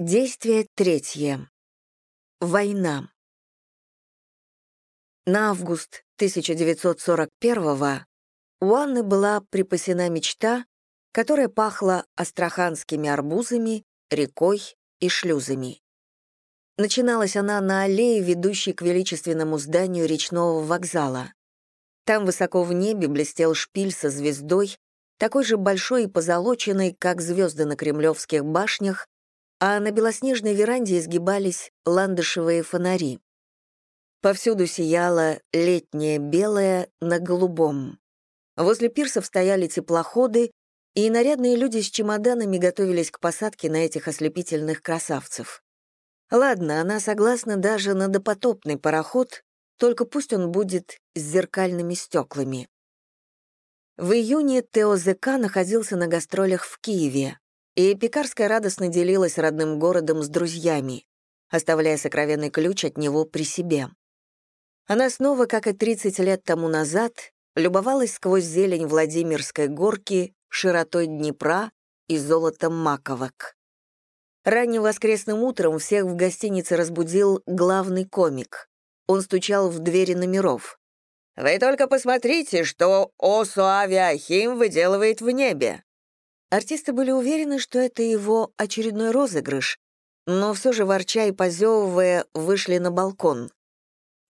Действие третье. Война. На август 1941-го у Анны была припасена мечта, которая пахла астраханскими арбузами, рекой и шлюзами. Начиналась она на аллее, ведущей к величественному зданию речного вокзала. Там высоко в небе блестел шпиль со звездой, такой же большой и позолоченной, как звезды на кремлевских башнях, а на белоснежной веранде изгибались ландышевые фонари. Повсюду сияло летнее белое на голубом. Возле пирсов стояли теплоходы, и нарядные люди с чемоданами готовились к посадке на этих ослепительных красавцев. Ладно, она согласна даже на допотопный пароход, только пусть он будет с зеркальными стеклами. В июне ТОЗК находился на гастролях в Киеве, и Пекарская радостно делилась родным городом с друзьями, оставляя сокровенный ключ от него при себе. Она снова, как и 30 лет тому назад, любовалась сквозь зелень Владимирской горки, широтой Днепра и золотом маковок. Ранним воскресным утром всех в гостинице разбудил главный комик. Он стучал в двери номеров. «Вы только посмотрите, что ОСО «Авиахим» выделывает в небе. Артисты были уверены, что это его очередной розыгрыш, но все же, ворча и позевывая, вышли на балкон.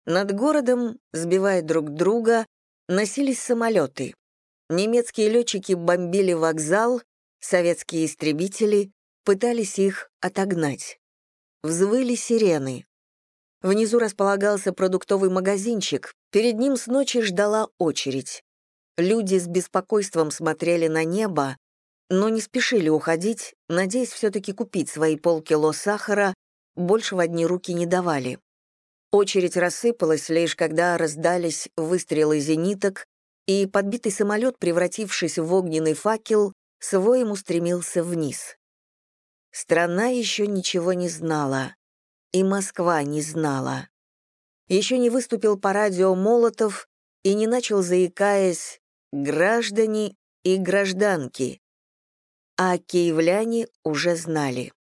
Над городом, сбивая друг друга, носились самолеты. Немецкие летчики бомбили вокзал, советские истребители пытались их отогнать. Взвыли сирены. Внизу располагался продуктовый магазинчик, перед ним с ночи ждала очередь. Люди с беспокойством смотрели на небо, но не спешили уходить, надеясь все-таки купить свои полкило сахара, больше в одни руки не давали. Очередь рассыпалась лишь когда раздались выстрелы зениток, и подбитый самолет, превратившись в огненный факел, своим устремился вниз. Страна еще ничего не знала, и Москва не знала. Еще не выступил по радио Молотов и не начал, заикаясь, «граждане и гражданки», а киевляне уже знали.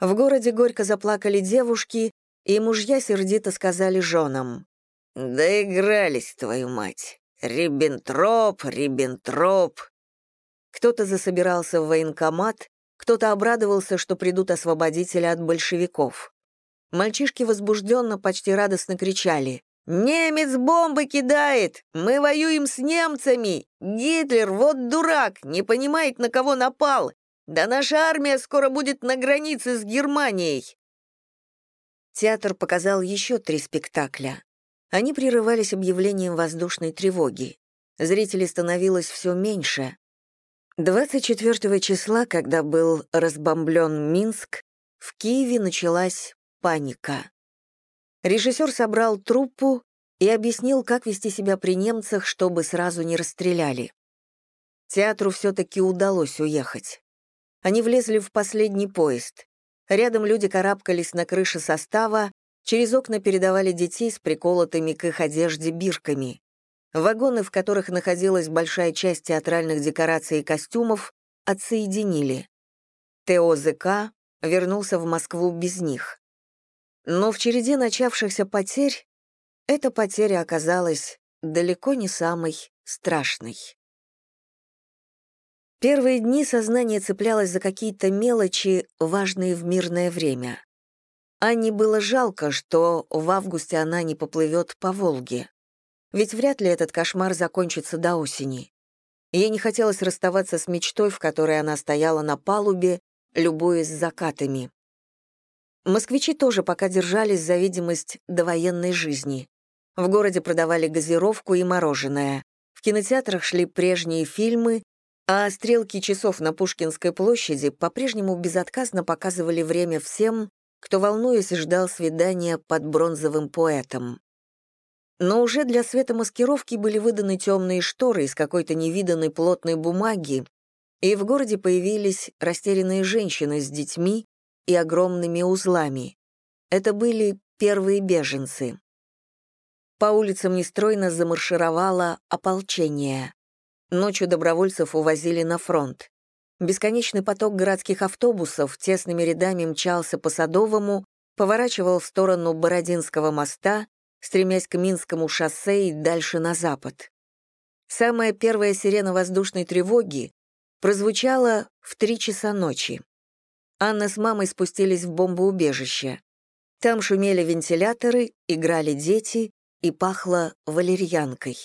В городе горько заплакали девушки, и мужья сердито сказали женам. «Доигрались, твою мать! Риббентроп, Риббентроп!» Кто-то засобирался в военкомат, кто-то обрадовался, что придут освободители от большевиков. Мальчишки возбужденно, почти радостно кричали. «Немец бомбы кидает! Мы воюем с немцами! Гитлер, вот дурак, не понимает, на кого напал! Да наша армия скоро будет на границе с Германией!» Театр показал еще три спектакля. Они прерывались объявлением воздушной тревоги. Зрителей становилось все меньше. 24 числа, когда был разбомблен Минск, в Киеве началась паника. Режиссер собрал труппу и объяснил, как вести себя при немцах, чтобы сразу не расстреляли. Театру все-таки удалось уехать. Они влезли в последний поезд. Рядом люди карабкались на крыше состава, через окна передавали детей с приколотыми к их одежде бирками. Вагоны, в которых находилась большая часть театральных декораций и костюмов, отсоединили. ТОЗК вернулся в Москву без них. Но в череде начавшихся потерь эта потеря оказалась далеко не самой страшной. Первые дни сознание цеплялось за какие-то мелочи, важные в мирное время. Анне было жалко, что в августе она не поплывет по Волге. Ведь вряд ли этот кошмар закончится до осени. Ей не хотелось расставаться с мечтой, в которой она стояла на палубе, любуясь закатами. Москвичи тоже пока держались за видимость довоенной жизни. В городе продавали газировку и мороженое. В кинотеатрах шли прежние фильмы, а стрелки часов на Пушкинской площади по-прежнему безотказно показывали время всем, кто, волнуясь, ждал свидания под бронзовым поэтом. Но уже для светомаскировки были выданы темные шторы из какой-то невиданной плотной бумаги, и в городе появились растерянные женщины с детьми, и огромными узлами. Это были первые беженцы. По улицам нестройно замаршировало ополчение. Ночью добровольцев увозили на фронт. Бесконечный поток городских автобусов тесными рядами мчался по Садовому, поворачивал в сторону Бородинского моста, стремясь к Минскому шоссе и дальше на запад. Самая первая сирена воздушной тревоги прозвучала в три часа ночи. Анна с мамой спустились в бомбоубежище. Там шумели вентиляторы, играли дети и пахло валерьянкой.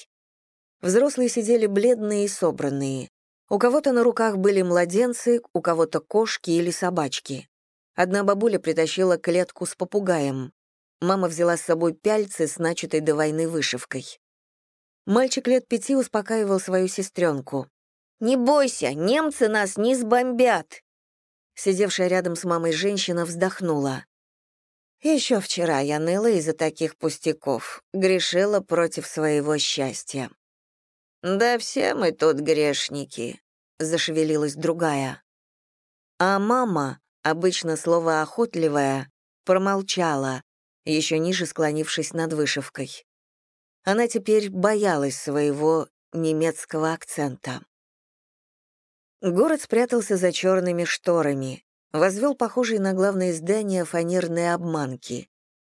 Взрослые сидели бледные и собранные. У кого-то на руках были младенцы, у кого-то кошки или собачки. Одна бабуля притащила клетку с попугаем. Мама взяла с собой пяльцы с начатой до войны вышивкой. Мальчик лет пяти успокаивал свою сестренку. «Не бойся, немцы нас не сбомбят!» Сидевшая рядом с мамой женщина вздохнула. Еще вчера я ныла из-за таких пустяков, грешила против своего счастья. «Да все мы тут грешники», — зашевелилась другая. А мама, обычно слово «охотливая», промолчала, еще ниже склонившись над вышивкой. Она теперь боялась своего немецкого акцента. Город спрятался за черными шторами, возвел похожие на главное здание фанерные обманки.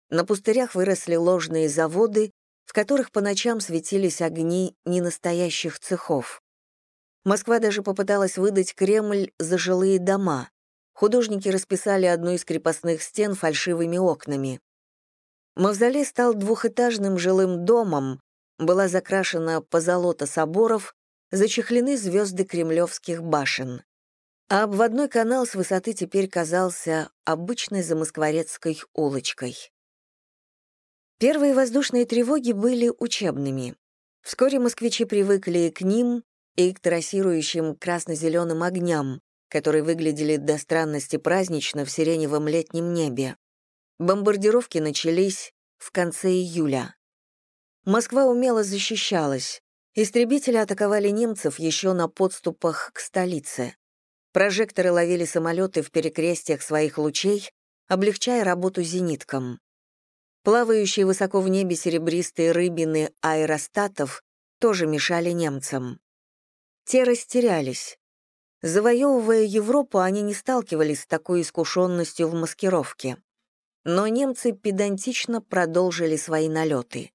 На пустырях выросли ложные заводы, в которых по ночам светились огни ненастоящих цехов. Москва даже попыталась выдать Кремль за жилые дома. Художники расписали одну из крепостных стен фальшивыми окнами. Мавзолей стал двухэтажным жилым домом, была закрашена позолота соборов, зачехлены звезды кремлевских башен. А обводной канал с высоты теперь казался обычной замоскворецкой улочкой. Первые воздушные тревоги были учебными. Вскоре москвичи привыкли к ним и к трассирующим красно-зеленым огням, которые выглядели до странности празднично в сиреневом летнем небе. Бомбардировки начались в конце июля. Москва умело защищалась. Истребители атаковали немцев еще на подступах к столице. Прожекторы ловили самолеты в перекрестиях своих лучей, облегчая работу зениткам. Плавающие высоко в небе серебристые рыбины аэростатов тоже мешали немцам. Те растерялись. Завоевывая Европу, они не сталкивались с такой искушенностью в маскировке. Но немцы педантично продолжили свои налеты.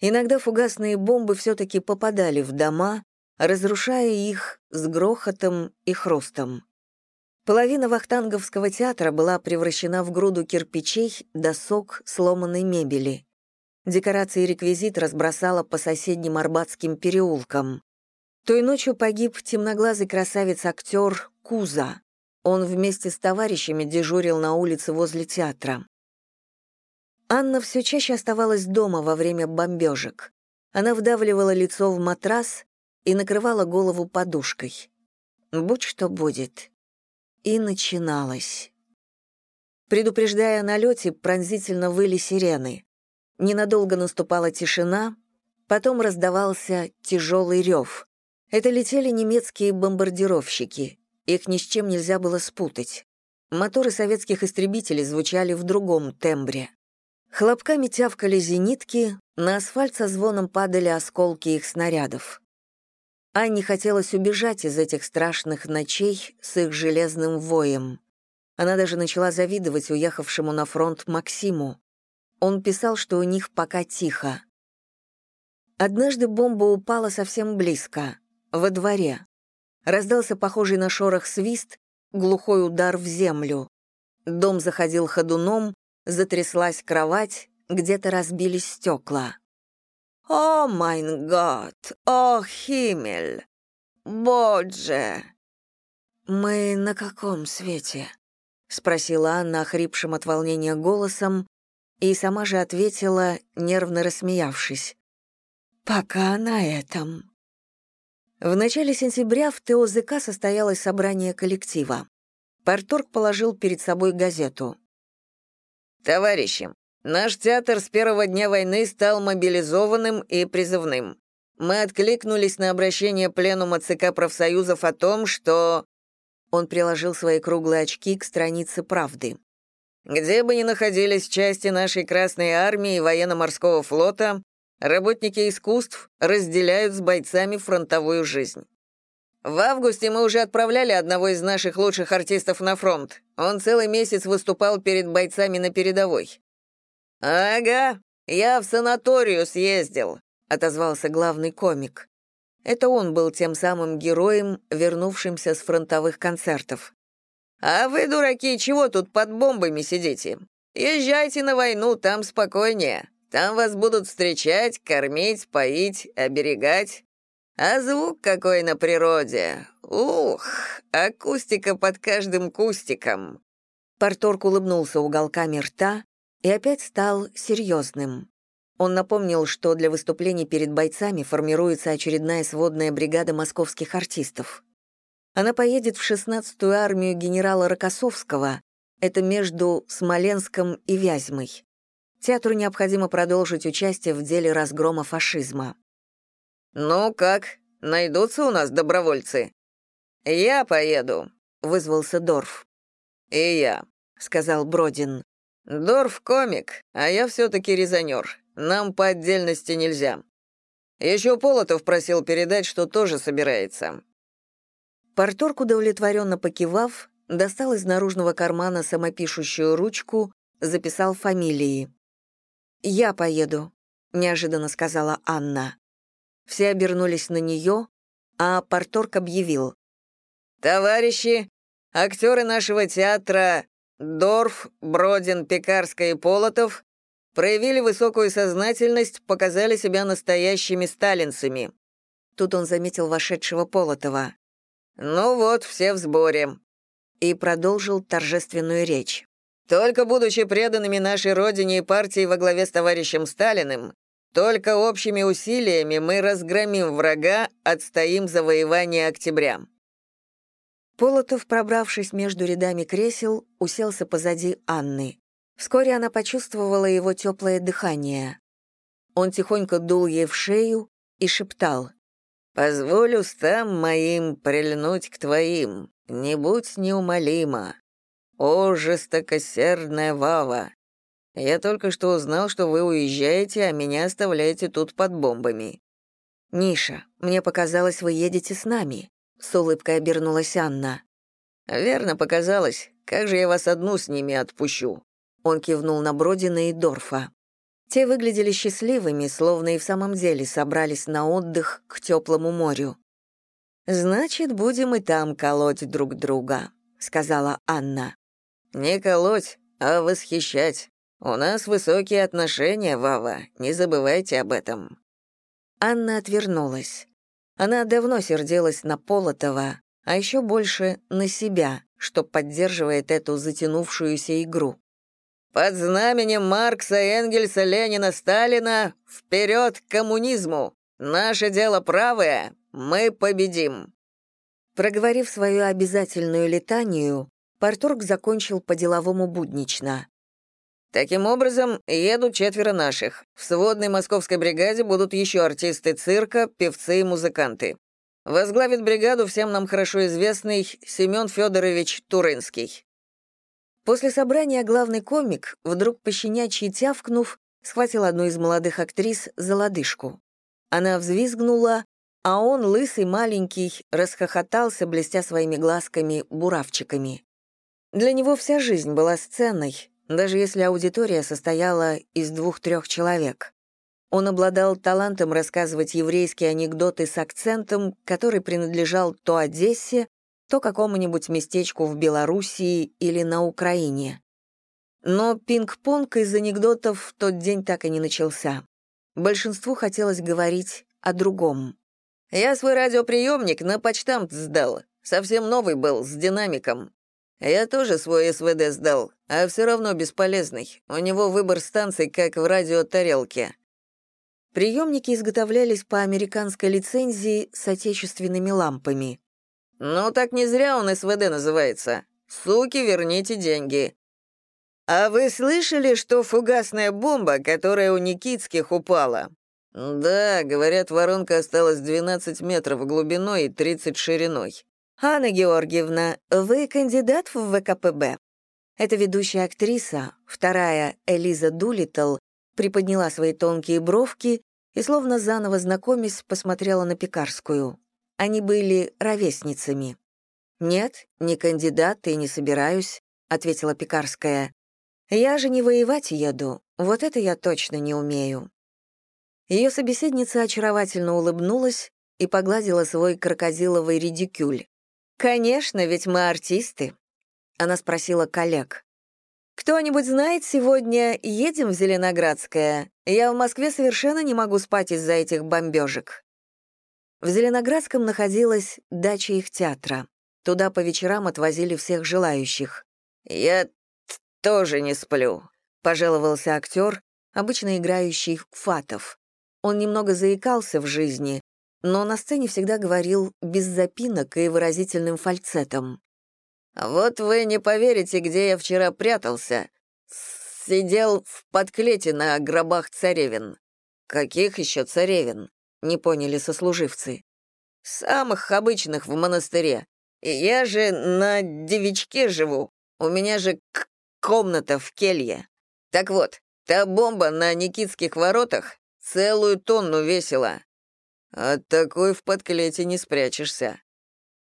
Иногда фугасные бомбы все-таки попадали в дома, разрушая их с грохотом и хрустом. Половина Вахтанговского театра была превращена в груду кирпичей, досок, сломанной мебели. Декорации и реквизит разбросала по соседним Арбатским переулкам. Той ночью погиб темноглазый красавец-актер Куза. Он вместе с товарищами дежурил на улице возле театра. Анна все чаще оставалась дома во время бомбежек. Она вдавливала лицо в матрас и накрывала голову подушкой. Будь что будет и начиналось. Предупреждая о налете, пронзительно выли сирены. Ненадолго наступала тишина, потом раздавался тяжелый рев. Это летели немецкие бомбардировщики. Их ни с чем нельзя было спутать. Моторы советских истребителей звучали в другом тембре. Хлопками тявкали зенитки, на асфальт со звоном падали осколки их снарядов. Анне хотелось убежать из этих страшных ночей с их железным воем. Она даже начала завидовать уехавшему на фронт Максиму. Он писал, что у них пока тихо. Однажды бомба упала совсем близко, во дворе. Раздался похожий на шорох свист, глухой удар в землю. Дом заходил ходуном, затряслась кровать, где-то разбились стекла. «О, майн год! О, Химмель! Боже!» «Мы на каком свете?» — спросила Анна охрипшим от волнения голосом, и сама же ответила, нервно рассмеявшись. «Пока на этом». В начале сентября в ТОЗК состоялось собрание коллектива. Парторг положил перед собой газету. «Товарищи, Наш театр с первого дня войны стал мобилизованным и призывным. Мы откликнулись на обращение пленума ЦК профсоюзов о том, что...» Он приложил свои круглые очки к странице «Правды». «Где бы ни находились части нашей Красной Армии и военно-морского флота, работники искусств разделяют с бойцами фронтовую жизнь. В августе мы уже отправляли одного из наших лучших артистов на фронт. Он целый месяц выступал перед бойцами на передовой». «Ага, я в санаторию съездил», — отозвался главный комик. Это он был тем самым героем, вернувшимся с фронтовых концертов. «А вы, дураки, чего тут под бомбами сидите? Езжайте на войну, там спокойнее. Там вас будут встречать, кормить, поить, оберегать. А звук какой на природе! Ух, акустика под каждым кустиком!» Порторг улыбнулся уголками рта и опять стал серьезным. Он напомнил, что для выступлений перед бойцами формируется очередная сводная бригада московских артистов. Она поедет в 16-ю армию генерала Рокоссовского, это между Смоленском и Вязьмой. Театру необходимо продолжить участие в деле разгрома фашизма. «Ну как, найдутся у нас добровольцы?» «Я поеду», — вызвался Дорф. «И я», — сказал Бродин. «Дорф — комик, а я все-таки резонер. Нам по отдельности нельзя. Еще Полотов просил передать, что тоже собирается». Порторг, удовлетворенно покивав, достал из наружного кармана самопишущую ручку, записал фамилии. «Я поеду», — неожиданно сказала Анна. Все обернулись на нее, а Порторг объявил. «Товарищи, актеры нашего театра Дорф, Бродин, Пекарская и Полотов проявили высокую сознательность, показали себя настоящими сталинцами». Тут он заметил вошедшего Полотова. «Ну вот, все в сборе». И продолжил торжественную речь. «Только будучи преданными нашей родине и партии во главе с товарищем Сталиным, только общими усилиями мы разгромим врага, отстоим завоевание октября». Полотов, пробравшись между рядами кресел, уселся позади Анны. Вскоре она почувствовала его теплое дыхание. Он тихонько дул ей в шею и шептал. «Позволь устам моим прильнуть к твоим, не будь неумолима. О, жестокосердная Вава! Я только что узнал, что вы уезжаете, а меня оставляете тут под бомбами». «Ниша, мне показалось, вы едете с нами», — с улыбкой обернулась Анна. «Верно показалось. Как же я вас одну с ними отпущу?» Он кивнул на Бродина и Дорфа. Те выглядели счастливыми, словно и в самом деле собрались на отдых к теплому морю. «Значит, будем и там колоть друг друга», — сказала Анна. «Не колоть, а восхищать. У нас высокие отношения, Вава, не забывайте об этом». Анна отвернулась. Она давно сердилась на Полотова, а еще больше на себя, что поддерживает эту затянувшуюся игру. Под знаменем Маркса, Энгельса, Ленина, Сталина вперед к коммунизму! Наше дело правое, мы победим!» Проговорив свою обязательную летанию, Парторг закончил по-деловому буднично. «Таким образом, едут четверо наших. В сводной московской бригаде будут еще артисты цирка, певцы и музыканты. Возглавит бригаду всем нам хорошо известный Семен Федорович Турынский. После собрания главный комик, вдруг пощенячьи тявкнув, схватил одну из молодых актрис за лодыжку. Она взвизгнула, а он, лысый, маленький, расхохотался, блестя своими глазками-буравчиками. Для него вся жизнь была сценой, даже если аудитория состояла из двух-трех человек. Он обладал талантом рассказывать еврейские анекдоты с акцентом, который принадлежал то Одессе, то какому-нибудь местечку в Белоруссии или на Украине. Но пинг-понг из анекдотов в тот день так и не начался. Большинству хотелось говорить о другом. «Я свой радиоприемник на почтамт сдал. Совсем новый был, с динамиком. Я тоже свой СВД сдал, а все равно бесполезный. У него выбор станций, как в радиотарелке». Приемники изготовлялись по американской лицензии с отечественными лампами. «Ну так не зря он СВД называется. Суки, верните деньги». «А вы слышали, что фугасная бомба, которая у Никитских упала?» «Да, говорят, воронка осталась 12 метров глубиной и 30 шириной». «Анна Георгиевна, вы кандидат в ВКПБ?» Эта ведущая актриса, вторая Элиза Дулиттл, приподняла свои тонкие бровки и, словно заново знакомясь, посмотрела на Пекарскую. они были ровесницами. «Нет, не кандидат и не собираюсь», — ответила Пекарская. «Я же не воевать еду, вот это я точно не умею». Ее собеседница очаровательно улыбнулась и погладила свой крокодиловый редикюль. «Конечно, ведь мы артисты». Она спросила коллег. «Кто-нибудь знает, сегодня едем в Зеленоградское? Я в Москве совершенно не могу спать из-за этих бомбежек». В Зеленоградском находилась дача их театра. Туда по вечерам отвозили всех желающих. «Я тоже не сплю», — пожаловался актер, обычно играющий Фатов. Он немного заикался в жизни, но на сцене всегда говорил без запинок и выразительным фальцетом. «Вот вы не поверите, где я вчера прятался. Сидел в подклете на гробах царевин». «Каких еще царевин?» — не поняли сослуживцы. «Самых обычных в монастыре. Я же на девичке живу. У меня же комната в келье. Так вот, та бомба на Никитских воротах целую тонну весила. От такой в подклете не спрячешься.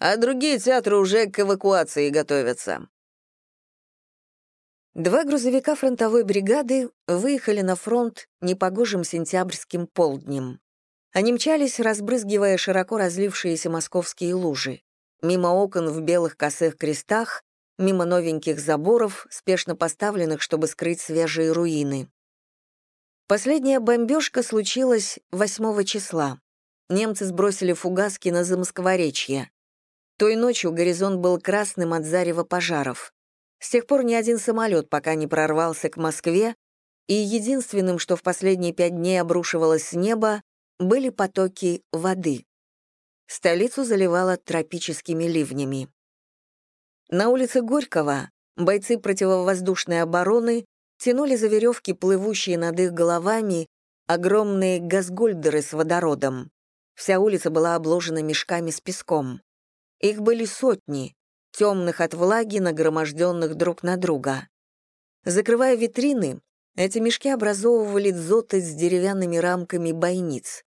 А другие театры уже к эвакуации готовятся. Два грузовика фронтовой бригады выехали на фронт непогожим сентябрьским полднем. Они мчались, разбрызгивая широко разлившиеся московские лужи. Мимо окон в белых косых крестах, мимо новеньких заборов, спешно поставленных, чтобы скрыть свежие руины. Последняя бомбежка случилась 8 числа немцы сбросили фугаски на Замоскворечье. Той ночью горизонт был красным от зарева пожаров. С тех пор ни один самолет пока не прорвался к Москве, и единственным, что в последние пять дней обрушивалось с неба, были потоки воды. Столицу заливало тропическими ливнями. На улице Горького бойцы противовоздушной обороны тянули за веревки, плывущие над их головами, огромные газгольдеры с водородом. Вся улица была обложена мешками с песком. Их были сотни, темных от влаги, нагроможденных друг на друга. Закрывая витрины, эти мешки образовывали дзоты с деревянными рамками бойниц.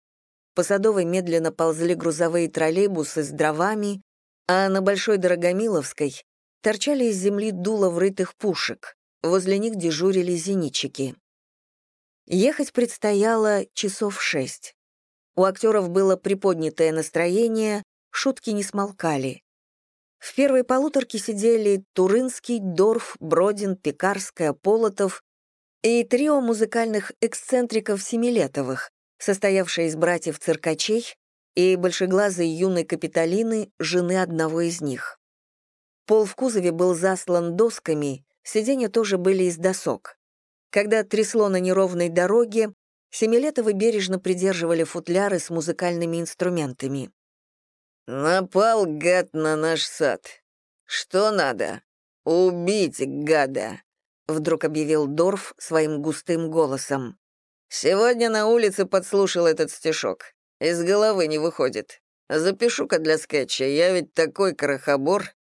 По Садовой медленно ползли грузовые троллейбусы с дровами, а на Большой Дорогомиловской торчали из земли дула врытых пушек. Возле них дежурили зенитчики. Ехать предстояло часов шесть. У актеров было приподнятое настроение, шутки не смолкали. В первой полуторке сидели Турынский, Дорф, Бродин, Пекарская, Полотов и трио музыкальных эксцентриков Семилетовых, состоявшее из братьев-циркачей и большеглазой юной Капитолины, жены одного из них. Пол в кузове был заслан досками, сиденья тоже были из досок. Когда трясло на неровной дороге, Семилетовы бережно придерживали футляры с музыкальными инструментами. «Напал гад на наш сад. Что надо? Убить гада!» Вдруг объявил Дорф своим густым голосом. «Сегодня на улице подслушал этот стишок. Из головы не выходит. Запишу-ка для скетча, я ведь такой крохобор».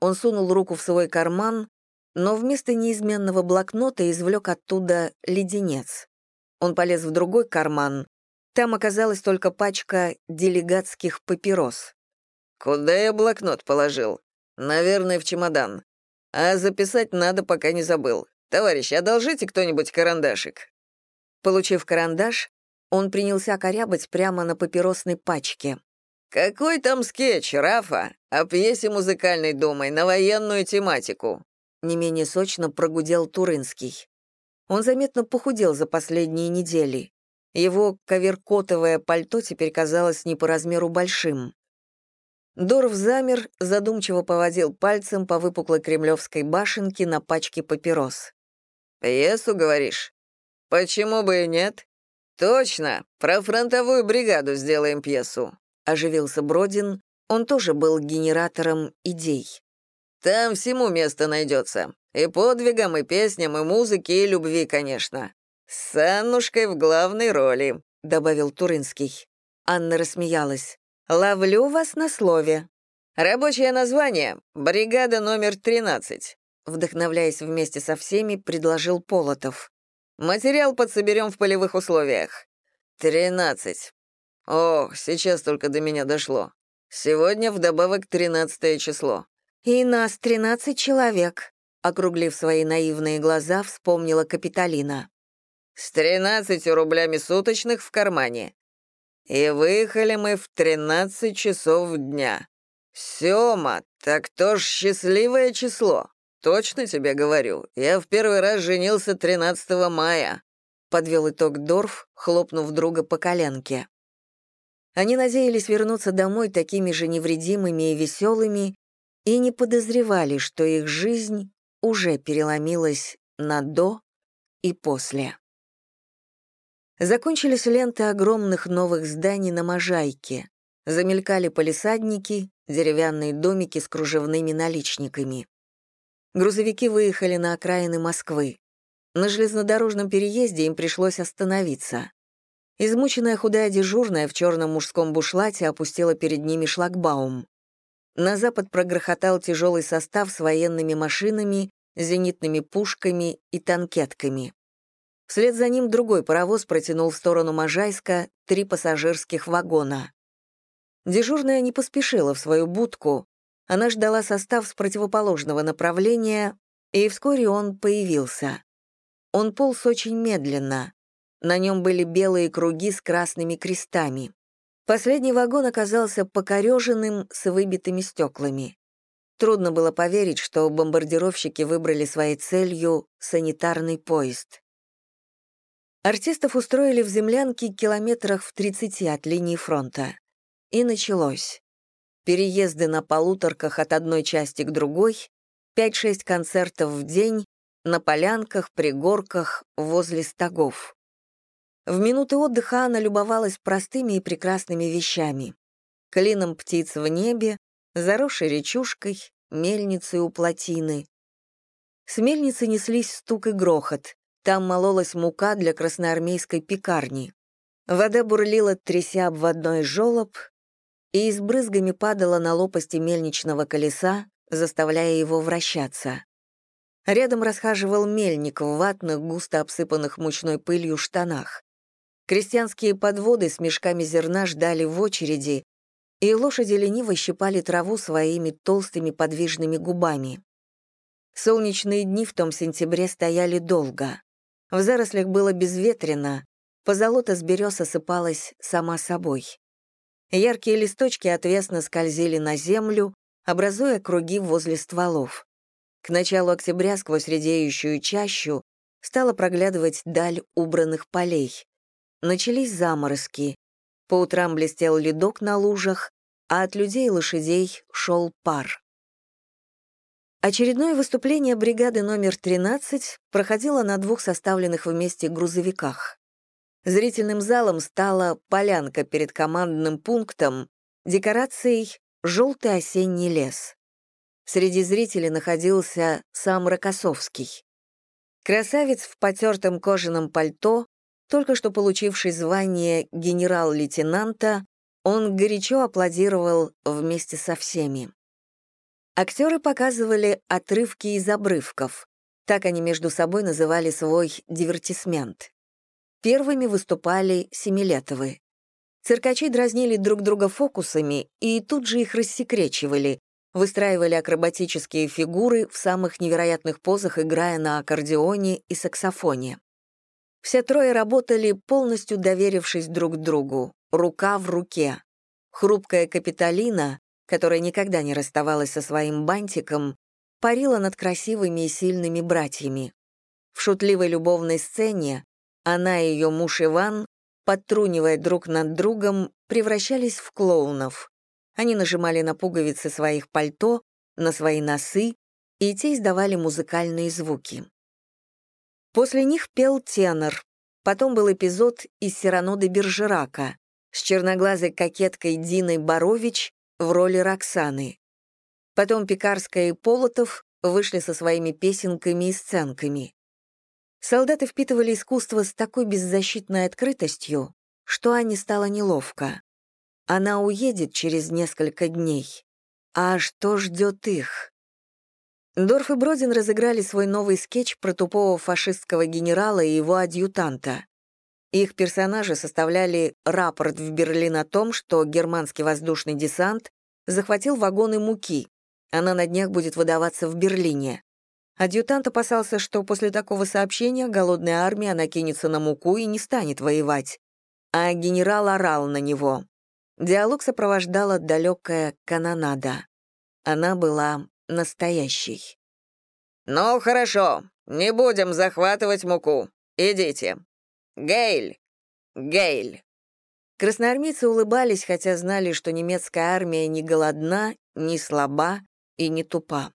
Он сунул руку в свой карман, но вместо неизменного блокнота извлек оттуда леденец. Он полез в другой карман. Там оказалась только пачка делегатских папирос. «Куда я блокнот положил? Наверное, в чемодан. А записать надо, пока не забыл. Товарищ, одолжите кто-нибудь карандашик». Получив карандаш, он принялся корябать прямо на папиросной пачке. «Какой там скетч, Рафа? О пьесе музыкальной думай, на военную тематику». Не менее сочно прогудел Турынский. Он заметно похудел за последние недели. Его коверкотовое пальто теперь казалось не по размеру большим. Доров замер, задумчиво поводил пальцем по выпуклой кремлевской башенке на пачке папирос. «Пьесу, говоришь? Почему бы и нет? Точно, про фронтовую бригаду сделаем пьесу», — оживился Бродин. Он тоже был генератором идей. «Там всему место найдется. И подвигам, и песням, и музыке, и любви, конечно. С Аннушкой в главной роли», — добавил Турынский. Анна рассмеялась. «Ловлю вас на слове». «Рабочее название — бригада номер 13», вдохновляясь вместе со всеми, предложил Полотов. «Материал подсоберем в полевых условиях». «Тринадцать. Ох, сейчас только до меня дошло. Сегодня вдобавок тринадцатое число». «И нас тринадцать человек», — округлив свои наивные глаза, вспомнила Капитолина. «С тринадцатью рублями суточных в кармане. И выехали мы в тринадцать часов дня. Сёма, так то ж счастливое число. Точно тебе говорю, я в первый раз женился 13 мая», — подвел итог Дорф, хлопнув друга по коленке. Они надеялись вернуться домой такими же невредимыми и веселыми и не подозревали, что их жизнь уже переломилась на «до» и «после». Закончились ленты огромных новых зданий на Можайке. Замелькали полисадники, деревянные домики с кружевными наличниками. Грузовики выехали на окраины Москвы. На железнодорожном переезде им пришлось остановиться. Измученная худая дежурная в черном мужском бушлате опустила перед ними шлагбаум. На запад прогрохотал тяжелый состав с военными машинами, зенитными пушками и танкетками. Вслед за ним другой паровоз протянул в сторону Можайска три пассажирских вагона. Дежурная не поспешила в свою будку. Она ждала состав с противоположного направления, и вскоре он появился. Он полз очень медленно. На нем были белые круги с красными крестами. Последний вагон оказался покореженным с выбитыми стеклами. Трудно было поверить, что бомбардировщики выбрали своей целью санитарный поезд. Артистов устроили в землянке километрах в 30 от линии фронта. И началось. Переезды на полуторках от одной части к другой, 5-6 концертов в день, на полянках, пригорках, возле стогов. В минуты отдыха она любовалась простыми и прекрасными вещами. Клином птиц в небе, заросшей речушкой, мельницей у плотины. С мельницы неслись стук и грохот. Там мололась мука для красноармейской пекарни. Вода бурлила, тряся обводной желоб, и с брызгами падала на лопасти мельничного колеса, заставляя его вращаться. Рядом расхаживал мельник в ватных, густо обсыпанных мучной пылью штанах. Крестьянские подводы с мешками зерна ждали в очереди, и лошади лениво щипали траву своими толстыми подвижными губами. Солнечные дни в том сентябре стояли долго. В зарослях было безветренно, позолота с берез осыпалась сама собой. Яркие листочки отвесно скользили на землю, образуя круги возле стволов. К началу октября сквозь редеющую чащу стала проглядывать даль убранных полей. Начались заморозки. По утрам блестел ледок на лужах, а от людей и лошадей шел пар. Очередное выступление бригады номер 13 проходило на двух составленных вместе грузовиках. Зрительным залом стала полянка перед командным пунктом, декорацией «желтый осенний лес». Среди зрителей находился сам Рокоссовский. Красавец в потертом кожаном пальто, только что получивший звание генерал-лейтенанта, он горячо аплодировал вместе со всеми. Актеры показывали отрывки из обрывков. Так они между собой называли свой дивертисмент. Первыми выступали Семилетовы. Циркачи дразнили друг друга фокусами и тут же их рассекречивали, выстраивали акробатические фигуры в самых невероятных позах, играя на аккордеоне и саксофоне. Все трое работали, полностью доверившись друг другу, рука в руке. Хрупкая Капитолина, которая никогда не расставалась со своим бантиком, парила над красивыми и сильными братьями. В шутливой любовной сцене она и ее муж Иван, подтрунивая друг над другом, превращались в клоунов. Они нажимали на пуговицы своих пальто, на свои носы, и те издавали музыкальные звуки. После них пел тенор. Потом был эпизод из «Сирано де Бержерака» с черноглазой кокеткой Диной Борович в роли Роксаны. Потом Пекарская и Полотов вышли со своими песенками и сценками. Солдаты впитывали искусство с такой беззащитной открытостью, что Анне стало неловко. Она уедет через несколько дней. А что ждет их? Дорф и Бродин разыграли свой новый скетч про тупого фашистского генерала и его адъютанта. Их персонажи составляли рапорт в Берлин о том, что германский воздушный десант захватил вагоны муки. Она на днях будет выдаваться в Берлине. Адъютант опасался, что после такого сообщения голодная армия накинется на муку и не станет воевать. А генерал орал на него. Диалог сопровождала далекая канонада. Она была настоящей. «Ну, хорошо, не будем захватывать муку. Идите. Гейль! Гейль!» Красноармейцы улыбались, хотя знали, что немецкая армия не голодна, не слаба и не тупа.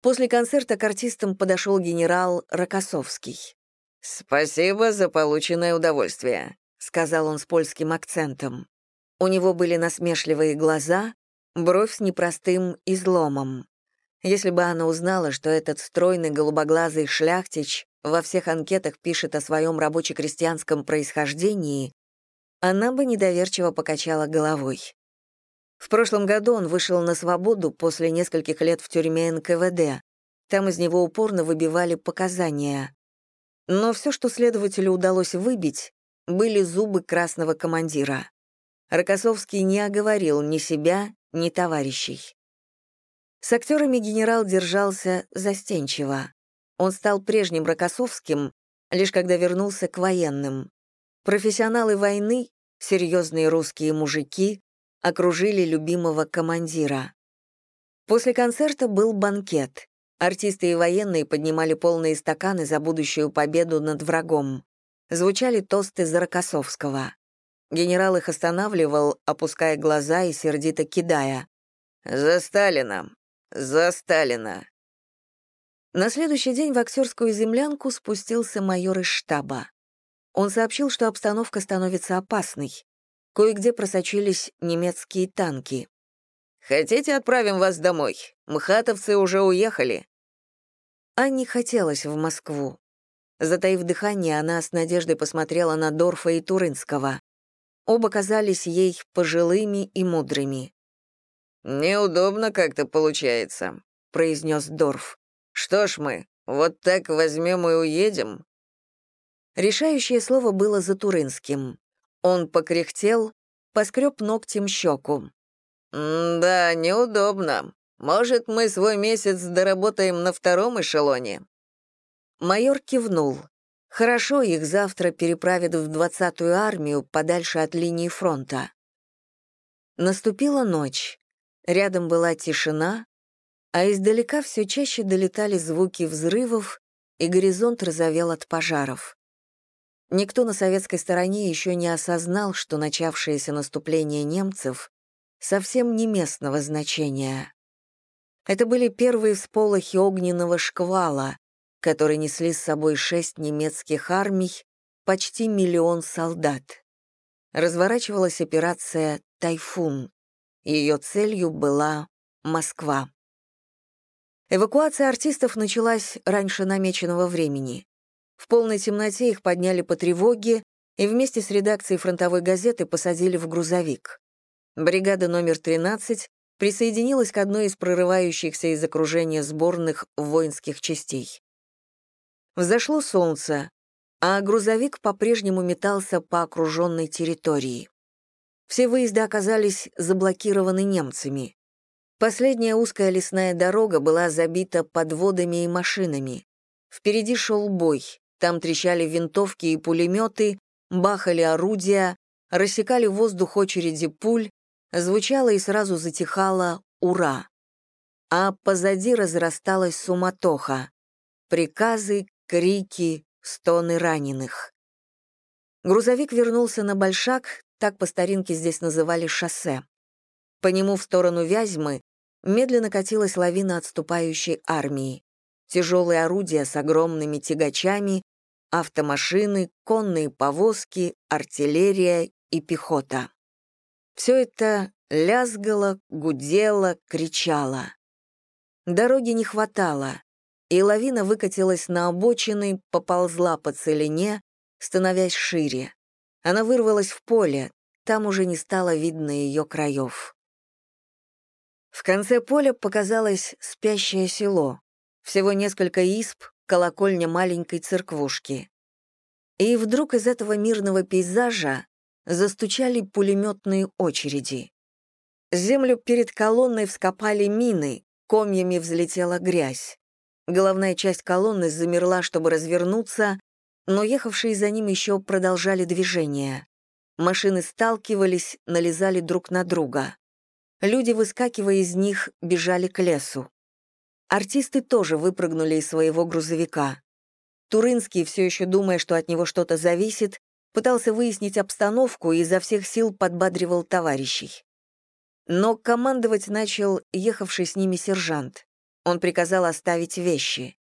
После концерта к артистам подошел генерал Рокоссовский. «Спасибо за полученное удовольствие», — сказал он с польским акцентом. У него были насмешливые глаза, бровь с непростым изломом. Если бы она узнала, что этот стройный голубоглазый шляхтич во всех анкетах пишет о своем рабоче-крестьянском происхождении, она бы недоверчиво покачала головой. В прошлом году он вышел на свободу после нескольких лет в тюрьме НКВД. Там из него упорно выбивали показания. Но все, что следователю удалось выбить, были зубы красного командира. Рокоссовский не оговорил ни себя, ни товарищей. С актерами генерал держался застенчиво. Он стал прежним Рокоссовским, лишь когда вернулся к военным. Профессионалы войны, серьезные русские мужики, окружили любимого командира. После концерта был банкет. Артисты и военные поднимали полные стаканы за будущую победу над врагом. Звучали тосты за Рокоссовского. Генерал их останавливал, опуская глаза и сердито кидая. «За Сталина! За Сталина!» На следующий день в актерскую землянку спустился майор из штаба. Он сообщил, что обстановка становится опасной. Кое-где просочились немецкие танки. «Хотите, отправим вас домой? Мхатовцы уже уехали». Анне хотелось в Москву. Затаив дыхание, она с надеждой посмотрела на Дорфа и Турынского. Оба казались ей пожилыми и мудрыми. «Неудобно как-то получается», — произнес Дорф. «Что ж мы, вот так возьмем и уедем?» Решающее слово было за Турынским. Он покряхтел, поскреб ногтем щеку. «Да, неудобно. Может, мы свой месяц доработаем на втором эшелоне?» Майор кивнул. Хорошо, их завтра переправят в 20-ю армию подальше от линии фронта. Наступила ночь. Рядом была тишина, а издалека все чаще долетали звуки взрывов, и горизонт разовел от пожаров. Никто на советской стороне еще не осознал, что начавшееся наступление немцев совсем не местного значения. Это были первые всполохи огненного шквала, которые несли с собой шесть немецких армий, почти миллион солдат. Разворачивалась операция «Тайфун». Ее целью была Москва. Эвакуация артистов началась раньше намеченного времени. В полной темноте их подняли по тревоге и вместе с редакцией фронтовой газеты посадили в грузовик. Бригада номер 13 присоединилась к одной из прорывающихся из окружения сборных воинских частей. Взошло солнце, а грузовик по-прежнему метался по окруженной территории. Все выезды оказались заблокированы немцами. Последняя узкая лесная дорога была забита подводами и машинами. Впереди шел бой. Там трещали винтовки и пулеметы, бахали орудия, рассекали воздух очереди пуль, звучало и сразу затихало «Ура!». А позади разрасталась суматоха. Приказы, крики, стоны раненых. Грузовик вернулся на Большак, так по старинке здесь называли шоссе. По нему в сторону Вязьмы медленно катилась лавина отступающей армии тяжелые орудия с огромными тягачами, автомашины, конные повозки, артиллерия и пехота. Все это лязгало, гудело, кричало. Дороги не хватало, и лавина выкатилась на обочины, поползла по целине, становясь шире. Она вырвалась в поле, там уже не стало видно ее краев. В конце поля показалось спящее село всего несколько исп, колокольня маленькой церквушки. И вдруг из этого мирного пейзажа застучали пулеметные очереди. Землю перед колонной вскопали мины, комьями взлетела грязь. Головная часть колонны замерла, чтобы развернуться, но ехавшие за ним еще продолжали движение. Машины сталкивались, налезали друг на друга. Люди, выскакивая из них, бежали к лесу. Артисты тоже выпрыгнули из своего грузовика. Турынский, все еще думая, что от него что-то зависит, пытался выяснить обстановку и изо всех сил подбадривал товарищей. Но командовать начал ехавший с ними сержант. Он приказал оставить вещи.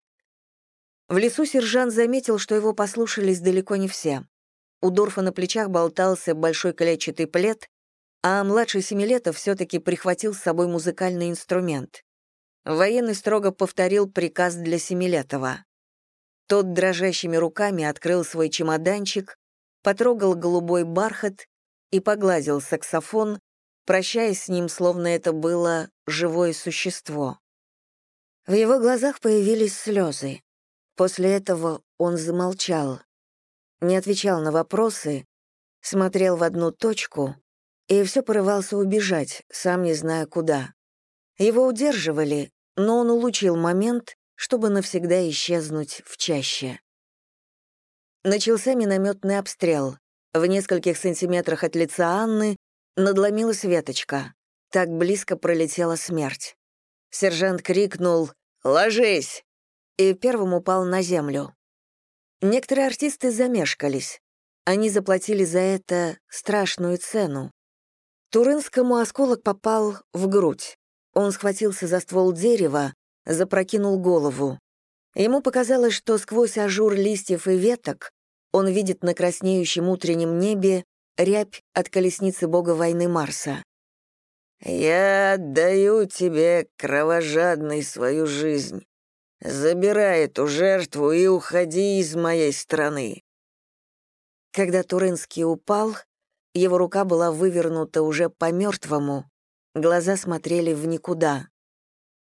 В лесу сержант заметил, что его послушались далеко не все. У Дорфа на плечах болтался большой клетчатый плед, а младший Семилетов все-таки прихватил с собой музыкальный инструмент. Военный строго повторил приказ для Семилетова. Тот дрожащими руками открыл свой чемоданчик, потрогал голубой бархат и погладил саксофон, прощаясь с ним, словно это было живое существо. В его глазах появились слезы. После этого он замолчал не отвечал на вопросы, смотрел в одну точку и все порывался убежать, сам не зная куда. Его удерживали, но он улучил момент, чтобы навсегда исчезнуть в чаще. Начался минометный обстрел. В нескольких сантиметрах от лица Анны надломилась веточка. Так близко пролетела смерть. Сержант крикнул «Ложись!» и первым упал на землю. Некоторые артисты замешкались. Они заплатили за это страшную цену. Турынскому осколок попал в грудь. Он схватился за ствол дерева, запрокинул голову. Ему показалось, что сквозь ажур листьев и веток он видит на краснеющем утреннем небе рябь от колесницы бога войны Марса. «Я отдаю тебе, кровожадный, свою жизнь. Забирай эту жертву и уходи из моей страны». Когда Турынский упал, его рука была вывернута уже по-мертвому, глаза смотрели в никуда.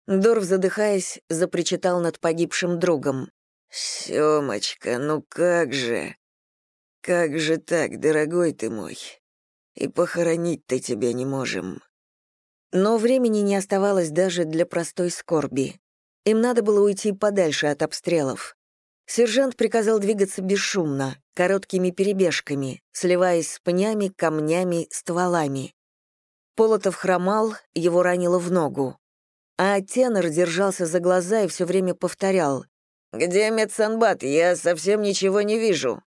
Дорв, задыхаясь, запричитал над погибшим другом. «Семочка, ну как же? Как же так, дорогой ты мой? И похоронить-то тебя не можем». Но времени не оставалось даже для простой скорби. Им надо было уйти подальше от обстрелов. Сержант приказал двигаться бесшумно, короткими перебежками, сливаясь с пнями, камнями, стволами. Полотов хромал, его ранило в ногу. А тенор держался за глаза и все время повторял. «Где медсанбат? Я совсем ничего не вижу».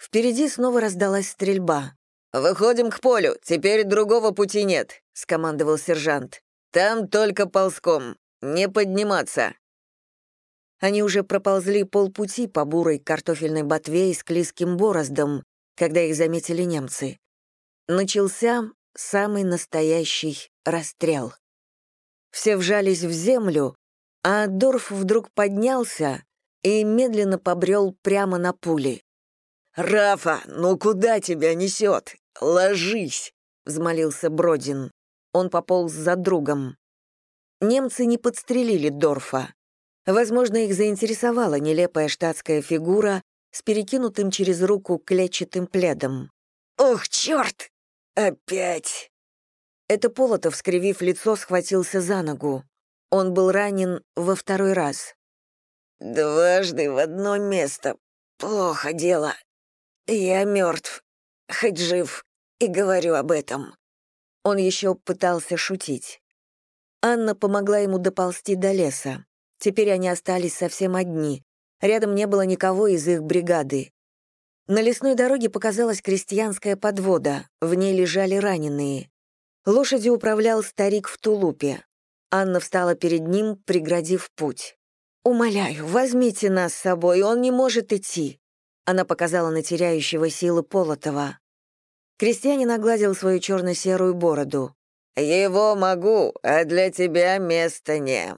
Впереди снова раздалась стрельба. «Выходим к полю, теперь другого пути нет», — скомандовал сержант. «Там только ползком. Не подниматься!» Они уже проползли полпути по бурой картофельной ботве и склизким бороздом, когда их заметили немцы. Начался самый настоящий расстрел. Все вжались в землю, а Дорф вдруг поднялся и медленно побрел прямо на пули. «Рафа, ну куда тебя несет? Ложись!» — взмолился Бродин. Он пополз за другом немцы не подстрелили Дорфа. Возможно, их заинтересовала нелепая штатская фигура с перекинутым через руку клетчатым пледом. «Ох, черт! Опять!» Это Полотов, скривив лицо, схватился за ногу. Он был ранен во второй раз. «Дважды в одно место. Плохо дело. Я мертв, хоть жив, и говорю об этом». Он еще пытался шутить. Анна помогла ему доползти до леса. Теперь они остались совсем одни. Рядом не было никого из их бригады. На лесной дороге показалась крестьянская подвода, в ней лежали раненые. Лошадью управлял старик в тулупе. Анна встала перед ним, преградив путь. «Умоляю, возьмите нас с собой, он не может идти», она показала на теряющего силы Полотова. Крестьянин огладил свою черно-серую бороду. «Его могу, а для тебя места не».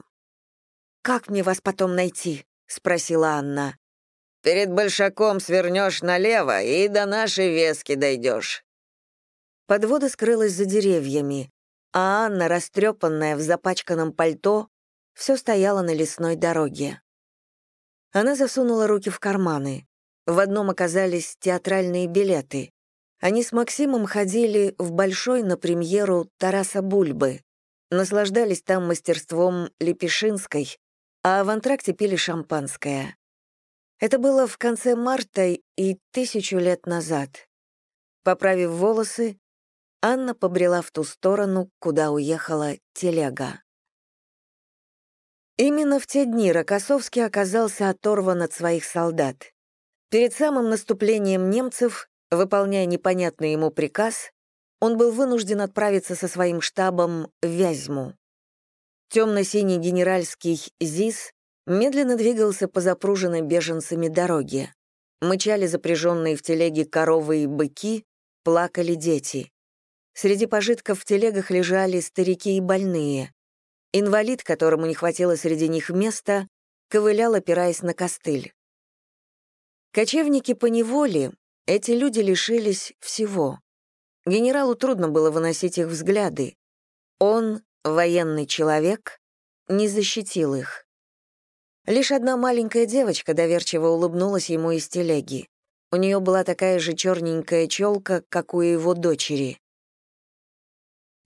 «Как мне вас потом найти?» — спросила Анна. «Перед Большаком свернешь налево и до нашей вески дойдешь». Подвода скрылась за деревьями, а Анна, растрепанная в запачканном пальто, все стояла на лесной дороге. Она засунула руки в карманы. В одном оказались театральные билеты. Они с Максимом ходили в Большой на премьеру Тараса Бульбы, наслаждались там мастерством Лепешинской, а в антракте пили шампанское. Это было в конце марта и тысячу лет назад. Поправив волосы, Анна побрела в ту сторону, куда уехала телега. Именно в те дни Рокоссовский оказался оторван от своих солдат. Перед самым наступлением немцев, выполняя непонятный ему приказ, он был вынужден отправиться со своим штабом в Вязьму. Темно-синий генеральский ЗИС медленно двигался по запруженной беженцами дороге. Мычали запряженные в телеге коровы и быки, плакали дети. Среди пожитков в телегах лежали старики и больные. Инвалид, которому не хватило среди них места, ковылял, опираясь на костыль. Кочевники по неволе, эти люди лишились всего. Генералу трудно было выносить их взгляды. Он, военный человек, не защитил их. Лишь одна маленькая девочка доверчиво улыбнулась ему из телеги. У нее была такая же черненькая челка, как у его дочери.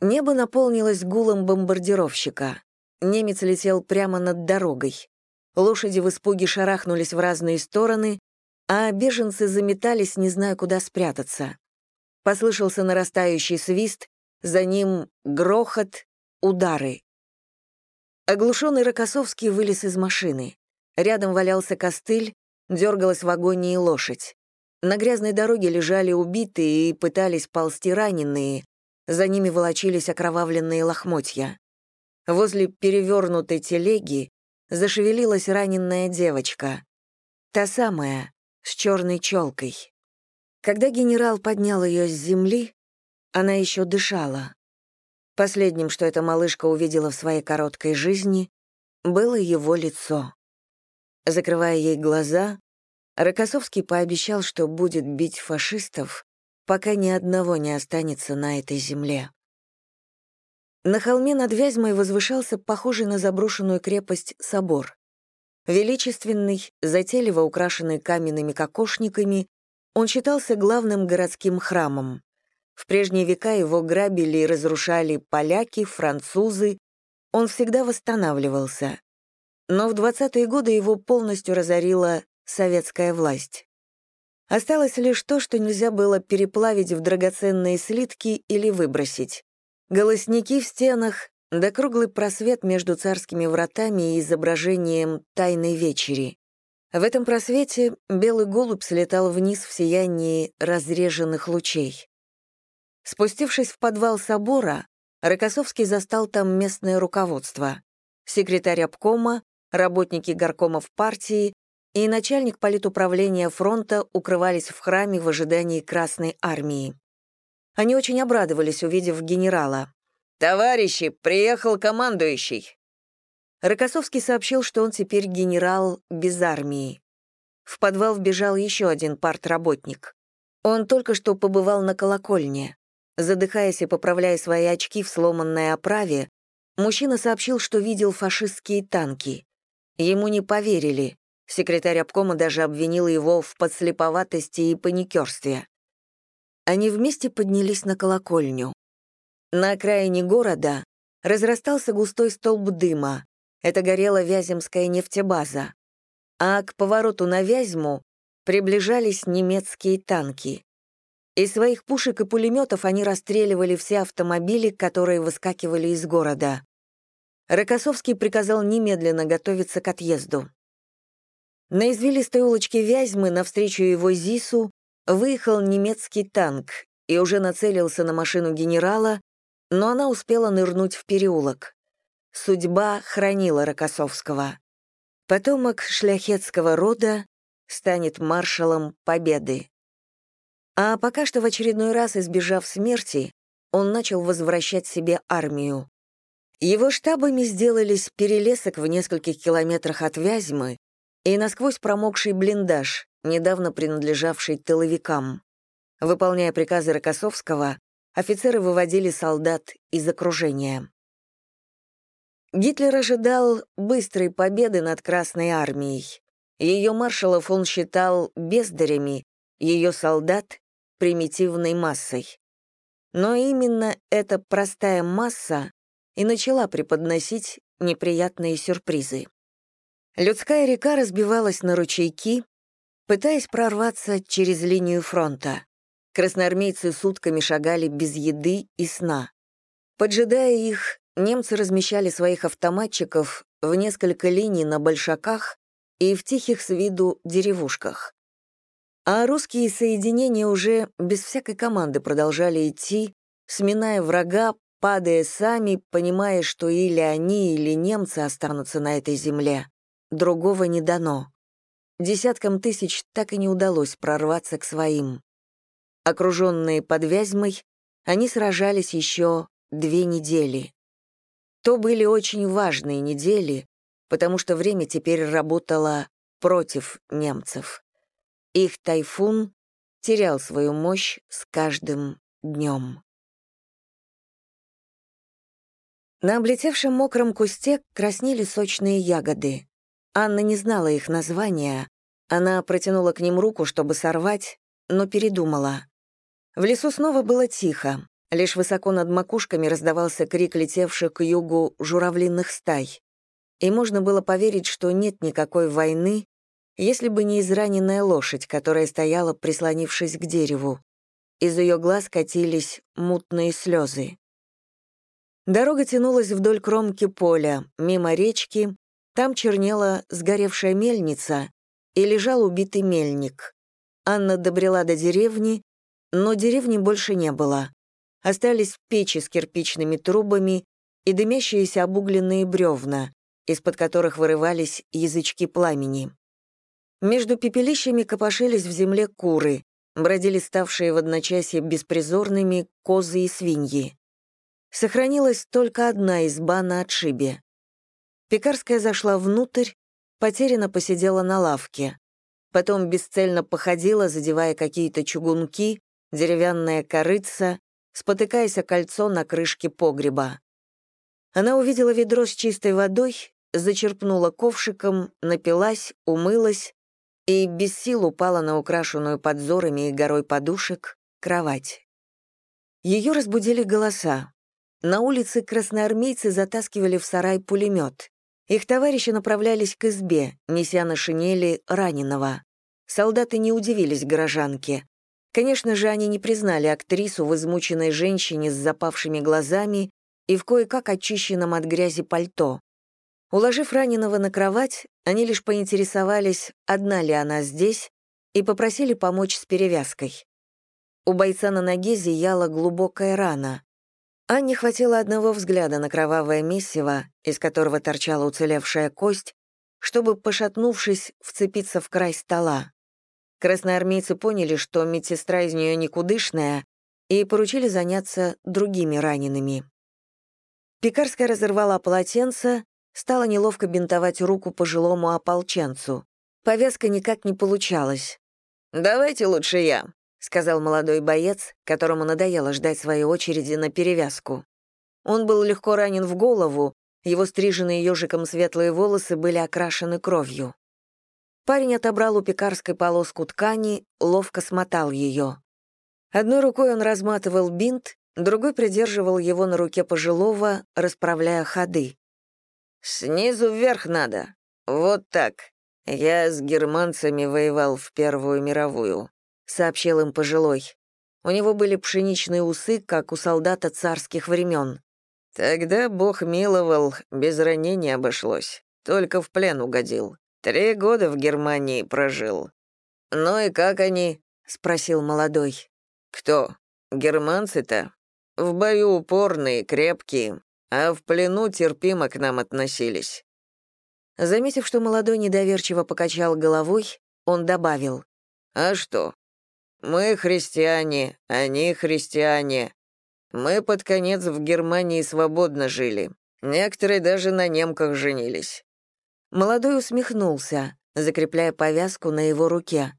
Небо наполнилось гулом бомбардировщика. Немец летел прямо над дорогой. Лошади в испуге шарахнулись в разные стороны, а беженцы заметались, не зная, куда спрятаться. Послышался нарастающий свист, за ним грохот, удары. Оглушенный Рокоссовский вылез из машины. Рядом валялся костыль, дергалась в агонии лошадь. На грязной дороге лежали убитые и пытались ползти раненые, за ними волочились окровавленные лохмотья. Возле перевернутой телеги зашевелилась раненная девочка. Та самая, с черной челкой. Когда генерал поднял ее с земли, она еще дышала. Последним, что эта малышка увидела в своей короткой жизни, было его лицо. Закрывая ей глаза, Рокоссовский пообещал, что будет бить фашистов, пока ни одного не останется на этой земле. На холме над Вязьмой возвышался похожий на заброшенную крепость собор. Величественный, затейливо украшенный каменными кокошниками, он считался главным городским храмом. В прежние века его грабили и разрушали поляки, французы. Он всегда восстанавливался. Но в 20-е годы его полностью разорила советская власть. Осталось лишь то, что нельзя было переплавить в драгоценные слитки или выбросить. Голосники в стенах, да круглый просвет между царскими вратами и изображением «Тайной вечери». В этом просвете белый голубь слетал вниз в сиянии разреженных лучей. Спустившись в подвал собора, Рокоссовский застал там местное руководство. Секретарь обкома, работники горкомов партии, и начальник политуправления фронта укрывались в храме в ожидании Красной армии. Они очень обрадовались, увидев генерала. «Товарищи, приехал командующий!» Рокоссовский сообщил, что он теперь генерал без армии. В подвал вбежал еще один партработник. Он только что побывал на колокольне. Задыхаясь и поправляя свои очки в сломанной оправе, мужчина сообщил, что видел фашистские танки. Ему не поверили. Секретарь обкома даже обвинил его в подслеповатости и паникерстве. Они вместе поднялись на колокольню. На окраине города разрастался густой столб дыма. Это горела Вяземская нефтебаза. А к повороту на Вязьму приближались немецкие танки. Из своих пушек и пулеметов они расстреливали все автомобили, которые выскакивали из города. Рокоссовский приказал немедленно готовиться к отъезду. На извилистой улочке Вязьмы навстречу его ЗИСу выехал немецкий танк и уже нацелился на машину генерала, но она успела нырнуть в переулок. Судьба хранила Рокоссовского. Потомок шляхетского рода станет маршалом Победы. А пока что в очередной раз, избежав смерти, он начал возвращать себе армию. Его штабами сделались перелесок в нескольких километрах от Вязьмы и насквозь промокший блиндаж, недавно принадлежавший тыловикам. Выполняя приказы Рокоссовского, офицеры выводили солдат из окружения. Гитлер ожидал быстрой победы над Красной армией. Ее маршалов он считал бездарями, ее солдат примитивной массой. Но именно эта простая масса и начала преподносить неприятные сюрпризы. Людская река разбивалась на ручейки, пытаясь прорваться через линию фронта. Красноармейцы сутками шагали без еды и сна. Поджидая их, немцы размещали своих автоматчиков в несколько линий на большаках и в тихих с виду деревушках. А русские соединения уже без всякой команды продолжали идти, сминая врага, падая сами, понимая, что или они, или немцы останутся на этой земле. Другого не дано. Десяткам тысяч так и не удалось прорваться к своим. Окруженные под Вязьмой, они сражались еще две недели. То были очень важные недели, потому что время теперь работало против немцев. Их тайфун терял свою мощь с каждым днем. На облетевшем мокром кусте краснели сочные ягоды. Анна не знала их названия. Она протянула к ним руку, чтобы сорвать, но передумала. В лесу снова было тихо. Лишь высоко над макушками раздавался крик летевших к югу журавлиных стай. И можно было поверить, что нет никакой войны, если бы не израненная лошадь, которая стояла, прислонившись к дереву. Из ее глаз катились мутные слезы. Дорога тянулась вдоль кромки поля, мимо речки, там чернела сгоревшая мельница и лежал убитый мельник. Анна добрела до деревни, но деревни больше не было. Остались печи с кирпичными трубами и дымящиеся обугленные бревна, из-под которых вырывались язычки пламени. Между пепелищами копошились в земле куры, бродили ставшие в одночасье беспризорными козы и свиньи. Сохранилась только одна изба на отшибе. Пекарская зашла внутрь, потерянно посидела на лавке. Потом бесцельно походила, задевая какие-то чугунки, деревянная корыца, спотыкаясь о кольцо на крышке погреба. Она увидела ведро с чистой водой, зачерпнула ковшиком, напилась, умылась и без сил упала на украшенную подзорами и горой подушек кровать. Ее разбудили голоса. На улице красноармейцы затаскивали в сарай пулемет. Их товарищи направлялись к избе, неся на шинели раненого. Солдаты не удивились горожанке. Конечно же, они не признали актрису в измученной женщине с запавшими глазами и в кое-как очищенном от грязи пальто. Уложив раненого на кровать, они лишь поинтересовались, одна ли она здесь, и попросили помочь с перевязкой. У бойца на ноге зияла глубокая рана. Анне хватило одного взгляда на кровавое месиво, из которого торчала уцелевшая кость, чтобы, пошатнувшись, вцепиться в край стола. Красноармейцы поняли, что медсестра из нее никудышная, и поручили заняться другими ранеными. Пекарская разорвала полотенце, стала неловко бинтовать руку пожилому ополченцу. Повязка никак не получалась. «Давайте лучше я», — сказал молодой боец, которому надоело ждать своей очереди на перевязку. Он был легко ранен в голову, его стриженные ежиком светлые волосы были окрашены кровью. Парень отобрал у пекарской полоску ткани, ловко смотал ее. Одной рукой он разматывал бинт, другой придерживал его на руке пожилого, расправляя ходы. «Снизу вверх надо. Вот так. Я с германцами воевал в Первую мировую сообщил им пожилой. У него были пшеничные усы, как у солдата царских времен. Тогда Бог миловал, без ранения обошлось. Только в плен угодил. Три года в Германии прожил. «Ну и как они?» — спросил молодой. «Кто? Германцы-то? В бою упорные, крепкие, а в плену терпимо к нам относились». Заметив, что молодой недоверчиво покачал головой, он добавил. «А что, мы христиане, они христиане. Мы под конец в Германии свободно жили. Некоторые даже на немках женились». Молодой усмехнулся, закрепляя повязку на его руке.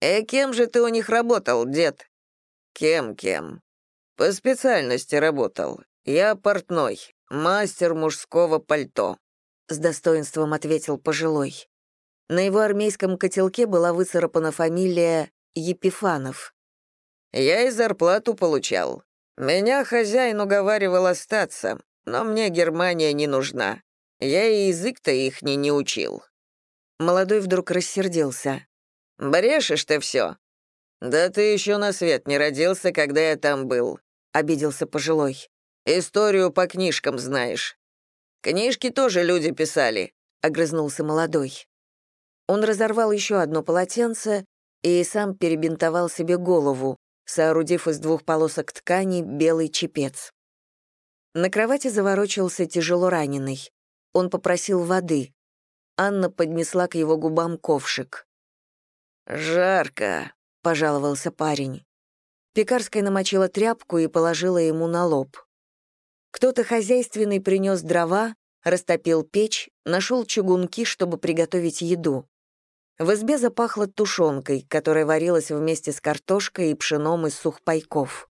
«Э, кем же ты у них работал, дед?» «Кем-кем?» «По специальности работал. Я портной, мастер мужского пальто», — с достоинством ответил пожилой. На его армейском котелке была выцарапана фамилия Епифанов. Я и зарплату получал. Меня хозяин уговаривал остаться, но мне Германия не нужна. Я и язык-то их не, не учил». Молодой вдруг рассердился. «Брешешь ты все. Да ты еще на свет не родился, когда я там был», — обиделся пожилой. «Историю по книжкам знаешь». «Книжки тоже люди писали», — огрызнулся молодой. Он разорвал еще одно полотенце и сам перебинтовал себе голову, соорудив из двух полосок ткани белый чепец. На кровати заворочился тяжело раненый. Он попросил воды. Анна поднесла к его губам ковшик. «Жарко», — пожаловался парень. Пекарская намочила тряпку и положила ему на лоб. Кто-то хозяйственный принес дрова, растопил печь, нашел чугунки, чтобы приготовить еду. В избе запахло тушенкой, которая варилась вместе с картошкой и пшеном из сухпайков.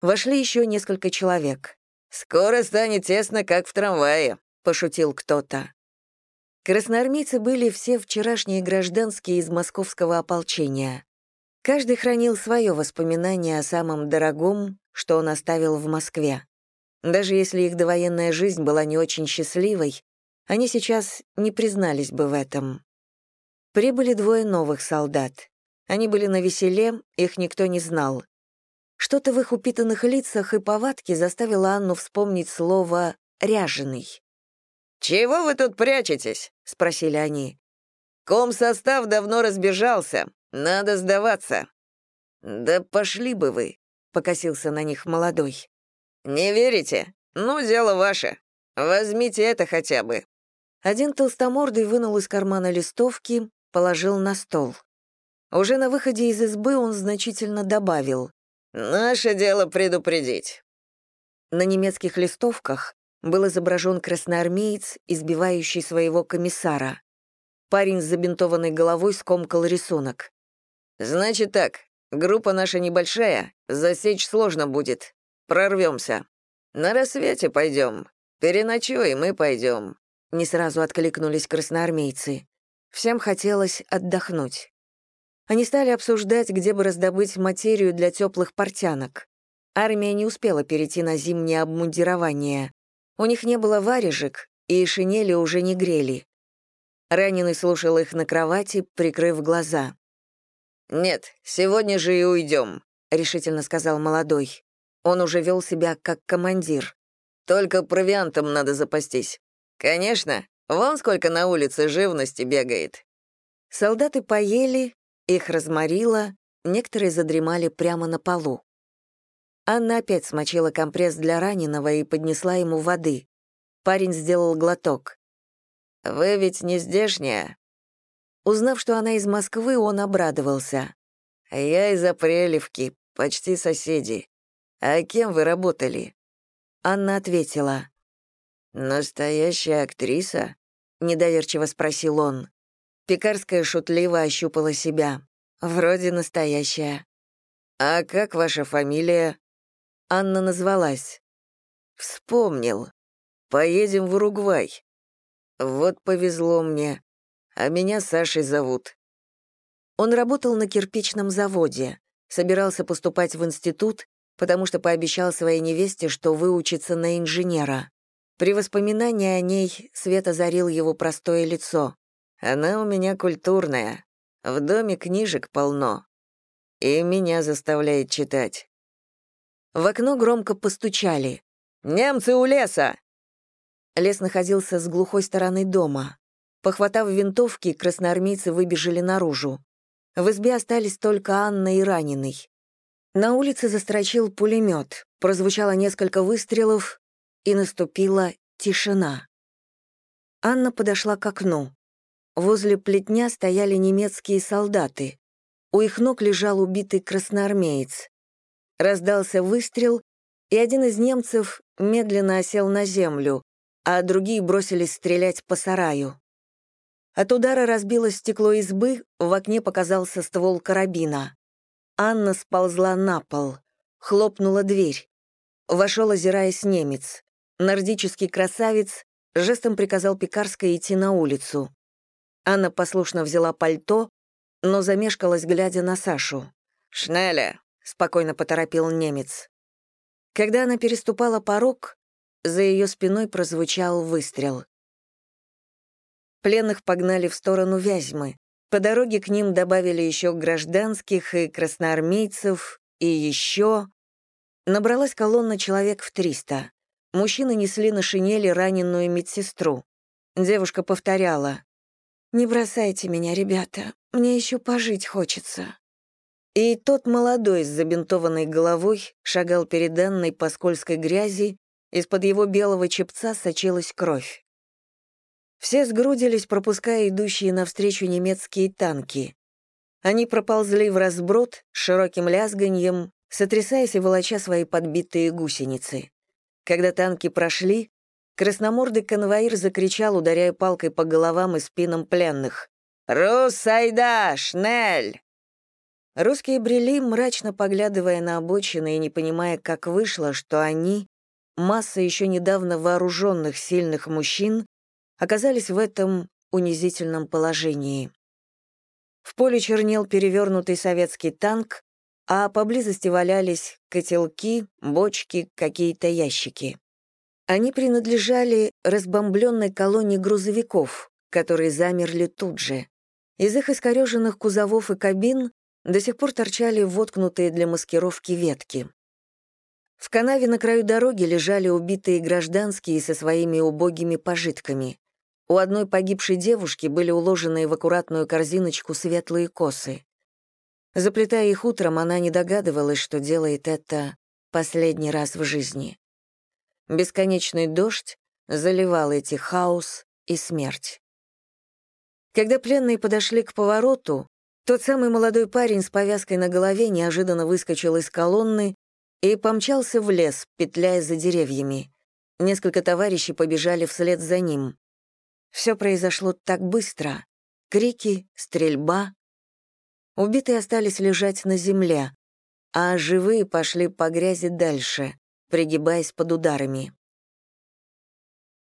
Вошли еще несколько человек. «Скоро станет тесно, как в трамвае», — пошутил кто-то. Красноармейцы были все вчерашние гражданские из московского ополчения. Каждый хранил свое воспоминание о самом дорогом, что он оставил в Москве. Даже если их довоенная жизнь была не очень счастливой, они сейчас не признались бы в этом. Прибыли двое новых солдат. Они были на веселе, их никто не знал. Что-то в их упитанных лицах и повадке заставило Анну вспомнить слово «ряженый». «Чего вы тут прячетесь?» — спросили они. «Комсостав давно разбежался. Надо сдаваться». «Да пошли бы вы», — покосился на них молодой. «Не верите? Ну, дело ваше. Возьмите это хотя бы». Один толстомордый вынул из кармана листовки, положил на стол. Уже на выходе из избы он значительно добавил. «Наше дело предупредить». На немецких листовках был изображен красноармеец, избивающий своего комиссара. Парень с забинтованной головой скомкал рисунок. «Значит так, группа наша небольшая, засечь сложно будет. Прорвемся. На рассвете пойдем. Переночуем и пойдем». Не сразу откликнулись красноармейцы. Всем хотелось отдохнуть. Они стали обсуждать, где бы раздобыть материю для теплых портянок. Армия не успела перейти на зимнее обмундирование. У них не было варежек, и шинели уже не грели. Раненый слушал их на кровати, прикрыв глаза. «Нет, сегодня же и уйдем», — решительно сказал молодой. Он уже вел себя как командир. «Только провиантом надо запастись. Конечно, Вон сколько на улице живности бегает». Солдаты поели, их разморило, некоторые задремали прямо на полу. Анна опять смочила компресс для раненого и поднесла ему воды. Парень сделал глоток. «Вы ведь не здешняя?» Узнав, что она из Москвы, он обрадовался. «Я из Апрелевки, почти соседи. А кем вы работали?» Анна ответила. «Настоящая актриса?» — недоверчиво спросил он. Пекарская шутливо ощупала себя. «Вроде настоящая». «А как ваша фамилия?» Анна назвалась. «Вспомнил. Поедем в Уругвай. Вот повезло мне. А меня Сашей зовут». Он работал на кирпичном заводе, собирался поступать в институт, потому что пообещал своей невесте, что выучится на инженера. При воспоминании о ней Свет озарил его простое лицо. «Она у меня культурная. В доме книжек полно. И меня заставляет читать». В окно громко постучали. «Немцы у леса!» Лес находился с глухой стороны дома. Похватав винтовки, красноармейцы выбежали наружу. В избе остались только Анна и раненый. На улице застрочил пулемет, прозвучало несколько выстрелов, и наступила тишина. Анна подошла к окну. Возле плетня стояли немецкие солдаты. У их ног лежал убитый красноармеец. Раздался выстрел, и один из немцев медленно осел на землю, а другие бросились стрелять по сараю. От удара разбилось стекло избы, в окне показался ствол карабина. Анна сползла на пол. Хлопнула дверь. Вошел, озираясь немец. Нордический красавец жестом приказал Пекарской идти на улицу. Анна послушно взяла пальто, но замешкалась, глядя на Сашу. «Шнеля, спокойно поторопил немец. Когда она переступала порог, за ее спиной прозвучал выстрел. Пленных погнали в сторону Вязьмы. По дороге к ним добавили еще гражданских и красноармейцев, и еще... Набралась колонна человек в 300. Мужчины несли на шинели раненую медсестру. Девушка повторяла. «Не бросайте меня, ребята, мне еще пожить хочется». И тот молодой с забинтованной головой шагал перед Анной по скользкой грязи, из-под его белого чепца сочилась кровь. Все сгрудились, пропуская идущие навстречу немецкие танки. Они проползли в разброд с широким лязганьем, сотрясаясь и волоча свои подбитые гусеницы. Когда танки прошли, красномордый конвоир закричал, ударяя палкой по головам и спинам пленных. «Русайда! Шнель!» Русские брели, мрачно поглядывая на обочины и не понимая, как вышло, что они, масса еще недавно вооруженных сильных мужчин, оказались в этом унизительном положении. В поле чернел перевернутый советский танк, а поблизости валялись котелки, бочки, какие-то ящики. Они принадлежали разбомбленной колонне грузовиков, которые замерли тут же. Из их искореженных кузовов и кабин до сих пор торчали воткнутые для маскировки ветки. В канаве на краю дороги лежали убитые гражданские со своими убогими пожитками. У одной погибшей девушки были уложены в аккуратную корзиночку светлые косы. Заплетая их утром, она не догадывалась, что делает это последний раз в жизни. Бесконечный дождь заливал эти хаос и смерть. Когда пленные подошли к повороту, тот самый молодой парень с повязкой на голове неожиданно выскочил из колонны и помчался в лес, петляя за деревьями. Несколько товарищей побежали вслед за ним. Все произошло так быстро. Крики, стрельба. Убитые остались лежать на земле, а живые пошли по грязи дальше, пригибаясь под ударами.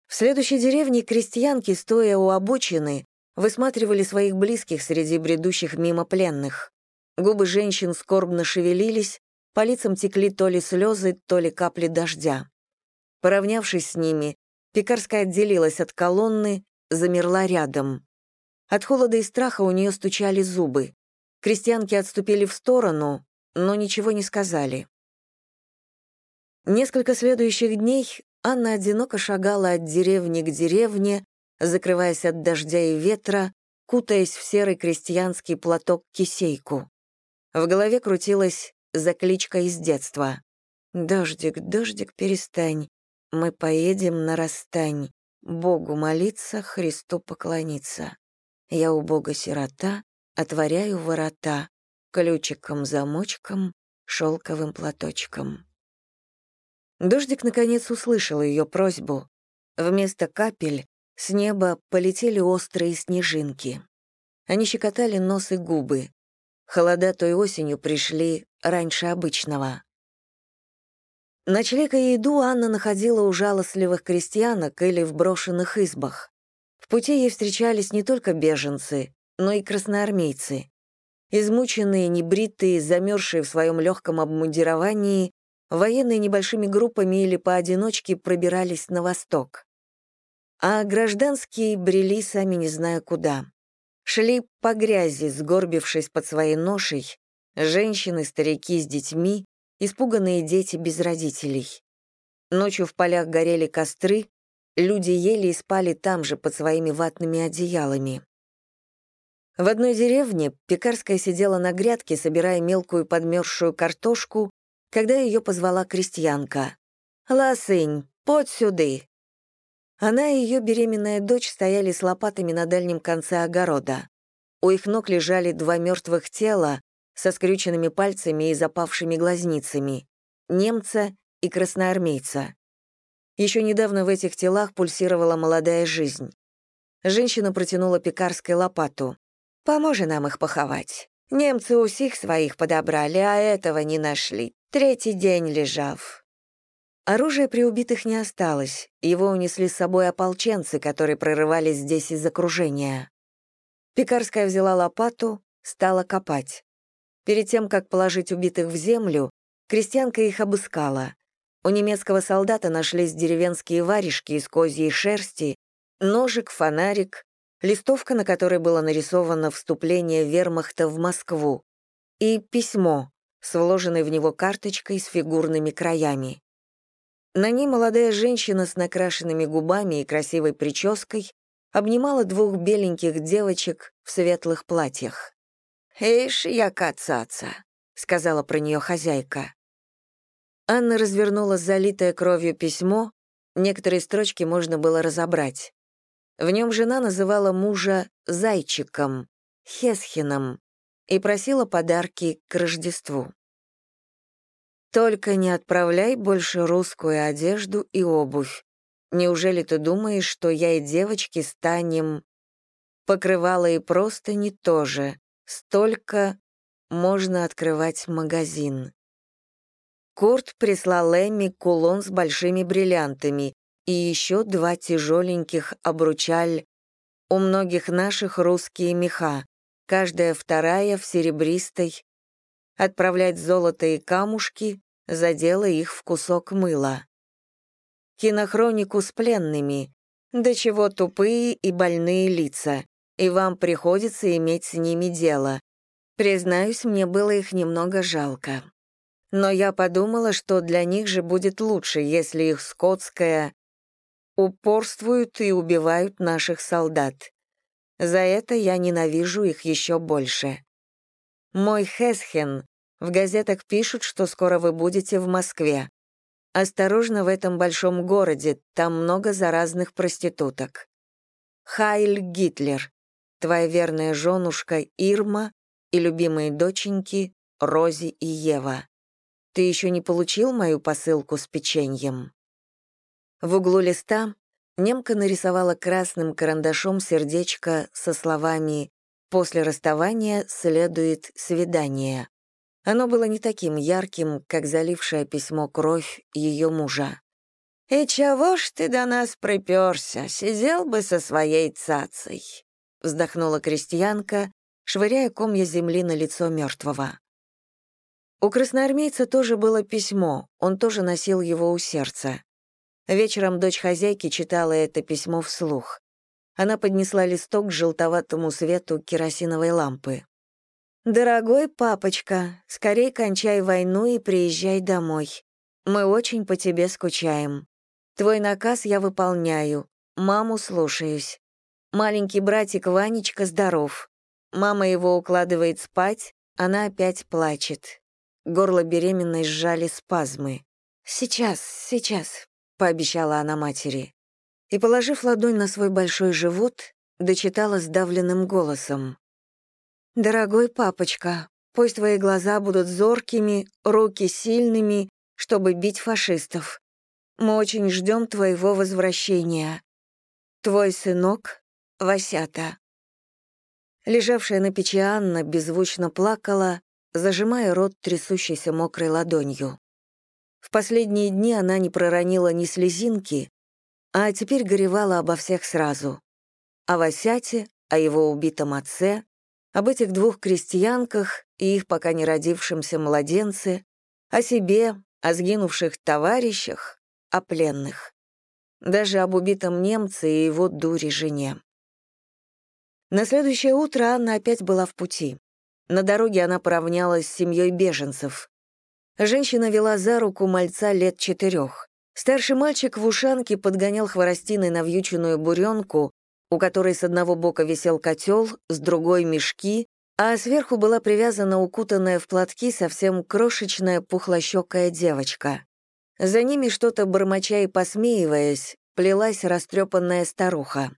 В следующей деревне крестьянки, стоя у обочины, высматривали своих близких среди бредущих мимо пленных. Губы женщин скорбно шевелились, по лицам текли то ли слезы, то ли капли дождя. Поравнявшись с ними, Пекарская отделилась от колонны, замерла рядом. От холода и страха у нее стучали зубы. Крестьянки отступили в сторону, но ничего не сказали. Несколько следующих дней Анна одиноко шагала от деревни к деревне, закрываясь от дождя и ветра, кутаясь в серый крестьянский платок-кисейку. В голове крутилась закличка из детства. «Дождик, дождик, перестань, мы поедем на расстань, Богу молиться, Христу поклониться. Я у Бога сирота, отворяю ворота, ключиком-замочком, шелковым платочком». Дождик, наконец, услышал ее просьбу. Вместо капель с неба полетели острые снежинки. Они щекотали нос и губы. Холода той осенью пришли раньше обычного. Ночлег и еду Анна находила у жалостливых крестьянок или в брошенных избах. В пути ей встречались не только беженцы, но и красноармейцы. Измученные, небритые, замерзшие в своем легком обмундировании, военные небольшими группами или поодиночке пробирались на восток а гражданские брели сами не зная куда. Шли по грязи, сгорбившись под своей ношей, женщины, старики с детьми, испуганные дети без родителей. Ночью в полях горели костры, люди ели и спали там же под своими ватными одеялами. В одной деревне Пекарская сидела на грядке, собирая мелкую подмерзшую картошку, когда ее позвала крестьянка. «Ласынь, под сюды!» Она и ее беременная дочь стояли с лопатами на дальнем конце огорода. У их ног лежали два мертвых тела со скрюченными пальцами и запавшими глазницами — немца и красноармейца. Еще недавно в этих телах пульсировала молодая жизнь. Женщина протянула пекарской лопату. «Поможи нам их поховать. Немцы усих своих подобрали, а этого не нашли. Третий день лежав». Оружия при убитых не осталось, его унесли с собой ополченцы, которые прорывались здесь из окружения. Пекарская взяла лопату, стала копать. Перед тем, как положить убитых в землю, крестьянка их обыскала. У немецкого солдата нашлись деревенские варежки из козьей шерсти, ножик, фонарик, листовка, на которой было нарисовано вступление вермахта в Москву, и письмо с вложенной в него карточкой с фигурными краями. На ней молодая женщина с накрашенными губами и красивой прической обнимала двух беленьких девочек в светлых платьях. «Эйш, яка цаца», — сказала про нее хозяйка. Анна развернула залитое кровью письмо, некоторые строчки можно было разобрать. В нем жена называла мужа «зайчиком», «хесхином» и просила подарки к Рождеству. «Только не отправляй больше русскую одежду и обувь. Неужели ты думаешь, что я и девочки станем...» Покрывало и просто не то же. Столько можно открывать магазин. Курт прислал Эмми кулон с большими бриллиантами, и еще два тяжеленьких обручаль. У многих наших русские меха, каждая вторая в серебристой. Отправлять золото и камушки, задела их в кусок мыла. Кинохронику с пленными, до чего тупые и больные лица, и вам приходится иметь с ними дело. Признаюсь, мне было их немного жалко. Но я подумала, что для них же будет лучше, если их скотская упорствуют и убивают наших солдат. За это я ненавижу их еще больше. Мой Хесхен, в газетах пишут, что скоро вы будете в Москве. Осторожно в этом большом городе, там много заразных проституток. Хайль Гитлер, твоя верная женушка Ирма и любимые доченьки Рози и Ева. Ты еще не получил мою посылку с печеньем?» В углу листа немка нарисовала красным карандашом сердечко со словами «После расставания следует свидание». Оно было не таким ярким, как залившее письмо кровь ее мужа. «И чего ж ты до нас припёрся? Сидел бы со своей цацей», — вздохнула крестьянка, швыряя комья земли на лицо мертвого. У красноармейца тоже было письмо, он тоже носил его у сердца. Вечером дочь хозяйки читала это письмо вслух. Она поднесла листок к желтоватому свету керосиновой лампы. «Дорогой папочка, скорей кончай войну и приезжай домой. Мы очень по тебе скучаем. Твой наказ я выполняю, маму слушаюсь. Маленький братик Ванечка здоров. Мама его укладывает спать, она опять плачет. Горло беременной сжали спазмы. «Сейчас, сейчас», пообещала она матери. И, положив ладонь на свой большой живот, дочитала сдавленным голосом. «Дорогой папочка, пусть твои глаза будут зоркими, руки сильными, чтобы бить фашистов. Мы очень ждем твоего возвращения. Твой сынок Васята». Лежавшая на печи Анна беззвучно плакала, зажимая рот трясущейся мокрой ладонью. В последние дни она не проронила ни слезинки, а теперь горевала обо всех сразу. О Васяте, о его убитом отце, об этих двух крестьянках и их пока не родившемся младенце, о себе, о сгинувших товарищах, о пленных. Даже об убитом немце и его дуре жене. На следующее утро Анна опять была в пути. На дороге она поравнялась с семьей беженцев. Женщина вела за руку мальца лет четырех. Старший мальчик в ушанке подгонял хворостиной навьюченную буренку, у которой с одного бока висел котел, с другой — мешки, а сверху была привязана укутанная в платки совсем крошечная пухлощекая девочка. За ними что-то бормоча и посмеиваясь, плелась растрепанная старуха.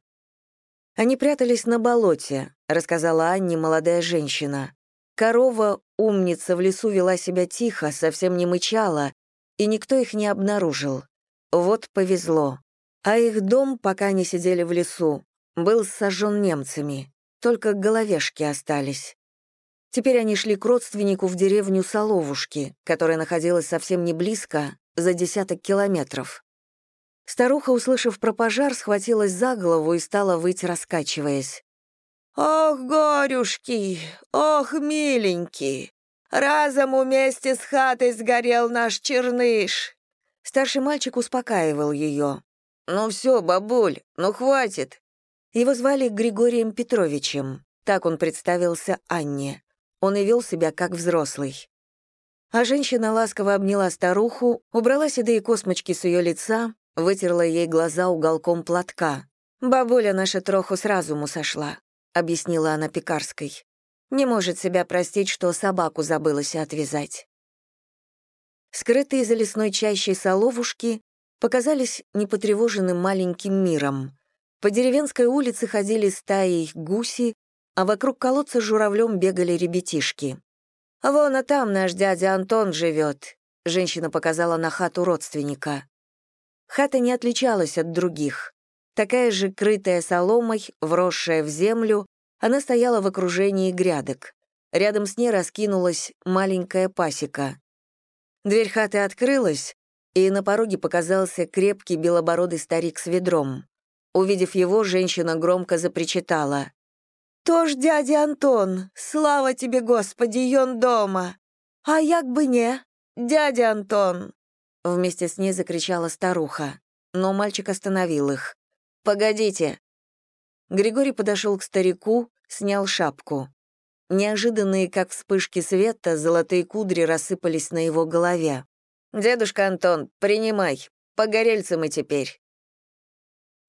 «Они прятались на болоте», — рассказала Анне молодая женщина. Корова, умница, в лесу вела себя тихо, совсем не мычала, и никто их не обнаружил. Вот повезло. А их дом, пока они сидели в лесу, был сожжен немцами. Только головешки остались. Теперь они шли к родственнику в деревню Соловушки, которая находилась совсем не близко, за десяток километров. Старуха, услышав про пожар, схватилась за голову и стала выть, раскачиваясь. «Ох, горюшки! Ох, миленький! Разом вместе с хатой сгорел наш черныш!» Старший мальчик успокаивал ее. «Ну все, бабуль, ну хватит!» Его звали Григорием Петровичем. Так он представился Анне. Он и вел себя как взрослый. А женщина ласково обняла старуху, убрала седые космочки с ее лица, вытерла ей глаза уголком платка. «Бабуля наша троху с разуму сошла», — объяснила она Пекарской. «Не может себя простить, что собаку забылась отвязать». Скрытые за лесной чащей соловушки показались непотревоженным маленьким миром. По деревенской улице ходили стаи гуси, а вокруг колодца журавлем бегали ребятишки. «Вон, а там наш дядя Антон живет», — женщина показала на хату родственника. Хата не отличалась от других. Такая же крытая соломой, вросшая в землю, она стояла в окружении грядок. Рядом с ней раскинулась маленькая пасека. Дверь хаты открылась, и на пороге показался крепкий белобородый старик с ведром. Увидев его, женщина громко запричитала. «Тож, дядя Антон, слава тебе, Господи, он дома! А як бы не, дядя Антон!» Вместе с ней закричала старуха, но мальчик остановил их. «Погодите!» Григорий подошел к старику, снял шапку. Неожиданные, как вспышки света, золотые кудри рассыпались на его голове. «Дедушка Антон, принимай. Погорельцы мы теперь».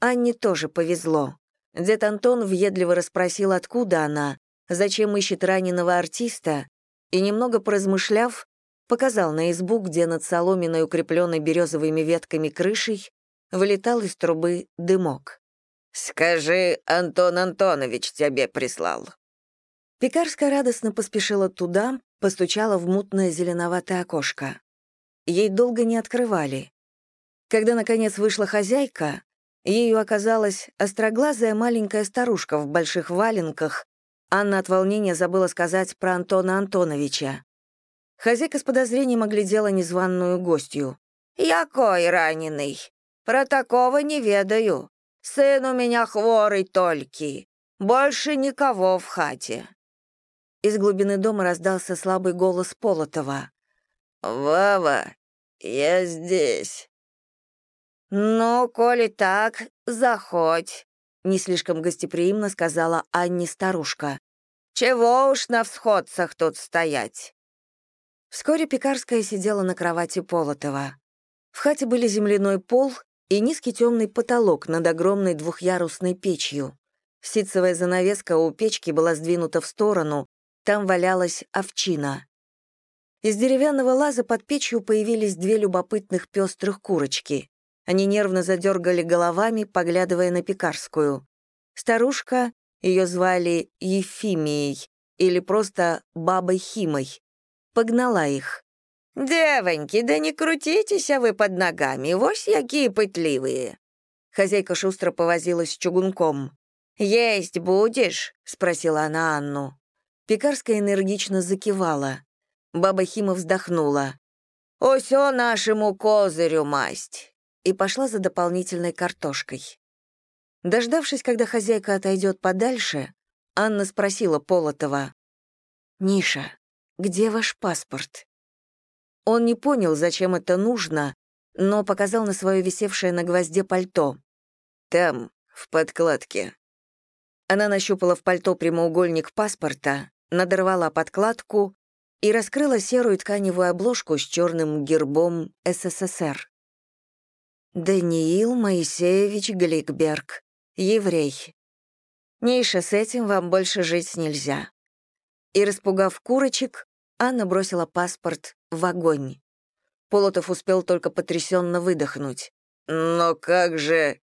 Анне тоже повезло. Дед Антон въедливо расспросил, откуда она, зачем ищет раненого артиста, и, немного поразмышляв, показал на избу, где над соломенной, укрепленной березовыми ветками крышей, вылетал из трубы дымок. «Скажи, Антон Антонович тебе прислал». Пекарская радостно поспешила туда, постучала в мутное зеленоватое окошко. Ей долго не открывали. Когда, наконец, вышла хозяйка, ею оказалась остроглазая маленькая старушка в больших валенках. Анна от волнения забыла сказать про Антона Антоновича. Хозяйка с подозрением оглядела незваную гостью. «Якой раненый? Про такого не ведаю. Сын у меня хворый только. Больше никого в хате». Из глубины дома раздался слабый голос Полотова. «Вава, я здесь». «Ну, коли так, заходь», — не слишком гостеприимно сказала Анне старушка. «Чего уж на всходцах тут стоять?» Вскоре Пекарская сидела на кровати Полотова. В хате были земляной пол и низкий темный потолок над огромной двухъярусной печью. Ситцевая занавеска у печки была сдвинута в сторону, там валялась овчина. Из деревянного лаза под печью появились две любопытных пестрых курочки. Они нервно задергали головами, поглядывая на пекарскую. Старушка, ее звали Ефимией или просто Бабой Химой, погнала их. «Девоньки, да не крутитесь, а вы под ногами, вось якие пытливые!» Хозяйка шустро повозилась с чугунком. «Есть будешь?» — спросила она Анну. Пекарская энергично закивала. Баба Хима вздохнула. «Осё нашему козырю масть!» И пошла за дополнительной картошкой. Дождавшись, когда хозяйка отойдет подальше, Анна спросила Полотова. «Ниша, где ваш паспорт?» Он не понял, зачем это нужно, но показал на свое висевшее на гвозде пальто. «Там, в подкладке». Она нащупала в пальто прямоугольник паспорта, надорвала подкладку и раскрыла серую тканевую обложку с черным гербом СССР. Даниил Моисеевич Гликберг, еврей. Ниша, с этим вам больше жить нельзя. И, распугав курочек, Анна бросила паспорт в огонь. Полотов успел только потрясенно выдохнуть. «Но как же...»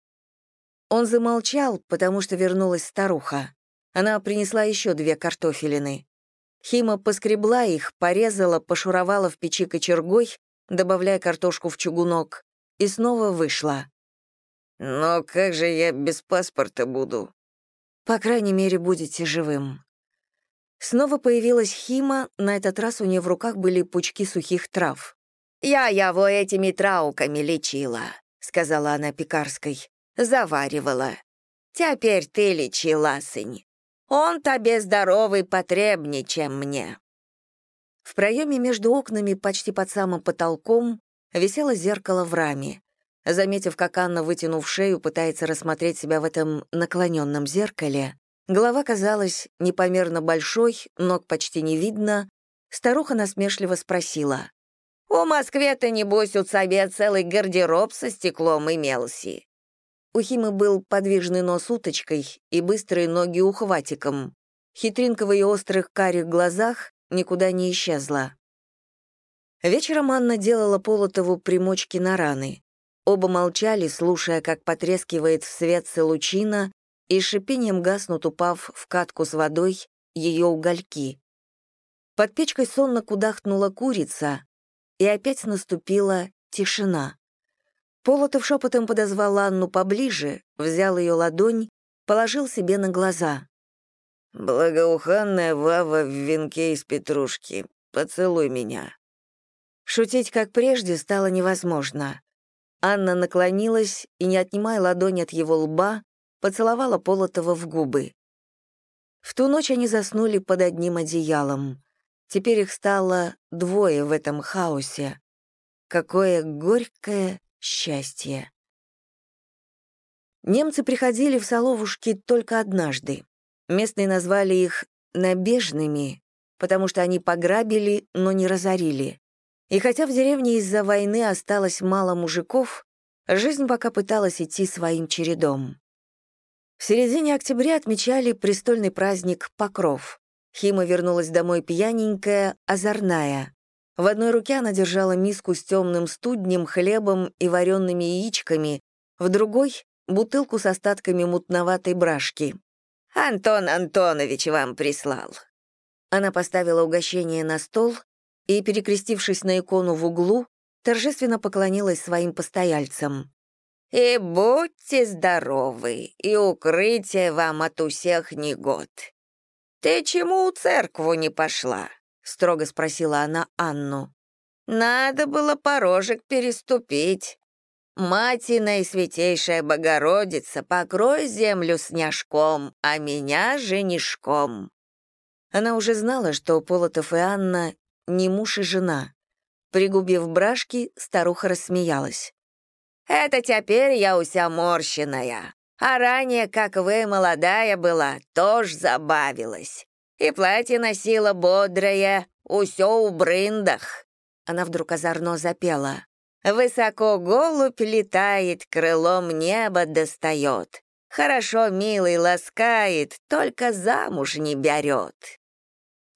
Он замолчал, потому что вернулась старуха. Она принесла еще две картофелины. Хима поскребла их, порезала, пошуровала в печи кочергой, добавляя картошку в чугунок, и снова вышла. «Но как же я без паспорта буду?» «По крайней мере, будете живым». Снова появилась Хима, на этот раз у нее в руках были пучки сухих трав. «Я его этими трауками лечила», — сказала она Пекарской. «Заваривала. Теперь ты лечи, ласынь. Он тебе здоровый потребнее, чем мне». В проеме между окнами, почти под самым потолком, висело зеркало в раме. Заметив, как Анна, вытянув шею, пытается рассмотреть себя в этом наклоненном зеркале, голова казалась непомерно большой, ног почти не видно, старуха насмешливо спросила. «У Москве-то, небось, у тебе целый гардероб со стеклом имелся». У Химы был подвижный нос уточкой и быстрые ноги ухватиком. Хитринка в ее острых карих глазах никуда не исчезла. Вечером Анна делала Полотову примочки на раны. Оба молчали, слушая, как потрескивает в свет лучина, и шипением гаснут, упав в катку с водой, ее угольки. Под печкой сонно кудахнула курица, и опять наступила тишина. Полотов шепотом подозвал Анну поближе, взял ее ладонь, положил себе на глаза. «Благоуханная Вава в венке из петрушки, поцелуй меня». Шутить, как прежде, стало невозможно. Анна наклонилась и, не отнимая ладони от его лба, поцеловала Полотова в губы. В ту ночь они заснули под одним одеялом. Теперь их стало двое в этом хаосе. Какое горькое счастье. Немцы приходили в Соловушки только однажды. Местные назвали их «набежными», потому что они пограбили, но не разорили. И хотя в деревне из-за войны осталось мало мужиков, жизнь пока пыталась идти своим чередом. В середине октября отмечали престольный праздник Покров. Хима вернулась домой пьяненькая, озорная. В одной руке она держала миску с темным студнем, хлебом и вареными яичками, в другой — бутылку с остатками мутноватой брашки. «Антон Антонович вам прислал». Она поставила угощение на стол и, перекрестившись на икону в углу, торжественно поклонилась своим постояльцам. «И будьте здоровы, и укрытие вам от усех негод. Ты чему у церкву не пошла?» — строго спросила она Анну. «Надо было порожек переступить. Мать Святейшая Богородица, покрой землю сняжком, а меня женишком». Она уже знала, что Полотов и Анна не муж и жена. Пригубив брашки, старуха рассмеялась. «Это теперь я уся морщиная, а ранее, как вы молодая была, тоже забавилась. И платье носила бодрое, усё у брындах». Она вдруг озорно запела. «Высоко голубь летает, крылом небо достает. Хорошо, милый, ласкает, только замуж не берет».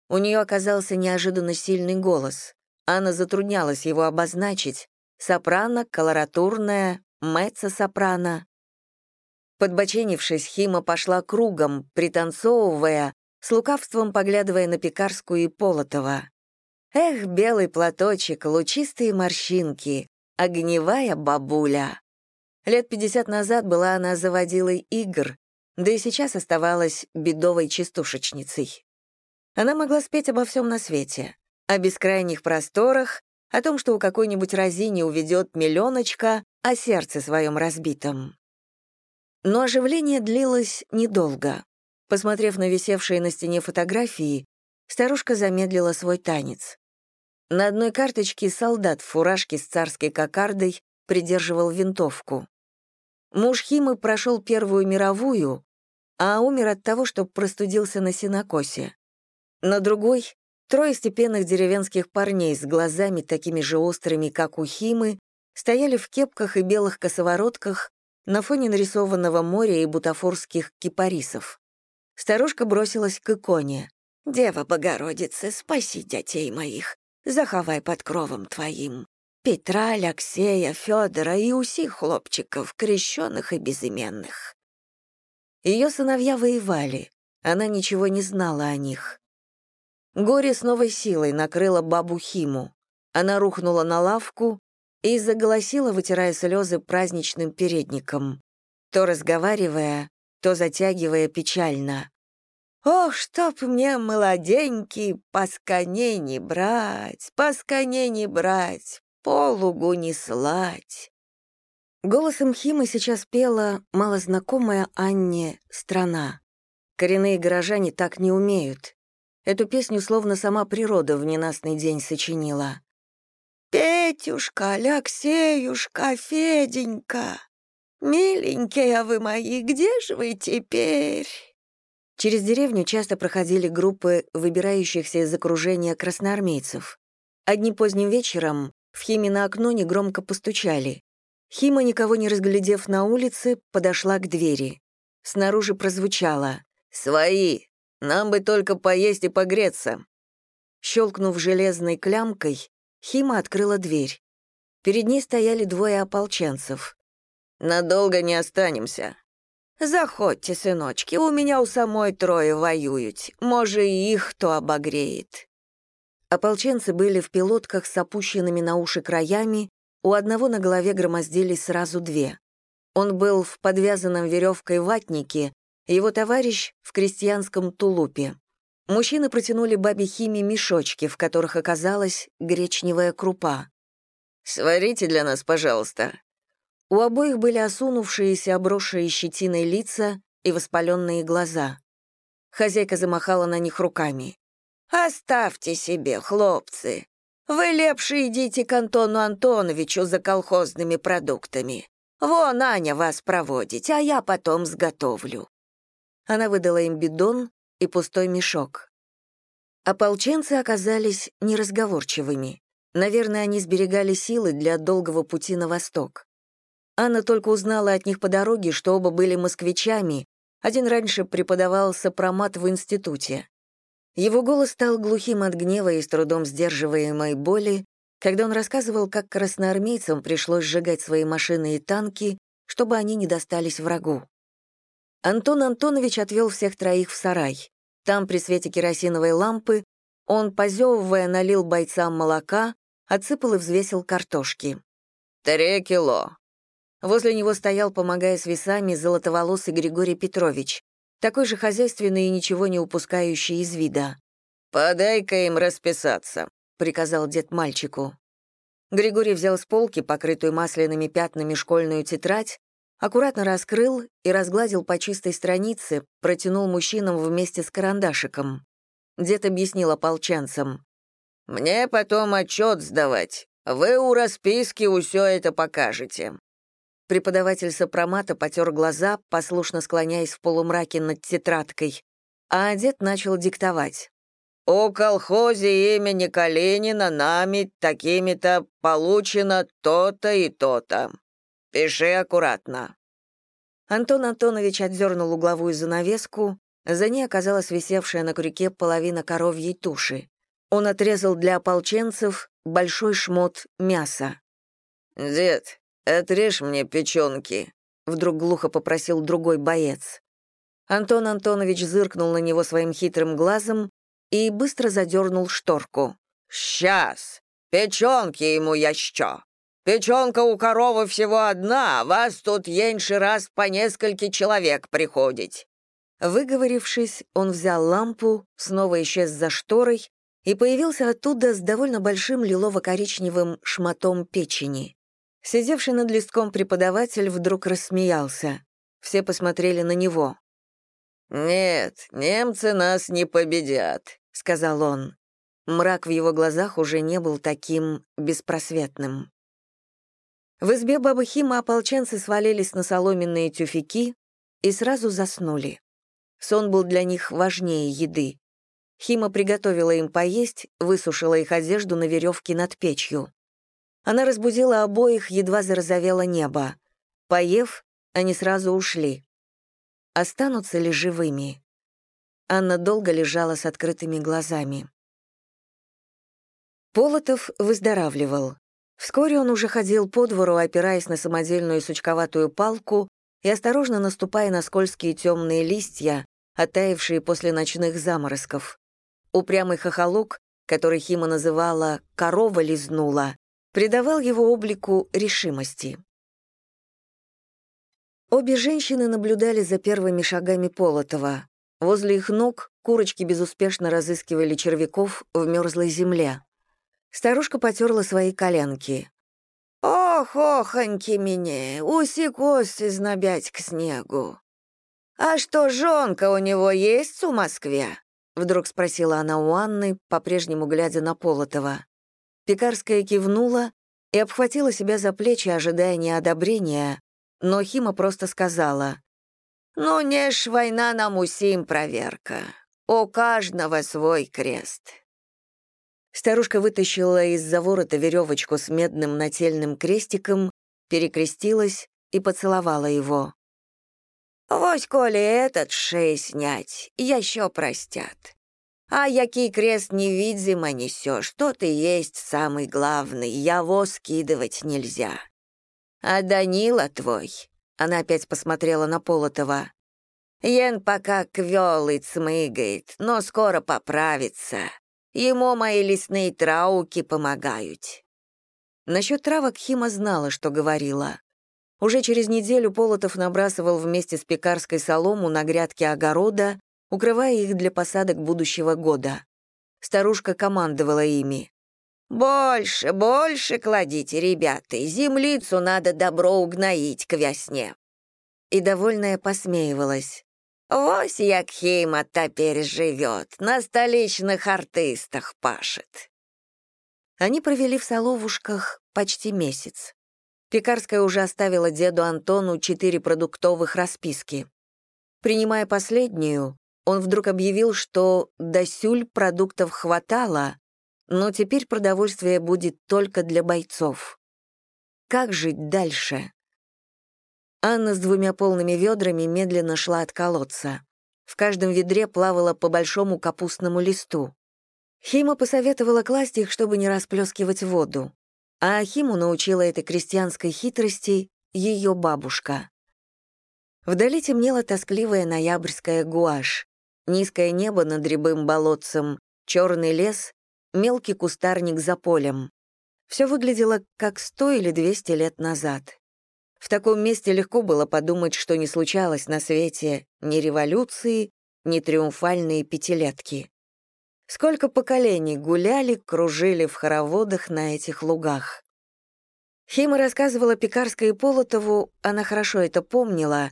У нее оказался неожиданно сильный голос. Анна затруднялась его обозначить. Сопрано, колоратурная, меццо-сопрано. Подбоченившись, Хима пошла кругом, пританцовывая, с лукавством поглядывая на Пекарскую и Полотова. Эх, белый платочек, лучистые морщинки, огневая бабуля. Лет пятьдесят назад была она заводилой игр, да и сейчас оставалась бедовой частушечницей. Она могла спеть обо всем на свете. О бескрайних просторах, о том, что у какой-нибудь разини уведет миллионочка, о сердце своем разбитом. Но оживление длилось недолго. Посмотрев на висевшие на стене фотографии, старушка замедлила свой танец. На одной карточке солдат в фуражке с царской кокардой придерживал винтовку. Муж Химы прошел Первую мировую, а умер от того, что простудился на синокосе. На другой — трое степенных деревенских парней с глазами такими же острыми, как у Химы, стояли в кепках и белых косоворотках на фоне нарисованного моря и бутафорских кипарисов. Старушка бросилась к иконе. «Дева Богородица, спаси детей моих, заховай под кровом твоим. Петра, Алексея, Федора и усих хлопчиков, крещенных и безыменных». Ее сыновья воевали, она ничего не знала о них. Горе с новой силой накрыло бабу Химу. Она рухнула на лавку и заголосила, вытирая слезы праздничным передником, то разговаривая, то затягивая печально. «Ох, чтоб мне, молоденький, пасконей не брать, пасконей не брать, полугу не слать!» Голосом Химы сейчас пела малознакомая Анне «Страна». Коренные горожане так не умеют. Эту песню словно сама природа в ненастный день сочинила. «Петюшка, Алексеюшка, Феденька, миленькие вы мои, где же вы теперь?» Через деревню часто проходили группы выбирающихся из окружения красноармейцев. Одним поздним вечером в Химе на окно негромко постучали. Хима, никого не разглядев на улице, подошла к двери. Снаружи прозвучало «Свои! Нам бы только поесть и погреться!» Щелкнув железной клямкой, Хима открыла дверь. Перед ней стояли двое ополченцев. «Надолго не останемся». «Заходьте, сыночки, у меня у самой трое воюют. Может, и их кто обогреет». Ополченцы были в пилотках с опущенными на уши краями, у одного на голове громоздились сразу две. Он был в подвязанном веревкой ватнике, его товарищ — в крестьянском тулупе. Мужчины протянули бабе Химе мешочки, в которых оказалась гречневая крупа. «Сварите для нас, пожалуйста». У обоих были осунувшиеся, обросшие щетиной лица и воспаленные глаза. Хозяйка замахала на них руками. «Оставьте себе, хлопцы. Вы лепше идите к Антону Антоновичу за колхозными продуктами. Вон Аня вас проводит, а я потом сготовлю». Она выдала им бидон, и пустой мешок. Ополченцы оказались неразговорчивыми. Наверное, они сберегали силы для долгого пути на восток. Анна только узнала от них по дороге, что оба были москвичами, один раньше преподавал сопромат в институте. Его голос стал глухим от гнева и с трудом сдерживаемой боли, когда он рассказывал, как красноармейцам пришлось сжигать свои машины и танки, чтобы они не достались врагу. Антон Антонович отвел всех троих в сарай. Там, при свете керосиновой лампы, он, позевывая, налил бойцам молока, отсыпал и взвесил картошки. «Три кило». Возле него стоял, помогая с весами, золотоволосый Григорий Петрович, такой же хозяйственный и ничего не упускающий из вида. «Подай-ка им расписаться», — приказал дед мальчику. Григорий взял с полки, покрытую масляными пятнами, школьную тетрадь, аккуратно раскрыл и разгладил по чистой странице, протянул мужчинам вместе с карандашиком. Дед объяснил ополченцам. «Мне потом отчет сдавать. Вы у расписки все это покажете». Преподаватель сопромата потер глаза, послушно склоняясь в полумраке над тетрадкой, а дед начал диктовать. «О колхозе имени Калинина нами такими-то получено то-то и то-то. Пиши аккуратно». Антон Антонович отдернул угловую занавеску, за ней оказалась висевшая на крюке половина коровьей туши. Он отрезал для ополченцев большой шмот мяса. «Дед, отрежь мне печенки», — вдруг глухо попросил другой боец. Антон Антонович зыркнул на него своим хитрым глазом и быстро задернул шторку. «Сейчас! Печенки ему еще!» Печенка у коровы всего одна, а вас тут еньше раз по несколько человек приходить». Выговорившись, он взял лампу, снова исчез за шторой и появился оттуда с довольно большим лилово-коричневым шматом печени. Сидевший над листком преподаватель вдруг рассмеялся. Все посмотрели на него. «Нет, немцы нас не победят», — сказал он. Мрак в его глазах уже не был таким беспросветным. В избе бабы Хима ополченцы свалились на соломенные тюфяки и сразу заснули. Сон был для них важнее еды. Хима приготовила им поесть, высушила их одежду на веревке над печью. Она разбудила обоих, едва зарозовело небо. Поев, они сразу ушли. Останутся ли живыми? Анна долго лежала с открытыми глазами. Полотов выздоравливал. Вскоре он уже ходил по двору, опираясь на самодельную сучковатую палку и осторожно наступая на скользкие темные листья, оттаившие после ночных заморозков. Упрямый хохолок, который Хима называла «корова лизнула», придавал его облику решимости. Обе женщины наблюдали за первыми шагами Полотова. Возле их ног курочки безуспешно разыскивали червяков в мерзлой земле. Старушка потерла свои коленки. «Ох, охоньки мне, уси кости знобять к снегу. А что, жонка у него есть у Москве? вдруг спросила она у Анны, по-прежнему глядя на Полотова. Пекарская кивнула и обхватила себя за плечи, ожидая неодобрения, но Хима просто сказала, «Ну, не ж война нам усим проверка. У каждого свой крест». Старушка вытащила из-за ворота веревочку с медным нательным крестиком, перекрестилась и поцеловала его. «Вось, коли этот шеи снять, еще простят. А який крест невидимо несешь, тот и есть самый главный, его скидывать нельзя. А Данила твой, она опять посмотрела на Полотова, Ен пока квелый цмыгает, но скоро поправится. Ему мои лесные трауки помогают. Насчет травок Хима знала, что говорила. Уже через неделю Полотов набрасывал вместе с пекарской солому на грядки огорода, укрывая их для посадок будущего года. Старушка командовала ими. «Больше, больше кладите, ребята, землицу надо добро угноить к весне». И довольная посмеивалась. «Вось як Хейма теперь живет, на столичных артистах пашет». Они провели в Соловушках почти месяц. Пекарская уже оставила деду Антону четыре продуктовых расписки. Принимая последнюю, он вдруг объявил, что до сюль продуктов хватало, но теперь продовольствие будет только для бойцов. Как жить дальше? Анна с двумя полными ведрами медленно шла от колодца. В каждом ведре плавало по большому капустному листу. Хима посоветовала класть их, чтобы не расплескивать воду. А Ахиму научила этой крестьянской хитрости ее бабушка. Вдали темнела тоскливая ноябрьская гуашь. Низкое небо над рябым болотцем, черный лес, мелкий кустарник за полем. Все выглядело как сто или двести лет назад. В таком месте легко было подумать, что не случалось на свете ни революции, ни триумфальные пятилетки. Сколько поколений гуляли, кружили в хороводах на этих лугах. Хима рассказывала Пекарской и Полотову, она хорошо это помнила,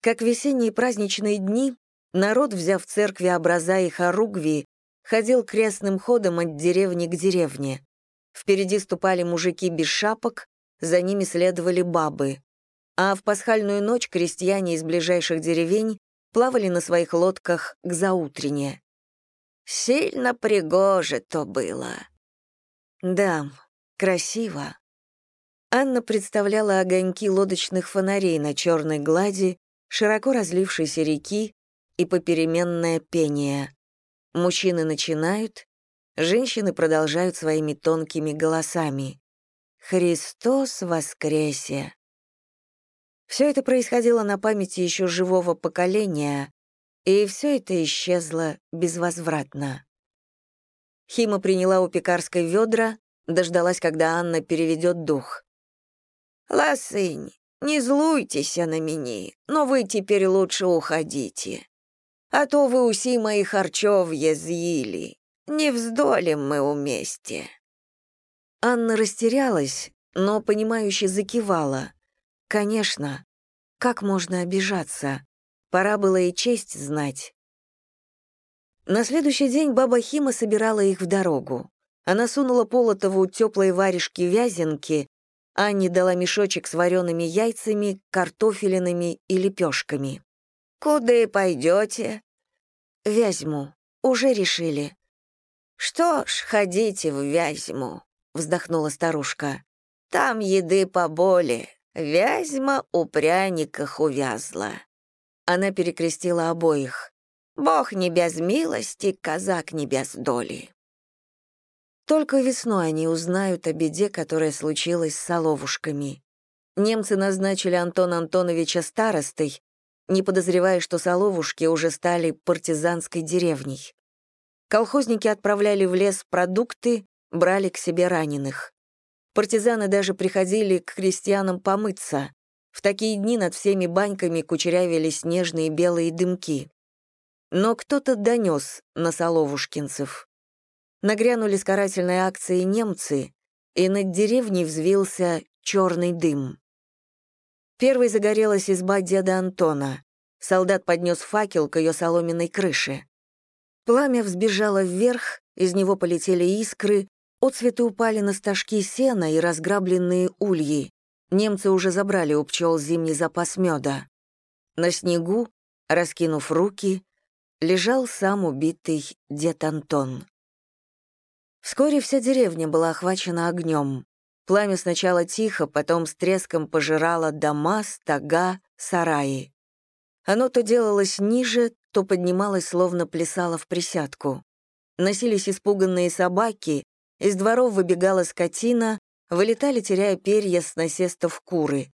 как весенние праздничные дни народ, взяв в церкви образа и хоругви, ходил крестным ходом от деревни к деревне. Впереди ступали мужики без шапок, за ними следовали бабы. А в пасхальную ночь крестьяне из ближайших деревень плавали на своих лодках к заутрене. Сильно пригоже то было. Да, красиво. Анна представляла огоньки лодочных фонарей на черной глади, широко разлившейся реки и попеременное пение. Мужчины начинают, женщины продолжают своими тонкими голосами. «Христос воскресе!» Все это происходило на памяти еще живого поколения, и все это исчезло безвозвратно. Хима приняла у пекарской ведра, дождалась, когда Анна переведет дух. «Ласынь, не злуйтесь на меня, но вы теперь лучше уходите. А то вы уси мои харчовья з'ели. Не вздолим мы вместе». Анна растерялась, но, понимающе закивала. «Конечно. Как можно обижаться? Пора было и честь знать. На следующий день баба Хима собирала их в дорогу. Она сунула Полотову теплые варежки вязенки, Анне дала мешочек с вареными яйцами, картофелинами и лепешками. «Куда пойдете?» «Вязьму. Уже решили». «Что ж, ходите в Вязьму», — вздохнула старушка. «Там еды поболее. Вязьма у пряниках увязла». Она перекрестила обоих. «Бог не без милости, казак не без доли». Только весной они узнают о беде, которая случилась с Соловушками. Немцы назначили Антона Антоновича старостой, не подозревая, что Соловушки уже стали партизанской деревней. Колхозники отправляли в лес продукты, брали к себе раненых. Партизаны даже приходили к крестьянам помыться. В такие дни над всеми баньками кучерявились снежные белые дымки. Но кто-то донес на Соловушкинцев. Нагрянули с карательной акцией немцы, и над деревней взвился черный дым. Первой загорелась изба деда Антона. Солдат поднес факел к ее соломенной крыше. Пламя взбежало вверх, из него полетели искры, отцветы упали на стажки сена и разграбленные ульи. Немцы уже забрали у пчел зимний запас меда. На снегу, раскинув руки, лежал сам убитый дед Антон. Вскоре вся деревня была охвачена огнем. Пламя сначала тихо, потом с треском пожирало дома, стога, сараи. Оно то делалось ниже, то поднималось, словно плясало в присядку. Носились испуганные собаки, из дворов выбегала скотина, вылетали, теряя перья с насестов куры.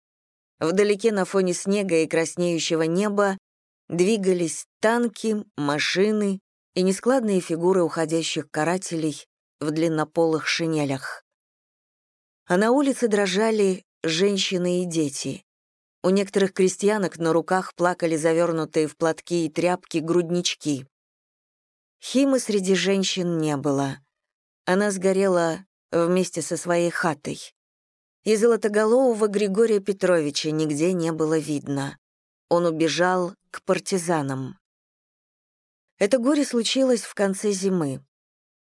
Вдалеке на фоне снега и краснеющего неба двигались танки, машины и нескладные фигуры уходящих карателей в длиннополых шинелях. А на улице дрожали женщины и дети. У некоторых крестьянок на руках плакали завернутые в платки и тряпки груднички. Химы среди женщин не было. Она сгорела вместе со своей хатой. И золотоголового Григория Петровича нигде не было видно. Он убежал к партизанам. Это горе случилось в конце зимы.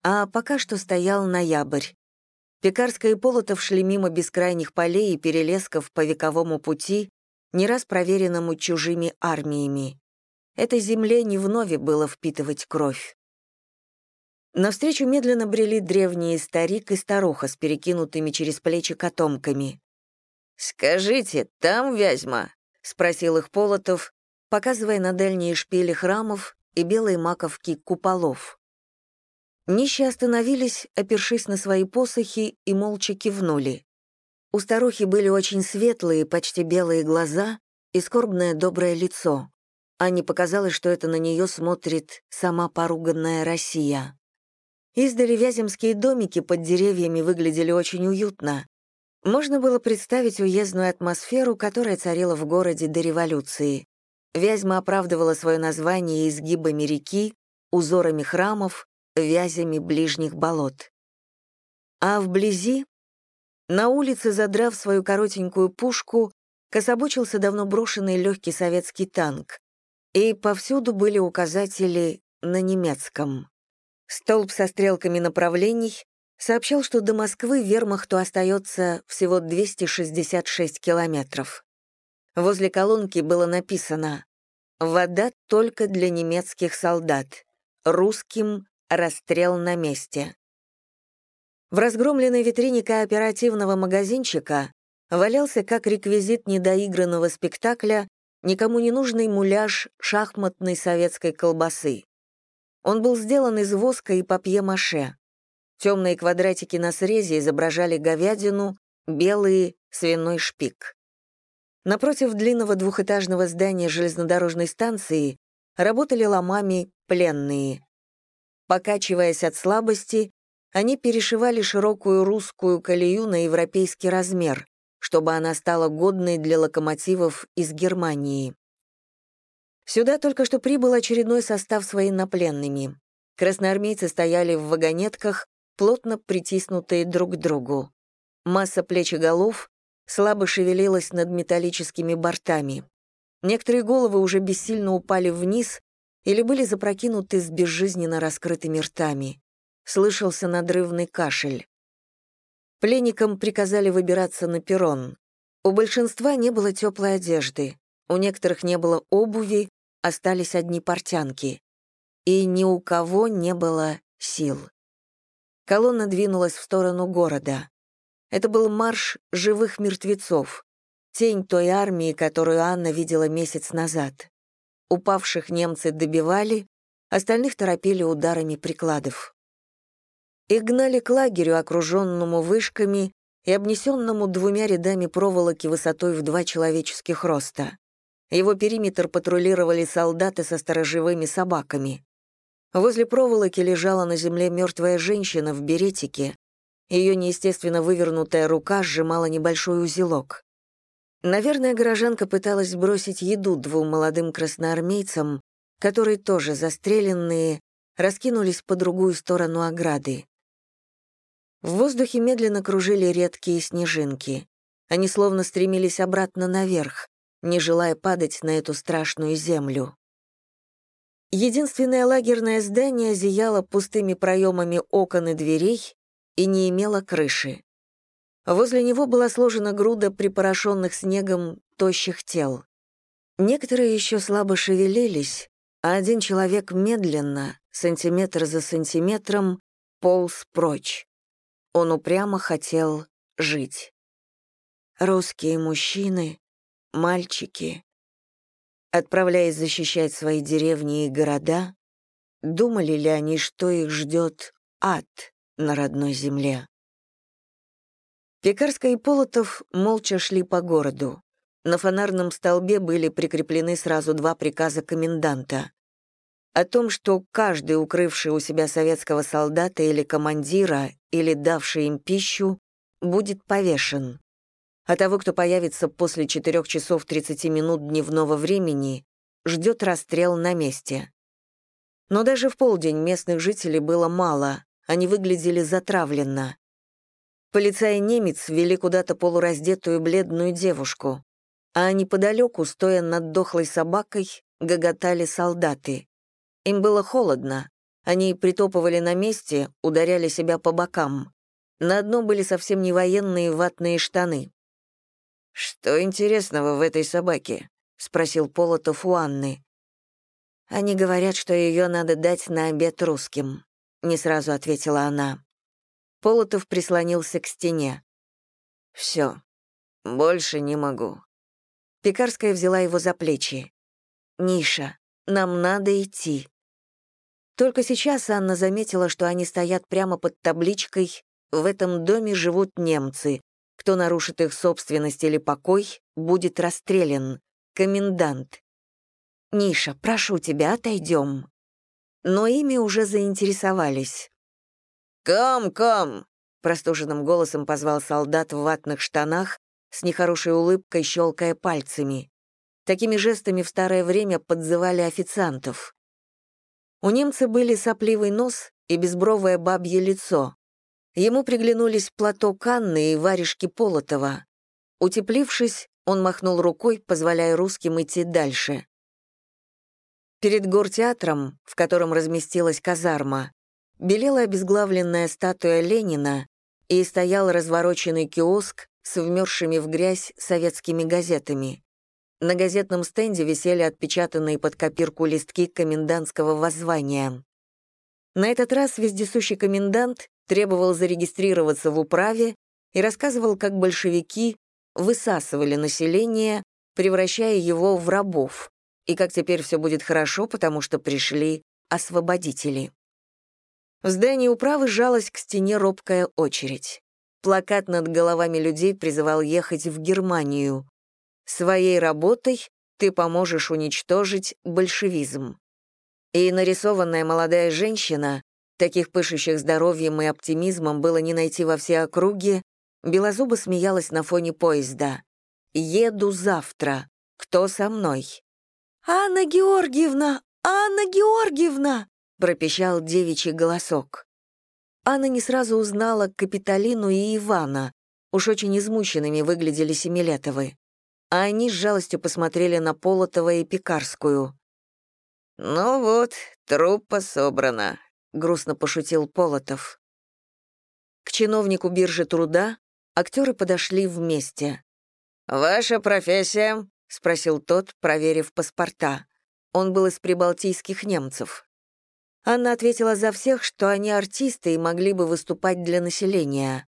А пока что стоял ноябрь. Пекарская и Полотов шли мимо бескрайних полей и перелесков по вековому пути, не раз проверенному чужими армиями. Этой земле не вновь было впитывать кровь. Навстречу медленно брели древние старик и старуха с перекинутыми через плечи котомками. «Скажите, там Вязьма?» — спросил их Полотов, показывая на дальние шпили храмов и белые маковки куполов. Нищие остановились, опершись на свои посохи, и молча кивнули. У старухи были очень светлые, почти белые глаза и скорбное доброе лицо. Анне показалось, что это на нее смотрит сама поруганная Россия. Издали вяземские домики под деревьями выглядели очень уютно. Можно было представить уездную атмосферу, которая царила в городе до революции. Вязьма оправдывала свое название изгибами реки, узорами храмов, вязями ближних болот. А вблизи, на улице, задрав свою коротенькую пушку, кособочился давно брошенный легкий советский танк, и повсюду были указатели на немецком. Столб со стрелками направлений сообщал, что до Москвы вермахту остается всего 266 километров. Возле колонки было написано «Вода только для немецких солдат. Русским Расстрел на месте. В разгромленной витрине кооперативного магазинчика валялся как реквизит недоигранного спектакля никому не нужный муляж шахматной советской колбасы. Он был сделан из воска и папье-маше. Темные квадратики на срезе изображали говядину, белые — свиной шпик. Напротив длинного двухэтажного здания железнодорожной станции работали ломами пленные. Покачиваясь от слабости, они перешивали широкую русскую колею на европейский размер, чтобы она стала годной для локомотивов из Германии. Сюда только что прибыл очередной состав с военнопленными. Красноармейцы стояли в вагонетках, плотно притиснутые друг к другу. Масса плеч и голов слабо шевелилась над металлическими бортами. Некоторые головы уже бессильно упали вниз, или были запрокинуты с безжизненно раскрытыми ртами. Слышался надрывный кашель. Пленникам приказали выбираться на перрон. У большинства не было теплой одежды, у некоторых не было обуви, остались одни портянки. И ни у кого не было сил. Колонна двинулась в сторону города. Это был марш живых мертвецов, тень той армии, которую Анна видела месяц назад. Упавших немцы добивали, остальных торопили ударами прикладов. Их гнали к лагерю, окруженному вышками и обнесенному двумя рядами проволоки высотой в два человеческих роста. Его периметр патрулировали солдаты со сторожевыми собаками. Возле проволоки лежала на земле мертвая женщина в беретике. Ее неестественно вывернутая рука сжимала небольшой узелок. Наверное, горожанка пыталась сбросить еду двум молодым красноармейцам, которые тоже застреленные, раскинулись по другую сторону ограды. В воздухе медленно кружили редкие снежинки. Они словно стремились обратно наверх, не желая падать на эту страшную землю. Единственное лагерное здание зияло пустыми проемами окон и дверей и не имело крыши. Возле него была сложена груда припорошенных снегом тощих тел. Некоторые еще слабо шевелились, а один человек медленно, сантиметр за сантиметром, полз прочь. Он упрямо хотел жить. Русские мужчины, мальчики, отправляясь защищать свои деревни и города, думали ли они, что их ждет ад на родной земле? Пекарская и Полотов молча шли по городу. На фонарном столбе были прикреплены сразу два приказа коменданта. О том, что каждый, укрывший у себя советского солдата или командира, или давший им пищу, будет повешен. А того, кто появится после 4 часов 30 минут дневного времени, ждет расстрел на месте. Но даже в полдень местных жителей было мало, они выглядели затравленно. Полицай-немец вели куда-то полураздетую бледную девушку, а неподалеку, стоя над дохлой собакой, гоготали солдаты. Им было холодно, они притопывали на месте, ударяли себя по бокам. На одном были совсем не военные ватные штаны. «Что интересного в этой собаке?» — спросил Полотов у Анны. «Они говорят, что ее надо дать на обед русским», — не сразу ответила она. Полотов прислонился к стене. «Все, больше не могу». Пекарская взяла его за плечи. «Ниша, нам надо идти». Только сейчас Анна заметила, что они стоят прямо под табличкой «В этом доме живут немцы. Кто нарушит их собственность или покой, будет расстрелян. Комендант». «Ниша, прошу тебя, отойдем». Но ими уже заинтересовались. «Ком, ком!» — простуженным голосом позвал солдат в ватных штанах, с нехорошей улыбкой щелкая пальцами. Такими жестами в старое время подзывали официантов. У немца были сопливый нос и безбровое бабье лицо. Ему приглянулись платок Анны и варежки Полотова. Утеплившись, он махнул рукой, позволяя русским идти дальше. Перед гортеатром, в котором разместилась казарма, белела обезглавленная статуя Ленина и стоял развороченный киоск с вмерзшими в грязь советскими газетами. На газетном стенде висели отпечатанные под копирку листки комендантского воззвания. На этот раз вездесущий комендант требовал зарегистрироваться в управе и рассказывал, как большевики высасывали население, превращая его в рабов, и как теперь все будет хорошо, потому что пришли освободители. В здании управы сжалась к стене робкая очередь. Плакат над головами людей призывал ехать в Германию. «Своей работой ты поможешь уничтожить большевизм». И нарисованная молодая женщина, таких пышущих здоровьем и оптимизмом было не найти во все округи, белозубо смеялась на фоне поезда. «Еду завтра. Кто со мной?» «Анна Георгиевна! Анна Георгиевна!» пропищал девичий голосок. Анна не сразу узнала Капитолину и Ивана. Уж очень измученными выглядели Семилетовы. А они с жалостью посмотрели на Полотова и Пекарскую. «Ну вот, труппа собрана», — грустно пошутил Полотов. К чиновнику биржи труда актеры подошли вместе. «Ваша профессия?» — спросил тот, проверив паспорта. Он был из прибалтийских немцев. Анна ответила за всех, что они артисты и могли бы выступать для населения.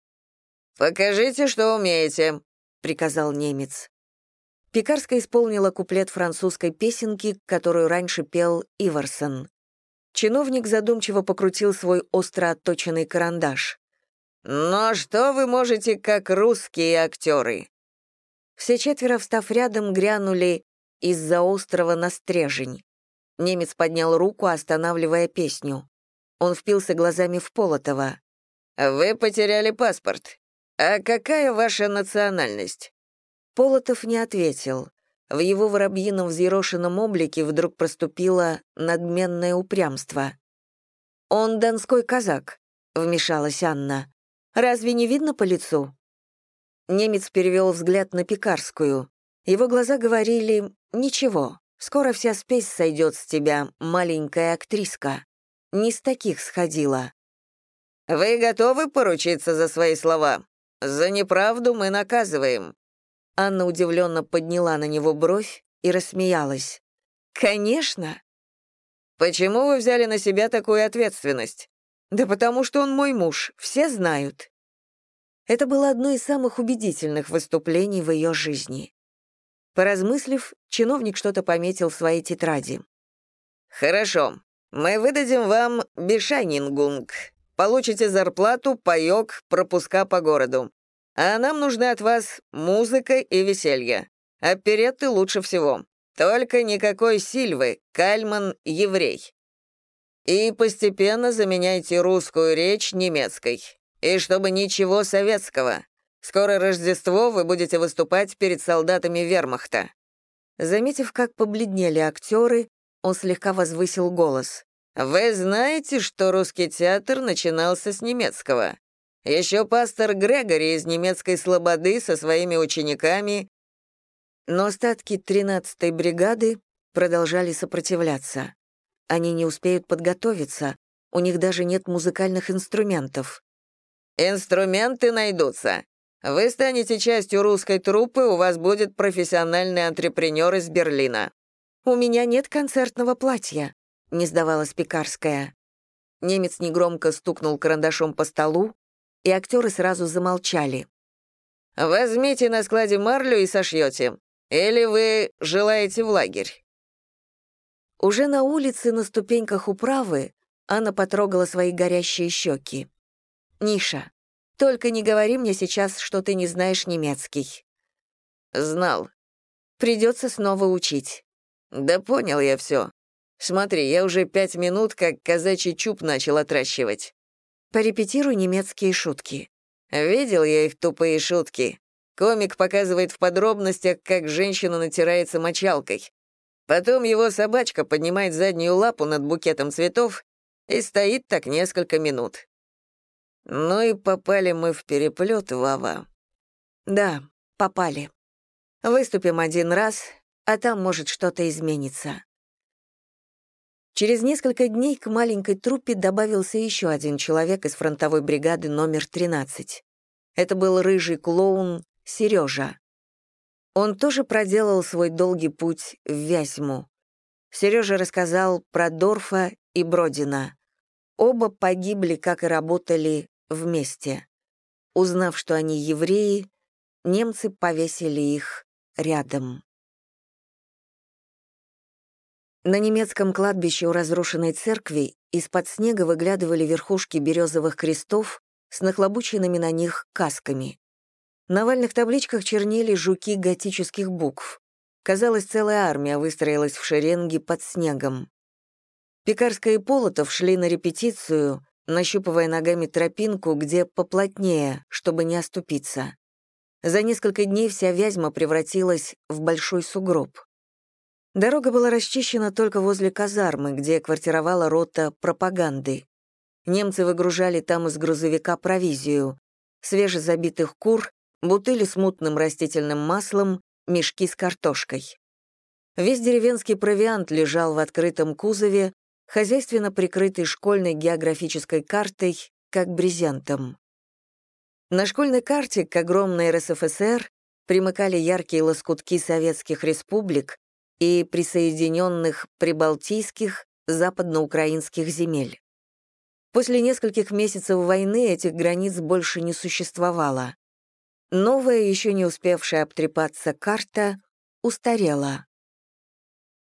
«Покажите, что умеете», — приказал немец. Пекарская исполнила куплет французской песенки, которую раньше пел Иварсон. Чиновник задумчиво покрутил свой остро отточенный карандаш. «Но что вы можете, как русские актеры?» Все четверо, встав рядом, грянули из-за острова на стрежень. Немец поднял руку, останавливая песню. Он впился глазами в Полотова. «Вы потеряли паспорт. А какая ваша национальность?» Полотов не ответил. В его воробьином взъерошенном облике вдруг проступило надменное упрямство. «Он донской казак», — вмешалась Анна. «Разве не видно по лицу?» Немец перевел взгляд на Пекарскую. Его глаза говорили «ничего». Скоро вся спесь сойдет с тебя, маленькая актриска. Не с таких сходила». «Вы готовы поручиться за свои слова? За неправду мы наказываем». Анна удивленно подняла на него бровь и рассмеялась. «Конечно!» «Почему вы взяли на себя такую ответственность?» «Да потому что он мой муж, все знают». Это было одно из самых убедительных выступлений в ее жизни. Поразмыслив, чиновник что-то пометил в своей тетради. «Хорошо. Мы выдадим вам бешайнингунг. Получите зарплату, паёк, пропуска по городу. А нам нужны от вас музыка и веселье. Оперетты лучше всего. Только никакой Сильвы, Кальман — еврей. И постепенно заменяйте русскую речь немецкой. И чтобы ничего советского. Скоро Рождество, вы будете выступать перед солдатами вермахта». Заметив, как побледнели актеры, он слегка возвысил голос. «Вы знаете, что русский театр начинался с немецкого? Еще пастор Грегори из немецкой слободы со своими учениками...» Но остатки 13-й бригады продолжали сопротивляться. Они не успеют подготовиться, у них даже нет музыкальных инструментов. «Инструменты найдутся. Вы станете частью русской труппы, у вас будет профессиональный антрепренер из Берлина». «У меня нет концертного платья», — не сдавалась Пекарская. Немец негромко стукнул карандашом по столу, и актеры сразу замолчали. «Возьмите на складе марлю и сошьете. Или вы желаете в лагерь?» Уже на улице на ступеньках управы Анна потрогала свои горящие щеки. «Ниша, только не говори мне сейчас, что ты не знаешь немецкий». «Знал. Придется снова учить». «Да понял я все. Смотри, я уже пять минут как казачий чуб начал отращивать». «Порепетируй немецкие шутки». «Видел я их тупые шутки. Комик показывает в подробностях, как женщина натирается мочалкой. Потом его собачка поднимает заднюю лапу над букетом цветов и стоит так несколько минут. Ну и попали мы в переплет, Вава. Да, попали. Выступим один раз, а там, может, что-то изменится. Через несколько дней к маленькой труппе добавился еще один человек из фронтовой бригады номер 13. Это был рыжий клоун Сережа. Он тоже проделал свой долгий путь в Вязьму. Сережа рассказал про Дорфа и Бродина. Оба погибли, как и работали, вместе. Узнав, что они евреи, немцы повесили их рядом. На немецком кладбище у разрушенной церкви из-под снега выглядывали верхушки березовых крестов с нахлобученными на них касками. На вальных табличках чернели жуки готических букв. Казалось, целая армия выстроилась в шеренге под снегом. Пекарская и Полотов шли на репетицию, нащупывая ногами тропинку, где поплотнее, чтобы не оступиться. За несколько дней вся Вязьма превратилась в большой сугроб. Дорога была расчищена только возле казармы, где квартировала рота пропаганды. Немцы выгружали там из грузовика провизию, свежезабитых кур, бутыли с мутным растительным маслом, мешки с картошкой. Весь деревенский провиант лежал в открытом кузове, хозяйственно прикрытый школьной географической картой, как брезентом. На школьной карте к огромной РСФСР примыкали яркие лоскутки советских республик и присоединенных прибалтийских западноукраинских земель. После нескольких месяцев войны этих границ больше не существовало. Новая, еще не успевшая обтрепаться карта, устарела.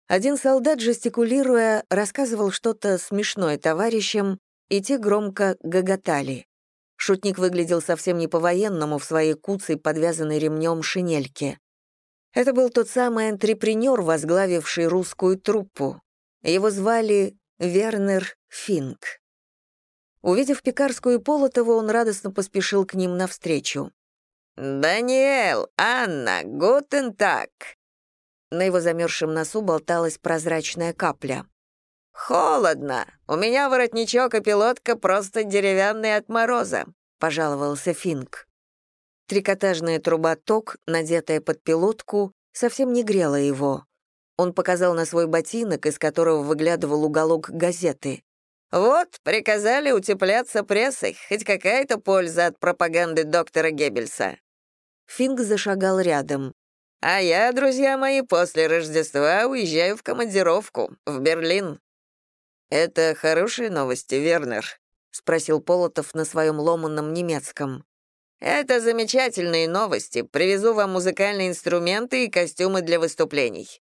Один солдат, жестикулируя, рассказывал что-то смешное товарищам, и те громко гоготали. Шутник выглядел совсем не по-военному в своей куцей, подвязанной ремнем шинельке. Это был тот самый антрепренер, возглавивший русскую труппу. Его звали Вернер Финк. Увидев Пекарскую и Полотова, он радостно поспешил к ним навстречу. «Даниэл, Анна, гутен так!» На его замерзшем носу болталась прозрачная капля. «Холодно. У меня воротничок и пилотка просто деревянные от мороза», — пожаловался Финк. Трикотажная труба ток, надетая под пилотку, совсем не грела его. Он показал на свой ботинок, из которого выглядывал уголок газеты. «Вот, приказали утепляться прессой, хоть какая-то польза от пропаганды доктора Геббельса». Финг зашагал рядом. «А я, друзья мои, после Рождества уезжаю в командировку, в Берлин». «Это хорошие новости, Вернер?» — спросил Полотов на своем ломанном немецком. «Это замечательные новости. Привезу вам музыкальные инструменты и костюмы для выступлений».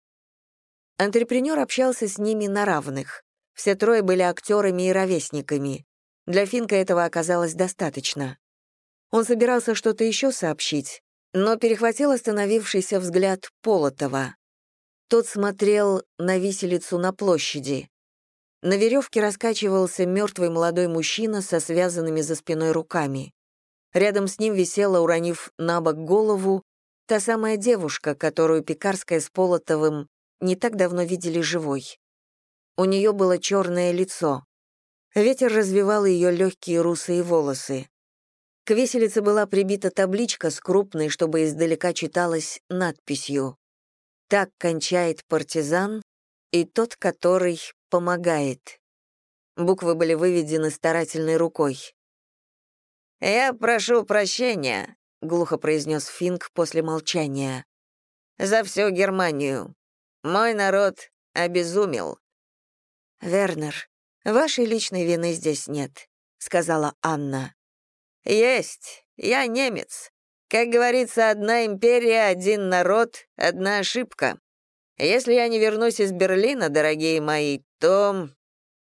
Антрепренер общался с ними на равных. Все трое были актерами и ровесниками. Для Финка этого оказалось достаточно. Он собирался что-то еще сообщить, но перехватил остановившийся взгляд Полотова. Тот смотрел на виселицу на площади. На веревке раскачивался мертвый молодой мужчина со связанными за спиной руками. Рядом с ним висела, уронив на бок голову, та самая девушка, которую Пекарская с Полотовым не так давно видели живой. У нее было черное лицо. Ветер развивал ее легкие русые волосы. К виселице была прибита табличка с крупной, чтобы издалека читалась надписью «Так кончает партизан и тот, который помогает». Буквы были выведены старательной рукой. «Я прошу прощения», — глухо произнес Финк после молчания. «За всю Германию. Мой народ обезумел. «Вернер, вашей личной вины здесь нет», — сказала Анна. «Есть. Я немец. Как говорится, одна империя, один народ, одна ошибка. Если я не вернусь из Берлина, дорогие мои, то...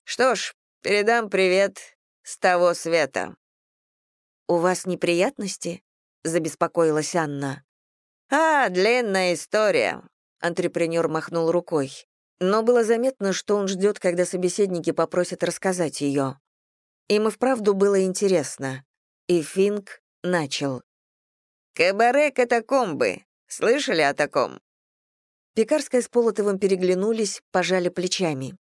Что ж, передам привет с того света». «У вас неприятности?» — забеспокоилась Анна. «А, длинная история», — антрепренер махнул рукой но было заметно, что он ждет, когда собеседники попросят рассказать ее. Им и вправду было интересно. И Финк начал. «Кабаре катакомбы. Слышали о таком?» Пекарская с Полотовым переглянулись, пожали плечами.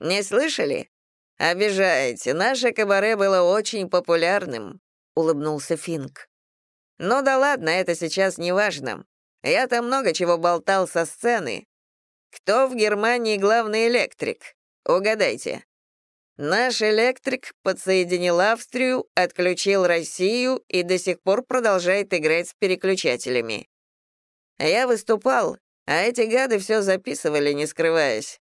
«Не слышали? Обижаете. Наше кабаре было очень популярным», — улыбнулся Финк. «Ну да ладно, это сейчас не важно. Я там много чего болтал со сцены, кто в Германии главный электрик? Угадайте. Наш электрик подсоединил Австрию, отключил Россию и до сих пор продолжает играть с переключателями. Я выступал, а эти гады все записывали, не скрываясь.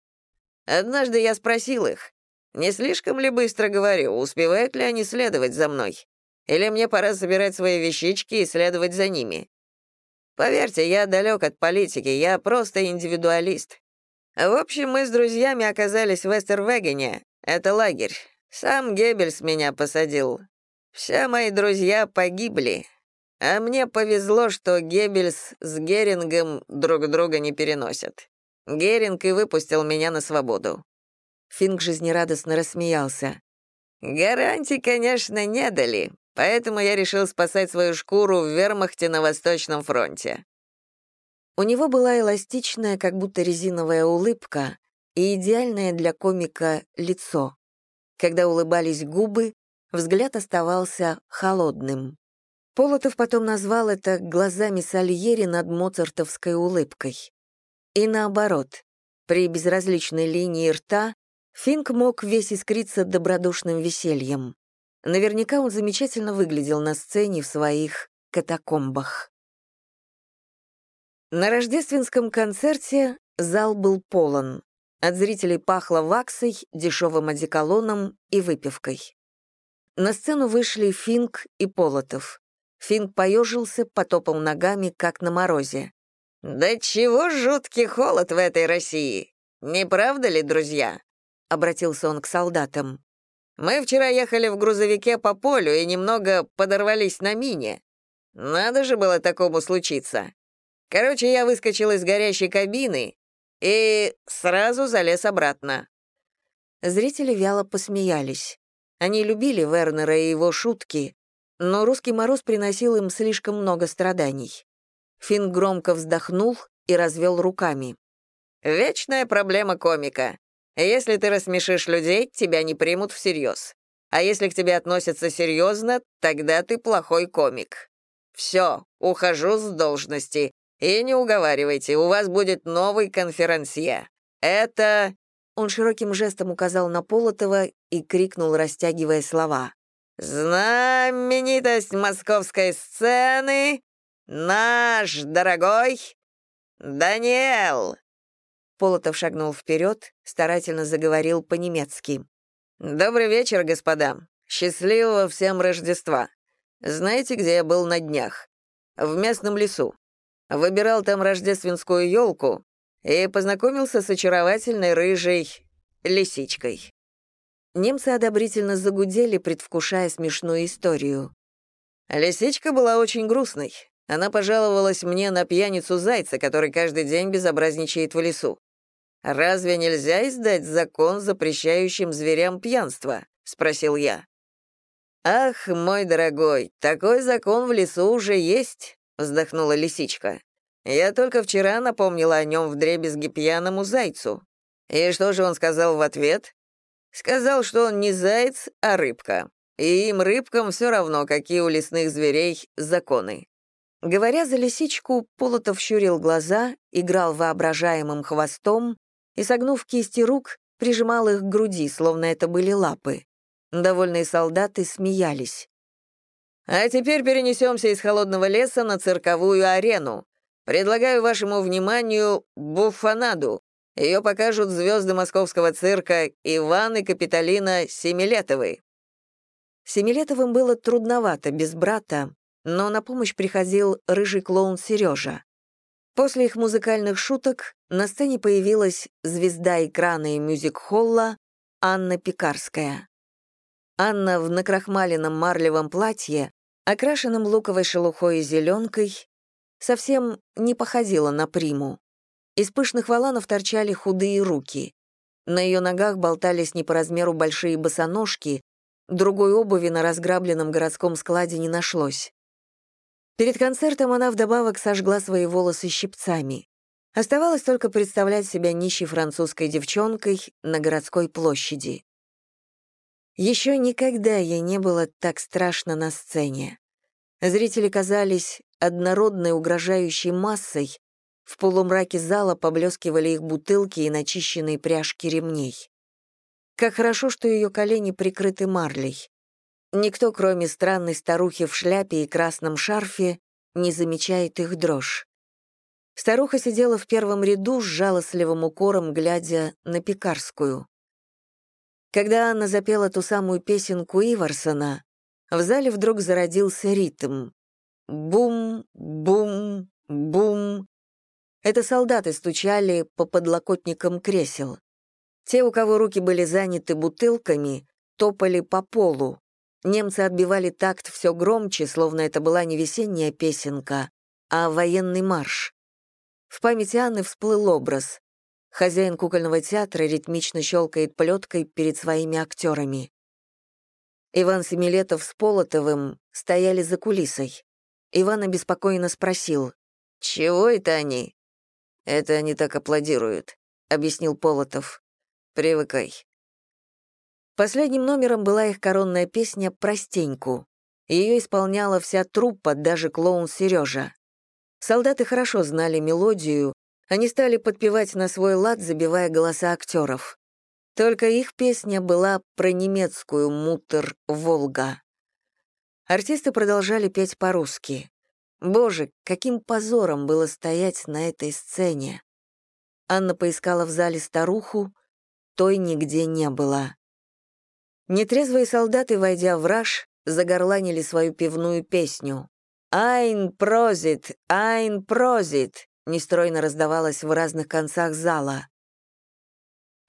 Однажды я спросил их, не слишком ли быстро говорю, успевают ли они следовать за мной? Или мне пора собирать свои вещички и следовать за ними? Поверьте, я далек от политики, я просто индивидуалист. В общем, мы с друзьями оказались в Эстервегене. Это лагерь. Сам Геббельс меня посадил. Все мои друзья погибли. А мне повезло, что Геббельс с Герингом друг друга не переносят. Геринг и выпустил меня на свободу. Финк жизнерадостно рассмеялся. Гарантий, конечно, не дали, поэтому я решил спасать свою шкуру в вермахте на Восточном фронте. У него была эластичная, как будто резиновая улыбка и идеальное для комика лицо. Когда улыбались губы, взгляд оставался холодным. Полотов потом назвал это глазами Сальери над моцартовской улыбкой. И наоборот, при безразличной линии рта Финк мог весь искриться добродушным весельем. Наверняка он замечательно выглядел на сцене в своих катакомбах. На рождественском концерте зал был полон. От зрителей пахло ваксой, дешевым одеколоном и выпивкой. На сцену вышли Финк и Полотов. Финк поежился, потопал ногами, как на морозе. «Да чего жуткий холод в этой России! Не правда ли, друзья?» — обратился он к солдатам. Мы вчера ехали в грузовике по полю и немного подорвались на мине. Надо же было такому случиться. Короче, я выскочил из горящей кабины и сразу залез обратно. Зрители вяло посмеялись. Они любили Вернера и его шутки, но русский мороз приносил им слишком много страданий. Финн громко вздохнул и развел руками. «Вечная проблема комика. Если ты рассмешишь людей, тебя не примут всерьез. А если к тебе относятся серьезно, тогда ты плохой комик. Все, ухожу с должности. И не уговаривайте, у вас будет новый конферансье. Это...» Он широким жестом указал на Полотова и крикнул, растягивая слова. «Знаменитость московской сцены, наш дорогой Даниэл!» Полотов шагнул вперед, старательно заговорил по-немецки. «Добрый вечер, господа. Счастливого всем Рождества. Знаете, где я был на днях? В местном лесу. Выбирал там рождественскую елку и познакомился с очаровательной рыжей лисичкой. Немцы одобрительно загудели, предвкушая смешную историю. Лисичка была очень грустной. Она пожаловалась мне на пьяницу зайца, который каждый день безобразничает в лесу. «Разве нельзя издать закон, запрещающим зверям пьянство?» — спросил я. «Ах, мой дорогой, такой закон в лесу уже есть», — вздохнула лисичка. «Я только вчера напомнила о нем вдребезги пьяному зайцу. И что же он сказал в ответ? Сказал, что он не заяц, а рыбка. И им, рыбкам, все равно, какие у лесных зверей законы. Говоря за лисичку, Полотов щурил глаза, играл воображаемым хвостом и, согнув кисти рук, прижимал их к груди, словно это были лапы. Довольные солдаты смеялись. «А теперь перенесемся из холодного леса на цирковую арену. Предлагаю вашему вниманию буфанаду, ее покажут звезды московского цирка Иван и Капитолина Семилетовы. Семилетовым было трудновато без брата, но на помощь приходил рыжий клоун Сережа. После их музыкальных шуток на сцене появилась звезда экрана и мюзик-холла Анна Пекарская. Анна в накрахмаленном марлевом платье, окрашенном луковой шелухой и зеленкой, совсем не походила на приму. Из пышных воланов торчали худые руки. На ее ногах болтались не по размеру большие босоножки, другой обуви на разграбленном городском складе не нашлось. Перед концертом она вдобавок сожгла свои волосы щипцами. Оставалось только представлять себя нищей французской девчонкой на городской площади. Еще никогда ей не было так страшно на сцене. Зрители казались однородной угрожающей массой, в полумраке зала поблескивали их бутылки и начищенные пряжки ремней. Как хорошо, что ее колени прикрыты марлей. Никто, кроме странной старухи в шляпе и красном шарфе, не замечает их дрожь. Старуха сидела в первом ряду с жалостливым укором, глядя на пекарскую. Когда Анна запела ту самую песенку Иварсона, в зале вдруг зародился ритм. Бум, бум, бум, это солдаты стучали по подлокотникам кресел. Те, у кого руки были заняты бутылками, топали по полу. Немцы отбивали такт все громче, словно это была не весенняя песенка, а военный марш. В памяти Анны всплыл образ. Хозяин кукольного театра ритмично щелкает плеткой перед своими актерами. Иван Семилетов с Полотовым стояли за кулисой. Иван обеспокоенно спросил, «Чего это они?» «Это они так аплодируют», — объяснил Полотов. «Привыкай». Последним номером была их коронная песня «Простеньку». Ее исполняла вся труппа, даже клоун Сережа. Солдаты хорошо знали мелодию, они стали подпевать на свой лад, забивая голоса актеров. Только их песня была про немецкую «Мутер Волга». Артисты продолжали петь по-русски. Боже, каким позором было стоять на этой сцене. Анна поискала в зале старуху, той нигде не было. Нетрезвые солдаты, войдя в раж, загорланили свою пивную песню. «Айн прозит! Айн прозит!» нестройно раздавалось в разных концах зала.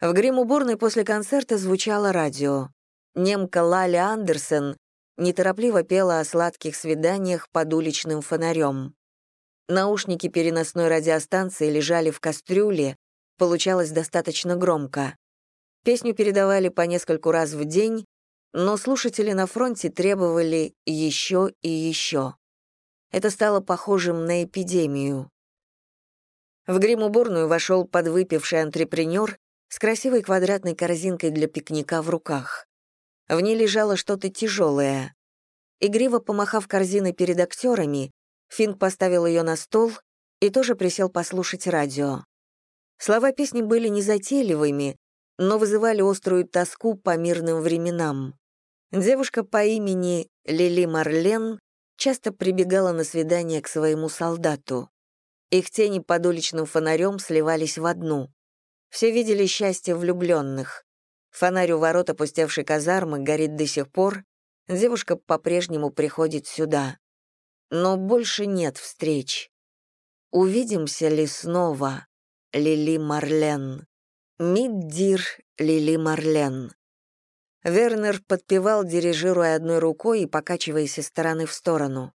В грим-уборной после концерта звучало радио. Немка Лаля Андерсен неторопливо пела о сладких свиданиях под уличным фонарем. Наушники переносной радиостанции лежали в кастрюле, получалось достаточно громко. Песню передавали по нескольку раз в день, но слушатели на фронте требовали еще и еще. Это стало похожим на эпидемию. В грим-уборную вошел подвыпивший антрепренер с красивой квадратной корзинкой для пикника в руках. В ней лежало что-то тяжелое. Игриво помахав корзиной перед актерами, Финк поставил ее на стол и тоже присел послушать радио. Слова песни были незатейливыми, но вызывали острую тоску по мирным временам. Девушка по имени Лили Марлен часто прибегала на свидание к своему солдату. Их тени под уличным фонарем сливались в одну. Все видели счастье влюбленных. Фонарь у ворот опустевшей казармы горит до сих пор, девушка по-прежнему приходит сюда. Но больше нет встреч. Увидимся ли снова, Лили Марлен? Миддир Лили Марлен. Вернер подпевал, дирижируя одной рукой и покачиваясь из стороны в сторону.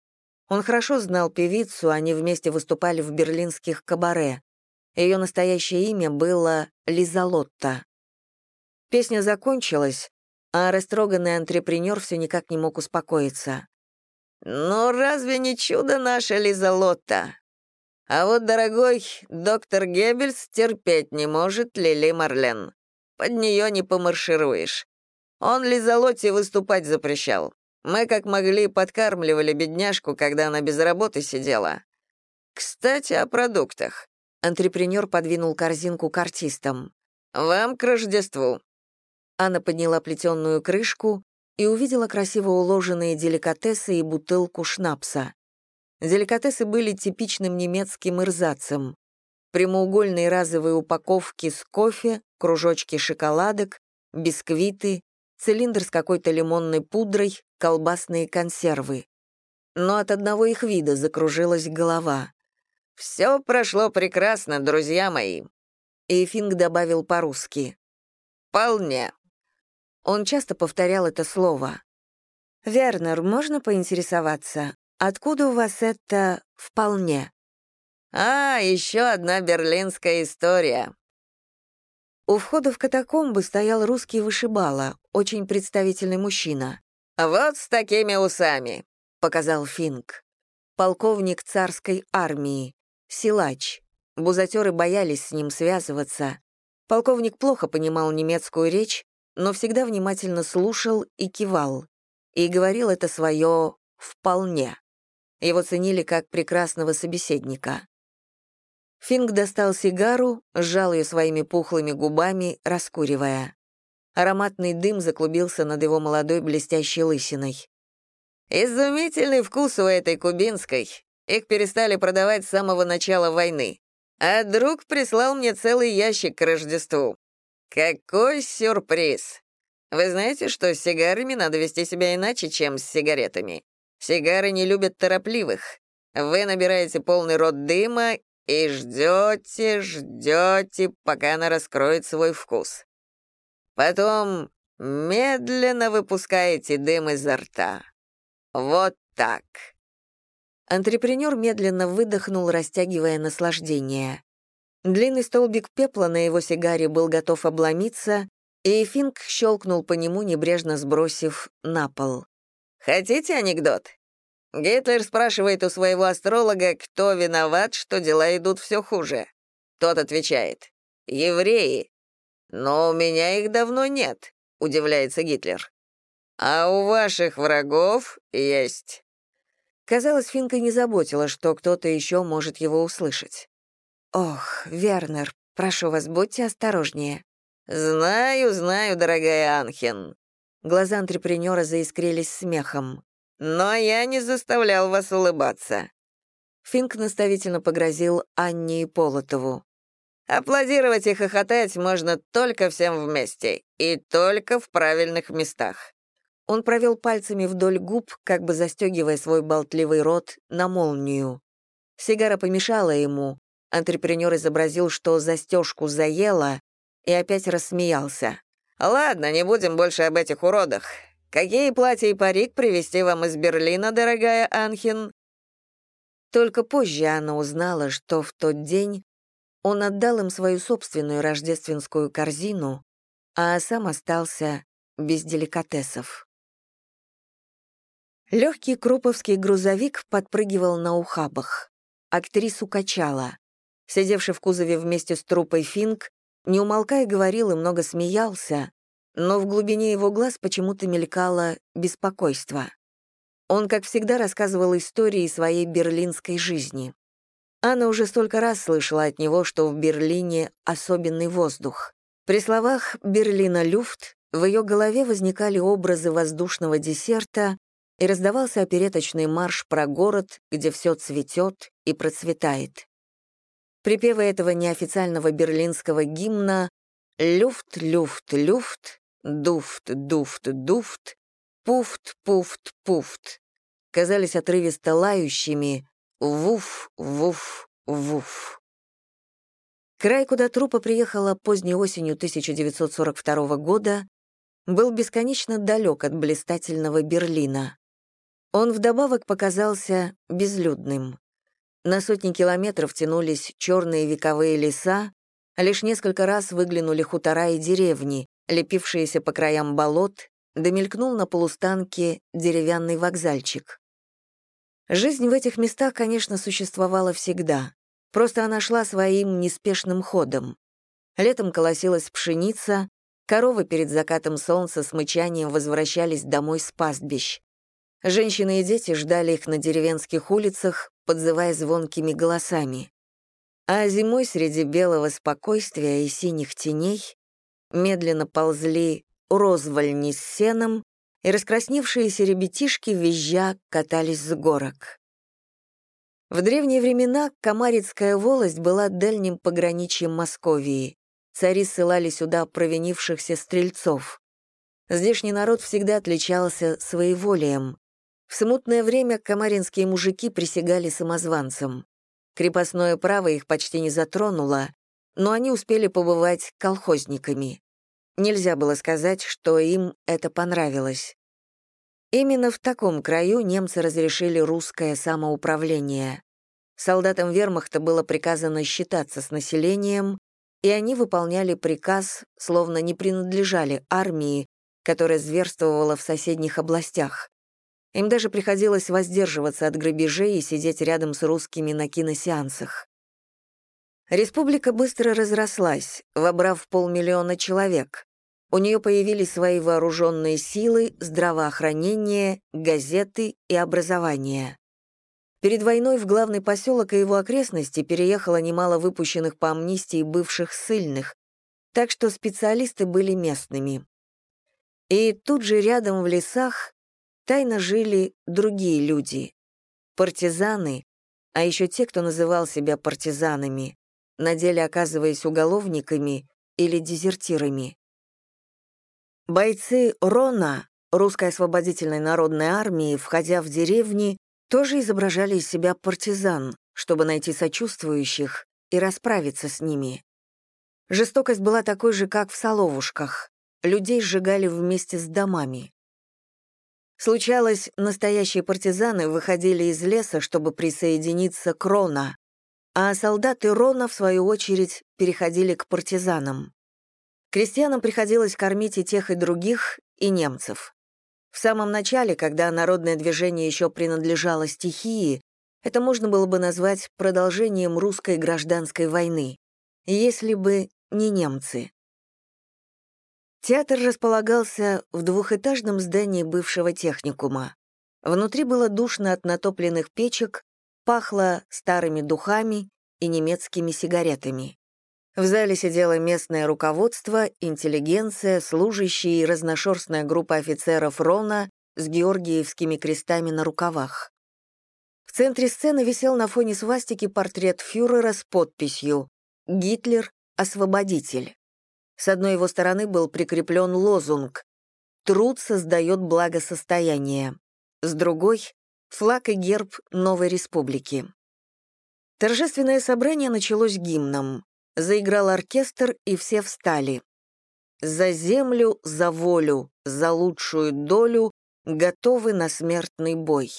Он хорошо знал певицу, они вместе выступали в берлинских кабаре. Ее настоящее имя было Лизалотта. Песня закончилась, а растроганный антрепренер все никак не мог успокоиться. «Ну, разве не чудо наша Лизалотта? А вот, дорогой, доктор Геббельс терпеть не может Лили Марлен. Под нее не помаршируешь. Он Лизалотте выступать запрещал. Мы как могли подкармливали бедняжку, когда она без работы сидела. Кстати, о продуктах. Антрепренер подвинул корзинку к артистам. «Вам к Рождеству». Анна подняла плетеную крышку и увидела красиво уложенные деликатесы и бутылку шнапса. Деликатесы были типичным немецким ирзацем. Прямоугольные разовые упаковки с кофе, кружочки шоколадок, бисквиты, цилиндр с какой-то лимонной пудрой, колбасные консервы. Но от одного их вида закружилась голова. «Все прошло прекрасно, друзья мои», и Финг добавил по-русски. «Вполне». Он часто повторял это слово. «Вернер, можно поинтересоваться, откуда у вас это «вполне»?» «А, еще одна берлинская история», у входа в катакомбы стоял русский вышибала, очень представительный мужчина. «Вот с такими усами», — показал Финк. Полковник царской армии, силач. Бузатеры боялись с ним связываться. Полковник плохо понимал немецкую речь, но всегда внимательно слушал и кивал. И говорил это свое «вполне». Его ценили как прекрасного собеседника. Финг достал сигару, сжал ее своими пухлыми губами, раскуривая. Ароматный дым заклубился над его молодой блестящей лысиной. «Изумительный вкус у этой кубинской. Их перестали продавать с самого начала войны. А друг прислал мне целый ящик к Рождеству. Какой сюрприз! Вы знаете, что с сигарами надо вести себя иначе, чем с сигаретами? Сигары не любят торопливых. Вы набираете полный рот дыма и ждете, ждете, пока она раскроет свой вкус. Потом медленно выпускаете дым изо рта. Вот так. Антрепренер медленно выдохнул, растягивая наслаждение. Длинный столбик пепла на его сигаре был готов обломиться, и Финк щелкнул по нему, небрежно сбросив на пол. «Хотите анекдот?» Гитлер спрашивает у своего астролога, кто виноват, что дела идут все хуже. Тот отвечает, «Евреи». «Но у меня их давно нет», — удивляется Гитлер. «А у ваших врагов есть». Казалось, Финка не заботила, что кто-то еще может его услышать. «Ох, Вернер, прошу вас, будьте осторожнее». «Знаю, знаю, дорогая Анхен». Глаза антрепренера заискрились смехом. Но я не заставлял вас улыбаться». Финк наставительно погрозил Анне и Полотову. «Аплодировать и хохотать можно только всем вместе, и только в правильных местах». Он провел пальцами вдоль губ, как бы застегивая свой болтливый рот на молнию. Сигара помешала ему. Антрепренер изобразил, что застежку заела, и опять рассмеялся. «Ладно, не будем больше об этих уродах. Какие платья и парик привезти вам из Берлина, дорогая Анхин?» Только позже она узнала, что в тот день он отдал им свою собственную рождественскую корзину, а сам остался без деликатесов. Легкий круповский грузовик подпрыгивал на ухабах. Актрису качала. Сидевший в кузове вместе с трупой Финк, не умолкая говорил и много смеялся, но в глубине его глаз почему-то мелькало беспокойство. Он, как всегда, рассказывал истории своей берлинской жизни. Анна уже столько раз слышала от него, что в Берлине особенный воздух. При словах «Берлина люфт» в ее голове возникали образы воздушного десерта и раздавался опереточный марш про город, где все цветет и процветает. Припевы этого неофициального берлинского гимна «Люфт, люфт, люфт», «Дуфт, дуфт, дуфт», «Пуфт, пуфт, пуфт» казались отрывисто лающими «Вуф, вуф, вуф». Край, куда трупа приехала поздней осенью 1942 года, был бесконечно далек от блистательного Берлина. Он вдобавок показался безлюдным. На сотни километров тянулись черные вековые леса, а лишь несколько раз выглянули хутора и деревни, лепившиеся по краям болот, домелькнул на полустанке деревянный вокзальчик. Жизнь в этих местах, конечно, существовала всегда. Просто она шла своим неспешным ходом. Летом колосилась пшеница, коровы перед закатом солнца с мычанием возвращались домой с пастбищ. Женщины и дети ждали их на деревенских улицах, подзывая звонкими голосами. А зимой среди белого спокойствия и синих теней медленно ползли розвольни с сеном, и раскрасневшиеся ребятишки визжа катались с горок. В древние времена Камарицкая волость была дальним пограничьем Московии. Цари ссылали сюда провинившихся стрельцов. Здешний народ всегда отличался своеволием. В смутное время камаринские мужики присягали самозванцам. Крепостное право их почти не затронуло, но они успели побывать колхозниками. Нельзя было сказать, что им это понравилось. Именно в таком краю немцы разрешили русское самоуправление. Солдатам вермахта было приказано считаться с населением, и они выполняли приказ, словно не принадлежали армии, которая зверствовала в соседних областях. Им даже приходилось воздерживаться от грабежей и сидеть рядом с русскими на киносеансах. Республика быстро разрослась, вобрав полмиллиона человек. У нее появились свои вооруженные силы, здравоохранение, газеты и образование. Перед войной в главный поселок и его окрестности переехало немало выпущенных по амнистии бывших ссыльных, так что специалисты были местными. И тут же рядом в лесах тайно жили другие люди. Партизаны, а еще те, кто называл себя партизанами, на деле оказываясь уголовниками или дезертирами. Бойцы РОНА, русской освободительной народной армии, входя в деревни, тоже изображали из себя партизан, чтобы найти сочувствующих и расправиться с ними. Жестокость была такой же, как в Соловушках. Людей сжигали вместе с домами. Случалось, настоящие партизаны выходили из леса, чтобы присоединиться к Рона, а солдаты Рона, в свою очередь, переходили к партизанам. Крестьянам приходилось кормить и тех, и других, и немцев. В самом начале, когда народное движение еще принадлежало стихии, это можно было бы назвать продолжением русской гражданской войны, если бы не немцы. Театр располагался в двухэтажном здании бывшего техникума. Внутри было душно от натопленных печек, пахло старыми духами и немецкими сигаретами. В зале сидело местное руководство, интеллигенция, служащие и разношерстная группа офицеров Рона с георгиевскими крестами на рукавах. В центре сцены висел на фоне свастики портрет фюрера с подписью «Гитлер – освободитель». С одной его стороны был прикреплен лозунг «Труд создает благосостояние», с другой — флаг и герб новой республики. Торжественное собрание началось гимном. Заиграл оркестр, и все встали. «За землю, за волю, за лучшую долю готовы на смертный бой».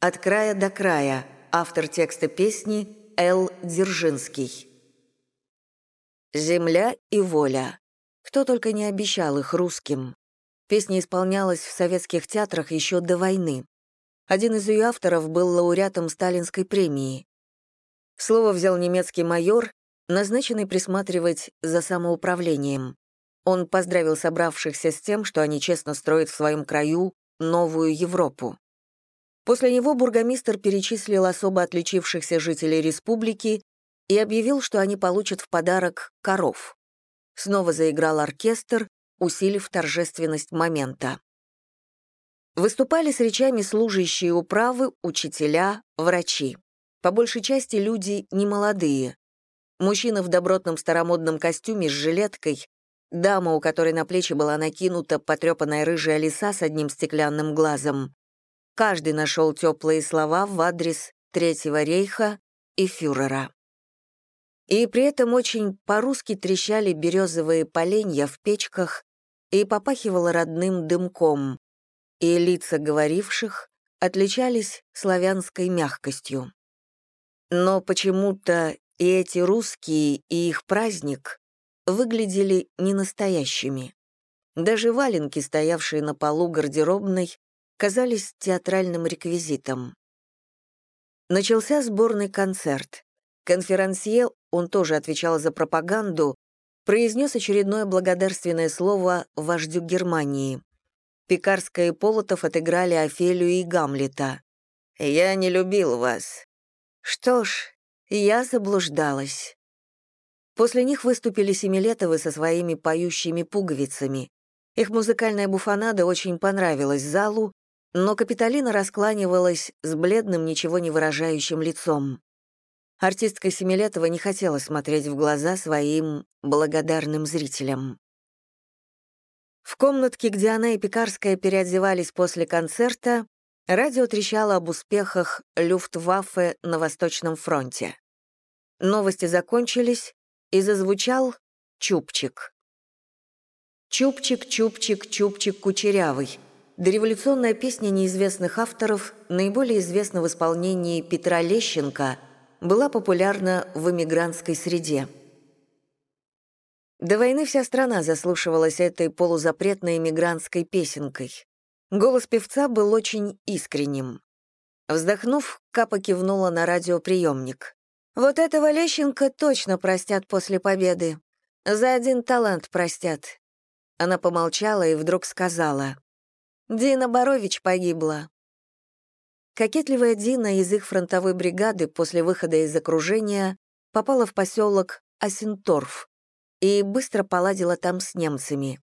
От края до края. Автор текста песни Л. Дзержинский. Земля и воля. Кто только не обещал их русским. Песня исполнялась в советских театрах еще до войны. Один из ее авторов был лауреатом Сталинской премии. Слово взял немецкий майор, назначенный присматривать за самоуправлением. Он поздравил собравшихся с тем, что они честно строят в своем краю новую Европу. После него бургомистр перечислил особо отличившихся жителей республики и объявил, что они получат в подарок коров. Снова заиграл оркестр, усилив торжественность момента. Выступали с речами служащие управы, учителя, врачи. По большей части люди немолодые. Мужчина в добротном старомодном костюме с жилеткой, дама, у которой на плечи была накинута потрепанная рыжая лиса с одним стеклянным глазом. Каждый нашел теплые слова в адрес Третьего рейха и фюрера. И при этом очень по-русски трещали березовые поленья в печках и попахивало родным дымком, и лица говоривших отличались славянской мягкостью. Но почему-то и эти русские, и их праздник выглядели ненастоящими. Даже валенки, стоявшие на полу гардеробной, казались театральным реквизитом. Начался сборный концерт. Конферансье, он тоже отвечал за пропаганду, произнес очередное благодарственное слово вождю Германии. Пекарская и Полотов отыграли Офелию и Гамлета. «Я не любил вас». Что ж, я заблуждалась. После них выступили Семилетовы со своими поющими пуговицами. Их музыкальная буфанада очень понравилась залу, но Капитолина раскланивалась с бледным, ничего не выражающим лицом. Артистка Семилетова не хотела смотреть в глаза своим благодарным зрителям. В комнатке, где она и Пекарская переодевались после концерта, радио трещало об успехах Люфтваффе на Восточном фронте. Новости закончились, и зазвучал «Чупчик». «Чупчик, чупчик, чупчик кучерявый» — дореволюционная песня неизвестных авторов, наиболее известна в исполнении Петра Лещенко, была популярна в эмигрантской среде. До войны вся страна заслушивалась этой полузапретной эмигрантской песенкой. Голос певца был очень искренним. Вздохнув, Капа кивнула на радиоприемник. «Вот этого Лещенко точно простят после победы. За один талант простят». Она помолчала и вдруг сказала. «Дина Борович погибла». Кокетливая Дина из их фронтовой бригады после выхода из окружения попала в поселок Асинторф, и быстро поладила там с немцами.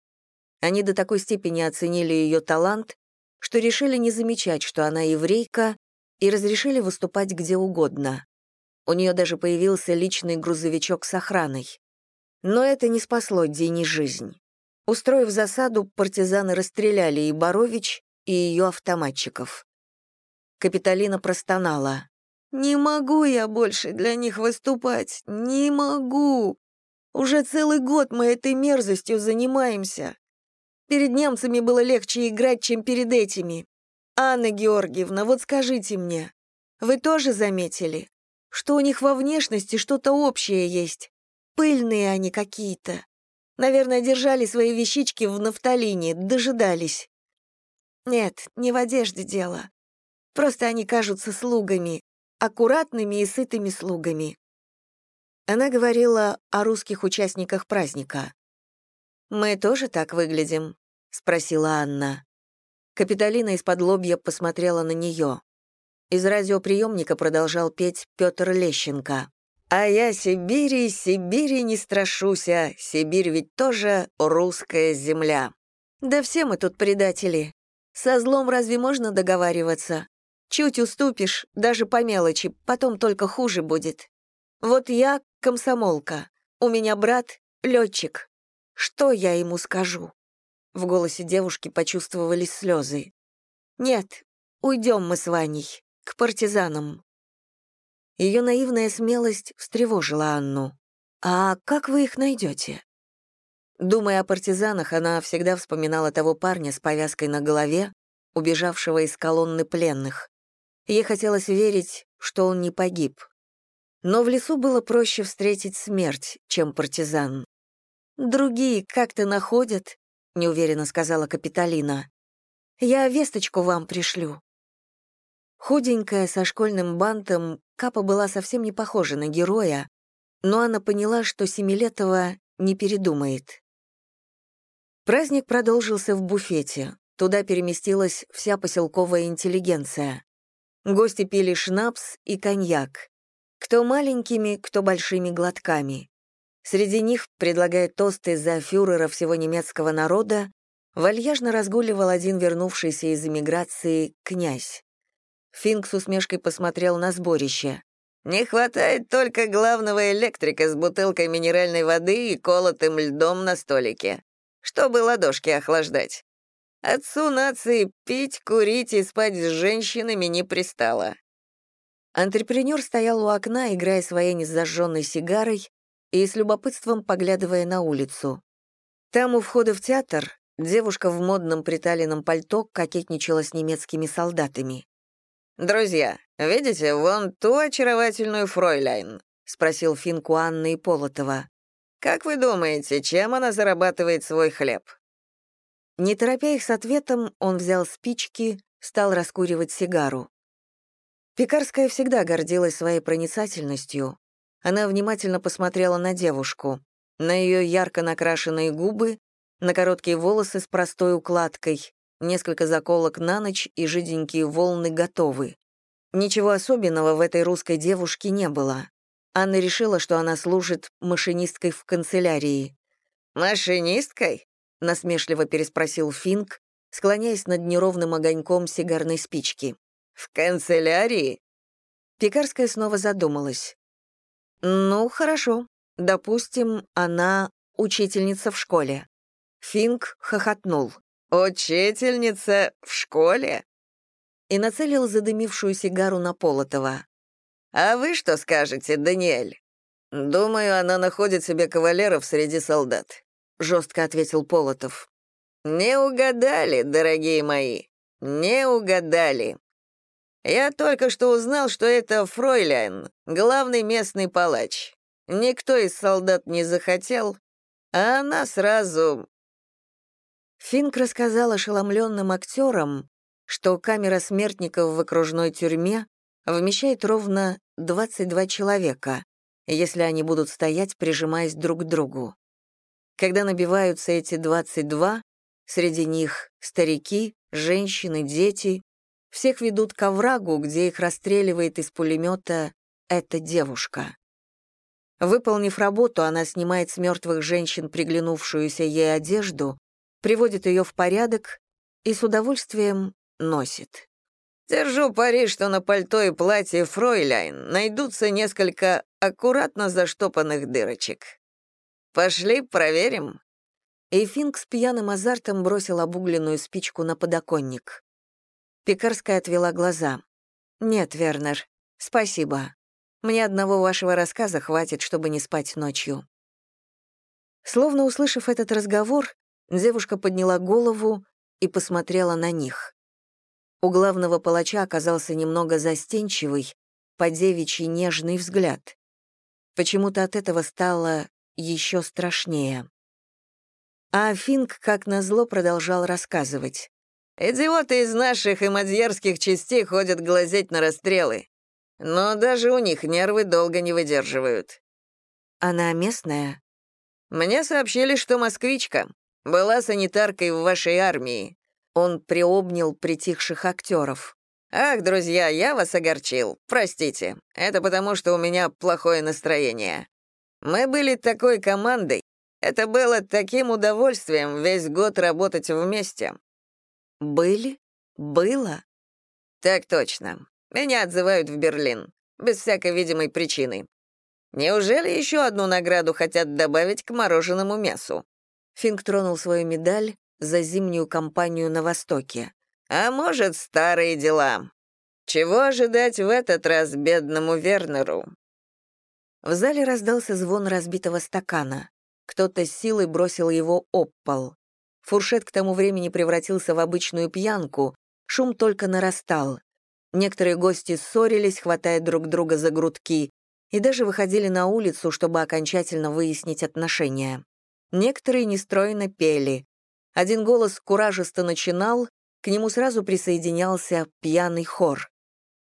Они до такой степени оценили ее талант, что решили не замечать, что она еврейка, и разрешили выступать где угодно. У нее даже появился личный грузовичок с охраной. Но это не спасло Дине жизнь. Устроив засаду, партизаны расстреляли и Борович, и ее автоматчиков. Капитолина простонала. «Не могу я больше для них выступать, не могу. Уже целый год мы этой мерзостью занимаемся. Перед немцами было легче играть, чем перед этими. Анна Георгиевна, вот скажите мне, вы тоже заметили, что у них во внешности что-то общее есть? Пыльные они какие-то. Наверное, держали свои вещички в нафталине, дожидались. Нет, не в одежде дело. Просто они кажутся слугами, аккуратными и сытыми слугами. Она говорила о русских участниках праздника. «Мы тоже так выглядим?» — спросила Анна. Капитолина из-под лобья посмотрела на нее. Из радиоприемника продолжал петь Петр Лещенко. «А я Сибири, Сибири не страшуся, Сибирь ведь тоже русская земля». «Да все мы тут предатели. Со злом разве можно договариваться? Чуть уступишь, даже по мелочи, потом только хуже будет. Вот я комсомолка, у меня брат — летчик. Что я ему скажу?» В голосе девушки почувствовались слезы. «Нет, уйдем мы с Ваней, к партизанам». Ее наивная смелость встревожила Анну. «А как вы их найдете?» Думая о партизанах, она всегда вспоминала того парня с повязкой на голове, убежавшего из колонны пленных. Ей хотелось верить, что он не погиб. Но в лесу было проще встретить смерть, чем партизан. «Другие как-то находят», — неуверенно сказала Капитолина. «Я весточку вам пришлю». Худенькая, со школьным бантом, Капа была совсем не похожа на героя, но она поняла, что Семилетова не передумает. Праздник продолжился в буфете. Туда переместилась вся поселковая интеллигенция. Гости пили шнапс и коньяк. Кто маленькими, кто большими глотками. Среди них, предлагая тосты за фюрера всего немецкого народа, вальяжно разгуливал один вернувшийся из эмиграции князь. Финк с усмешкой посмотрел на сборище. «Не хватает только главного электрика с бутылкой минеральной воды и колотым льдом на столике, чтобы ладошки охлаждать. Отцу нации пить, курить и спать с женщинами не пристало». Антрепренер стоял у окна, играя своей незажженной сигарой и с любопытством поглядывая на улицу. Там у входа в театр девушка в модном приталенном пальто кокетничала с немецкими солдатами. «Друзья, видите, вон ту очаровательную фройляйн?» — спросил Финку Анны и Полотова. «Как вы думаете, чем она зарабатывает свой хлеб?» Не торопя их с ответом, он взял спички, стал раскуривать сигару. Пекарская всегда гордилась своей проницательностью. Она внимательно посмотрела на девушку, на ее ярко накрашенные губы, на короткие волосы с простой укладкой, несколько заколок на ночь и жиденькие волны готовы. Ничего особенного в этой русской девушке не было. Анна решила, что она служит машинисткой в канцелярии. «Машинисткой?» — насмешливо переспросил Финк, склоняясь над неровным огоньком сигарной спички. «В канцелярии?» Пекарская снова задумалась. «Ну, хорошо. Допустим, она учительница в школе». Финк хохотнул. «Учительница в школе?» И нацелил задымившую сигару на Полотова. «А вы что скажете, Даниэль?» «Думаю, она находит себе кавалеров среди солдат», — жестко ответил Полотов. «Не угадали, дорогие мои, не угадали. Я только что узнал, что это Фройляйн, главный местный палач. Никто из солдат не захотел, а она сразу Финк рассказал ошеломленным актерам, что камера смертников в окружной тюрьме вмещает ровно 22 человека, если они будут стоять, прижимаясь друг к другу. Когда набиваются эти 22, среди них старики, женщины, дети, всех ведут к оврагу, где их расстреливает из пулемета эта девушка. Выполнив работу, она снимает с мертвых женщин приглянувшуюся ей одежду приводит ее в порядок и с удовольствием носит. Держу пари, что на пальто и платье Фройляйн найдутся несколько аккуратно заштопанных дырочек. Пошли, проверим. И Финк с пьяным азартом бросил обугленную спичку на подоконник. Пекарская отвела глаза. «Нет, Вернер, спасибо. Мне одного вашего рассказа хватит, чтобы не спать ночью». Словно услышав этот разговор, Девушка подняла голову и посмотрела на них. У главного палача оказался немного застенчивый, по-девичьи нежный взгляд. Почему-то от этого стало еще страшнее. А Финк, как назло, продолжал рассказывать. «Идиоты из наших и мадьярских частей ходят глазеть на расстрелы. Но даже у них нервы долго не выдерживают». «Она местная?» «Мне сообщили, что москвичка. Была санитаркой в вашей армии». Он приобнял притихших актеров. «Ах, друзья, я вас огорчил. Простите. Это потому, что у меня плохое настроение. Мы были такой командой. Это было таким удовольствием весь год работать вместе». «Были? Было?» «Так точно. Меня отзывают в Берлин. Без всякой видимой причины. Неужели еще одну награду хотят добавить к мороженому мясу? Финк тронул свою медаль за зимнюю кампанию на Востоке. «А может, старые дела. Чего ожидать в этот раз бедному Вернеру?» В зале раздался звон разбитого стакана. Кто-то с силой бросил его об пол. Фуршет к тому времени превратился в обычную пьянку, шум только нарастал. Некоторые гости ссорились, хватая друг друга за грудки, и даже выходили на улицу, чтобы окончательно выяснить отношения. Некоторые нестройно пели. Один голос куражисто начинал, к нему сразу присоединялся пьяный хор.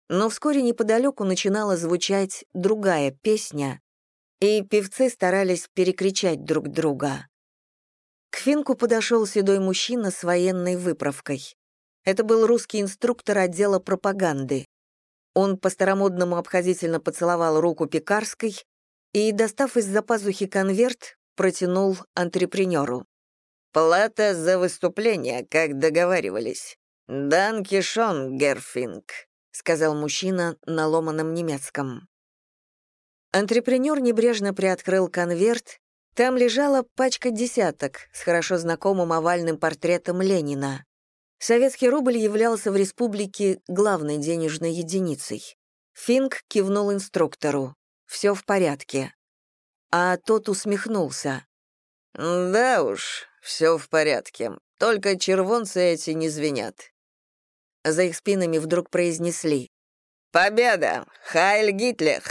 Но вскоре неподалеку начинала звучать другая песня, и певцы старались перекричать друг друга. К Финку подошел седой мужчина с военной выправкой. Это был русский инструктор отдела пропаганды. Он по-старомодному обходительно поцеловал руку пекарской и, достав из-за пазухи конверт, протянул антрепренеру. «Плата за выступление, как договаривались. Данки шон, Герфинг», — сказал мужчина на ломаном немецком. Антрепренер небрежно приоткрыл конверт. Там лежала пачка десяток с хорошо знакомым овальным портретом Ленина. Советский рубль являлся в республике главной денежной единицей. Финк кивнул инструктору. «Все в порядке». А тот усмехнулся. «Да уж, все в порядке. Только червонцы эти не звенят». За их спинами вдруг произнесли. «Победа! Хайль Гитлех!»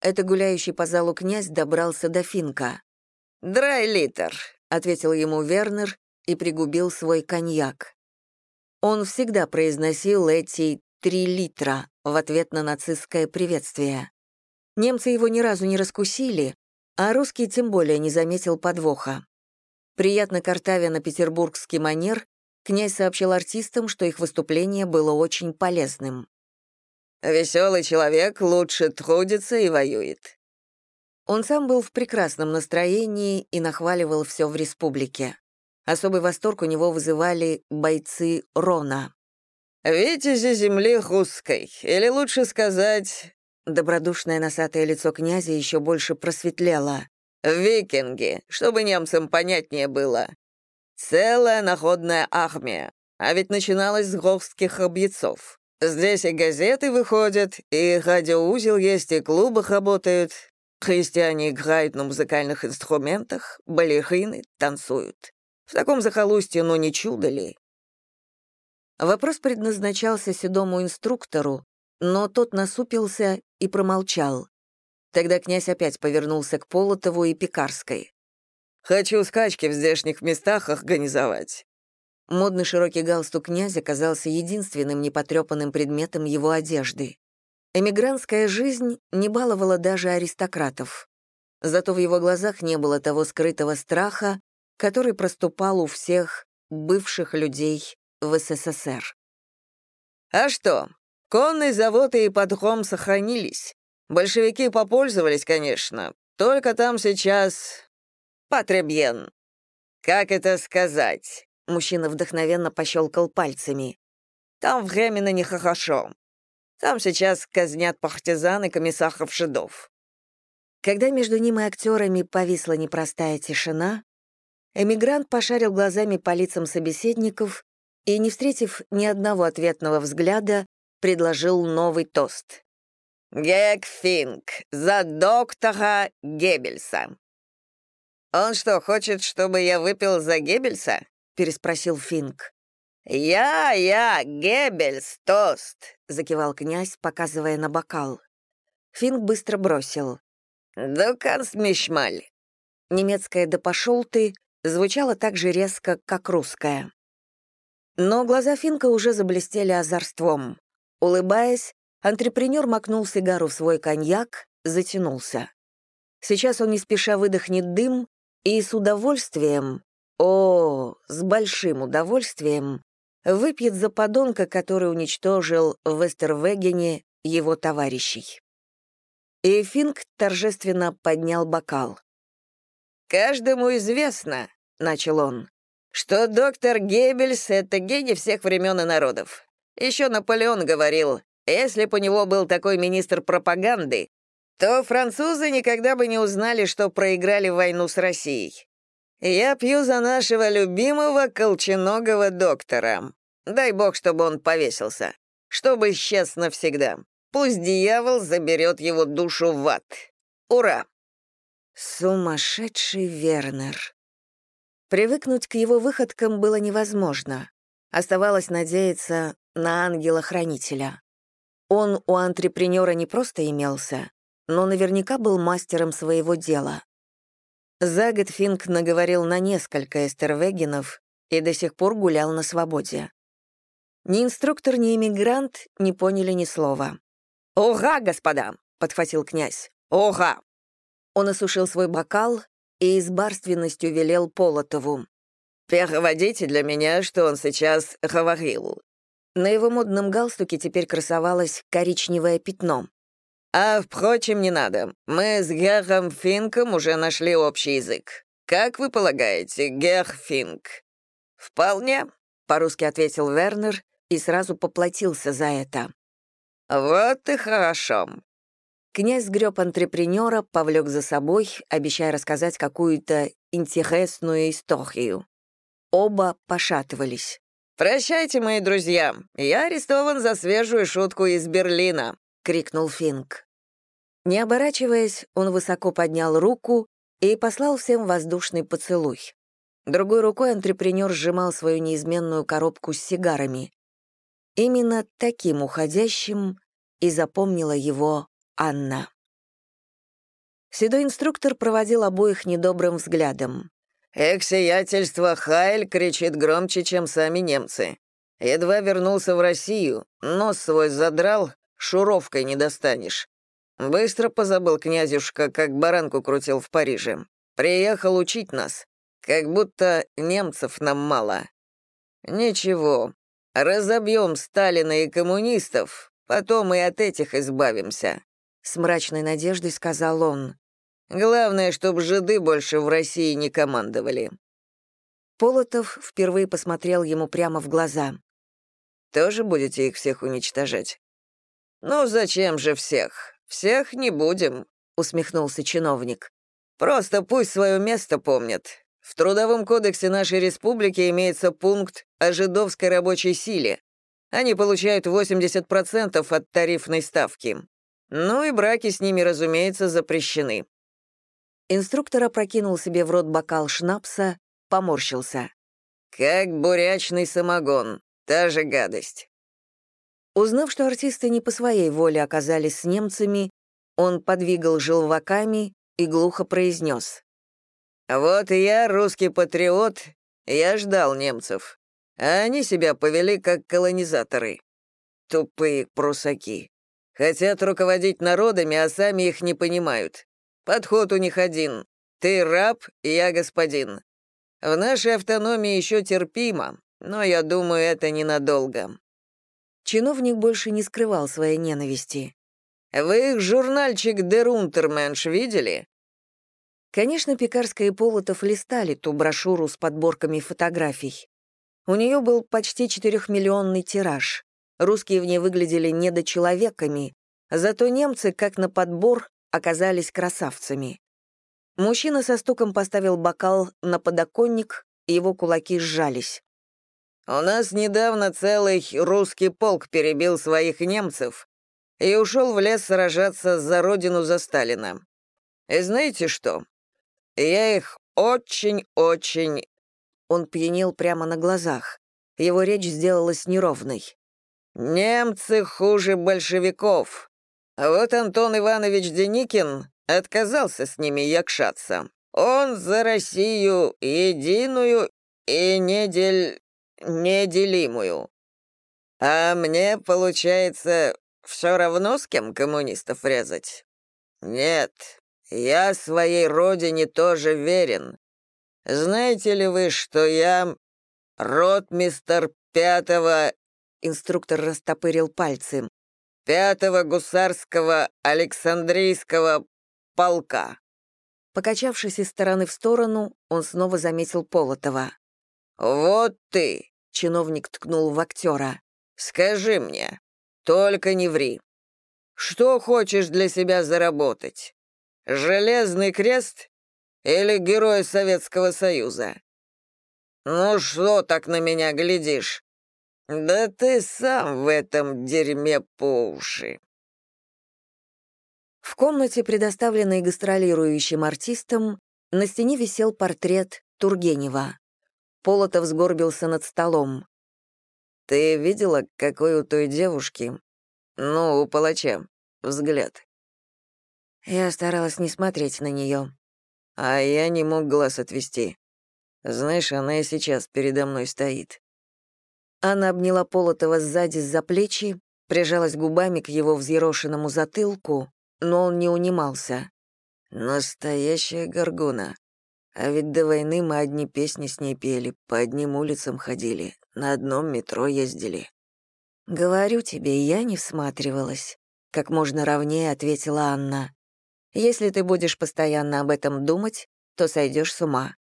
Это гуляющий по залу князь добрался до Финка. «Драй литр», — ответил ему Вернер и пригубил свой коньяк. Он всегда произносил эти «три литра» в ответ на нацистское приветствие. Немцы его ни разу не раскусили, а русский тем более не заметил подвоха. Приятно картавя на петербургский манер, князь сообщил артистам, что их выступление было очень полезным. «Веселый человек лучше трудится и воюет». Он сам был в прекрасном настроении и нахваливал все в республике. Особый восторг у него вызывали бойцы Рона. «Витязи земли русской, или лучше сказать, Добродушное носатое лицо князя еще больше просветлело. «Викинги, чтобы немцам понятнее было. Целая находная армия. А ведь начиналась с горских объецов. Здесь и газеты выходят, и радиоузел есть, и клубы работают. Христиане играют на музыкальных инструментах, балерины танцуют. В таком захолустье, ну не чудо ли?» Вопрос предназначался седому инструктору, но тот насупился и промолчал. Тогда князь опять повернулся к Полотову и Пекарской. «Хочу скачки в здешних местах организовать». Модный широкий галстук князя казался единственным непотрепанным предметом его одежды. Эмигрантская жизнь не баловала даже аристократов. Зато в его глазах не было того скрытого страха, который проступал у всех бывших людей в СССР. «А что, Конный завод и подхом сохранились. Большевики попользовались, конечно, только там сейчас... потребьен. Как это сказать? Мужчина вдохновенно пощелкал пальцами. Там временно нехорошо. Там сейчас казнят партизан и комиссаров шедов. Когда между ним и актерами повисла непростая тишина, эмигрант пошарил глазами по лицам собеседников и, не встретив ни одного ответного взгляда, предложил новый тост. «Гек Финк, за доктора Геббельса». «Он что, хочет, чтобы я выпил за Геббельса?» — переспросил Финк. «Я, я, Геббельс, тост!» — закивал князь, показывая на бокал. Финк быстро бросил. «Дукан смешмаль». Немецкое «да пошел ты» звучало так же резко, как русское. Но глаза Финка уже заблестели озорством. Улыбаясь, антрепренер макнул сигару в свой коньяк, затянулся. Сейчас он не спеша выдохнет дым и с удовольствием, о, с большим удовольствием, выпьет за подонка, который уничтожил в Эстервегене его товарищей. И Финк торжественно поднял бокал. «Каждому известно», — начал он, «что доктор Геббельс — это гений всех времен и народов. Еще Наполеон говорил, если бы у него был такой министр пропаганды, то французы никогда бы не узнали, что проиграли войну с Россией. Я пью за нашего любимого колченогого доктора. Дай бог, чтобы он повесился. Чтобы исчез навсегда. Пусть дьявол заберет его душу в ад. Ура!» Сумасшедший Вернер. Привыкнуть к его выходкам было невозможно. Оставалось надеяться на ангела-хранителя. Он у антрепренера не просто имелся, но наверняка был мастером своего дела. За год Финк наговорил на несколько эстервегенов и до сих пор гулял на свободе. Ни инструктор, ни иммигрант не поняли ни слова. «Ога, господа!» — подхватил князь. «Ога!» Он осушил свой бокал и с барственностью велел Полотову. «Переводите для меня, что он сейчас говорил. На его модном галстуке теперь красовалось коричневое пятно. «А, впрочем, не надо. Мы с Гером Финком уже нашли общий язык. Как вы полагаете, Гер Финк?» «Вполне», — по-русски ответил Вернер и сразу поплатился за это. «Вот и хорошо». Князь греб антрепренера, повлек за собой, обещая рассказать какую-то интересную историю. Оба пошатывались. «Прощайте, мои друзья, я арестован за свежую шутку из Берлина», — крикнул Финк. Не оборачиваясь, он высоко поднял руку и послал всем воздушный поцелуй. Другой рукой антрепренер сжимал свою неизменную коробку с сигарами. Именно таким уходящим и запомнила его Анна. Седой инструктор проводил обоих недобрым взглядом. «Эх, сиятельство Хайль кричит громче, чем сами немцы. Едва вернулся в Россию, нос свой задрал, шуровкой не достанешь. Быстро позабыл князюшка, как баранку крутил в Париже. Приехал учить нас, как будто немцев нам мало. Ничего, разобьем Сталина и коммунистов, потом и от этих избавимся», — с мрачной надеждой сказал он. Главное, чтобы жиды больше в России не командовали». Полотов впервые посмотрел ему прямо в глаза. «Тоже будете их всех уничтожать?» «Ну, зачем же всех? Всех не будем», — усмехнулся чиновник. «Просто пусть свое место помнят. В Трудовом кодексе нашей республики имеется пункт о жидовской рабочей силе. Они получают 80% от тарифной ставки. Ну и браки с ними, разумеется, запрещены. Инструктор опрокинул себе в рот бокал шнапса, поморщился. «Как бурячный самогон, та же гадость». Узнав, что артисты не по своей воле оказались с немцами, он подвигал желваками и глухо произнес. «Вот я, русский патриот, я ждал немцев, а они себя повели как колонизаторы. Тупые прусаки. Хотят руководить народами, а сами их не понимают. Подход у них один. Ты раб, я господин. В нашей автономии еще терпимо, но я думаю, это ненадолго». Чиновник больше не скрывал своей ненависти. «Вы их журнальчик «Дер Унтерменш» видели?» Конечно, Пекарская и Полотов листали ту брошюру с подборками фотографий. У нее был почти четырехмиллионный тираж. Русские в ней выглядели недочеловеками, зато немцы, как на подбор, оказались красавцами. Мужчина со стуком поставил бокал на подоконник, и его кулаки сжались. «У нас недавно целый русский полк перебил своих немцев и ушел в лес сражаться за родину за Сталина. И знаете что? Я их очень-очень...» Он пьянел прямо на глазах. Его речь сделалась неровной. «Немцы хуже большевиков. Вот Антон Иванович Деникин отказался с ними якшаться. Он за Россию единую и недель... неделимую. А мне, получается, все равно с кем коммунистов резать? Нет, я своей родине тоже верен. Знаете ли вы, что я ротмистер пятого... Инструктор растопырил пальцы пятого гусарского Александрийского полка». Покачавшись из стороны в сторону, он снова заметил Полотова. «Вот ты!» — чиновник ткнул в актера. «Скажи мне, только не ври. Что хочешь для себя заработать? Железный крест или Герой Советского Союза? Ну что так на меня глядишь? «Да ты сам в этом дерьме по уши». В комнате, предоставленной гастролирующим артистам, на стене висел портрет Тургенева. Полотов сгорбился над столом. «Ты видела, какой у той девушки? Ну, у палача. Взгляд». Я старалась не смотреть на нее. А я не мог глаз отвести. Знаешь, она и сейчас передо мной стоит. Она обняла Полотова сзади за плечи, прижалась губами к его взъерошенному затылку, но он не унимался. «Настоящая горгона. А ведь до войны мы одни песни с ней пели, по одним улицам ходили, на одном метро ездили». «Говорю тебе, я не всматривалась», — как можно ровнее ответила Анна. «Если ты будешь постоянно об этом думать, то сойдешь с ума.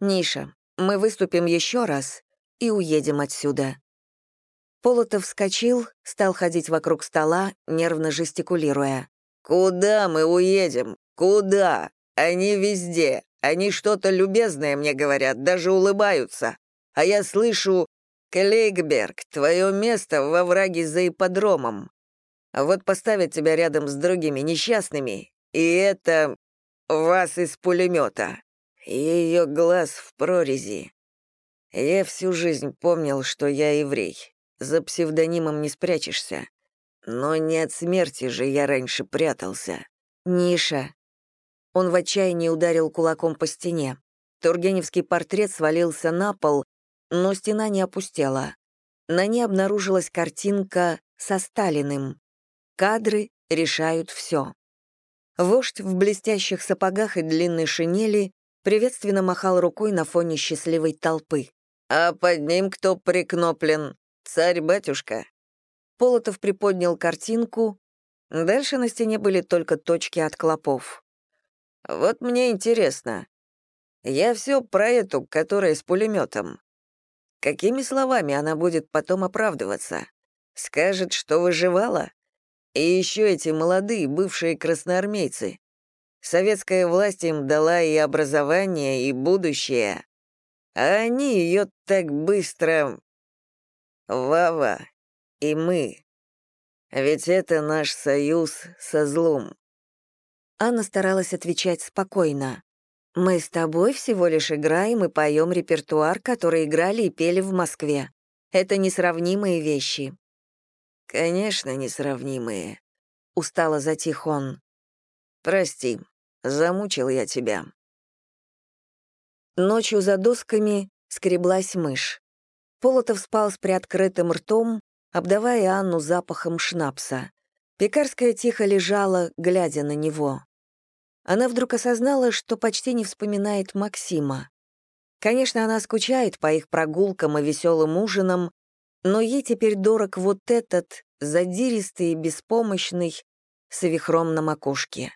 Ниша, мы выступим еще раз и уедем отсюда». Полотов вскочил, стал ходить вокруг стола, нервно жестикулируя. «Куда мы уедем? Куда? Они везде. Они что-то любезное мне говорят, даже улыбаются. А я слышу «Клейкберг, твое место во враге за ипподромом. Вот поставят тебя рядом с другими несчастными, и это вас из пулемета. Ее глаз в прорези. Я всю жизнь помнил, что я еврей. За псевдонимом не спрячешься. Но не от смерти же я раньше прятался. Ниша. Он в отчаянии ударил кулаком по стене. Тургеневский портрет свалился на пол, но стена не опустела. На ней обнаружилась картинка со Сталиным. Кадры решают все. Вождь в блестящих сапогах и длинной шинели приветственно махал рукой на фоне счастливой толпы. «А под ним кто прикноплен? Царь-батюшка?» Полотов приподнял картинку. Дальше на стене были только точки от клопов. «Вот мне интересно. Я все про эту, которая с пулеметом. Какими словами она будет потом оправдываться? Скажет, что выживала? И еще эти молодые бывшие красноармейцы. Советская власть им дала и образование, и будущее. А они ее так быстро... Вава, и мы. Ведь это наш союз со злом. Анна старалась отвечать спокойно. Мы с тобой всего лишь играем и поем репертуар, который играли и пели в Москве. Это несравнимые вещи». «Конечно, несравнимые», — устало затих он. «Прости, замучил я тебя». Ночью за досками скреблась мышь. Полотов спал с приоткрытым ртом, обдавая Анну запахом шнапса. Пекарская тихо лежала, глядя на него она вдруг осознала, что почти не вспоминает Максима. Конечно, она скучает по их прогулкам и веселым ужинам, но ей теперь дорог вот этот, задиристый и беспомощный, с вихром на макушке.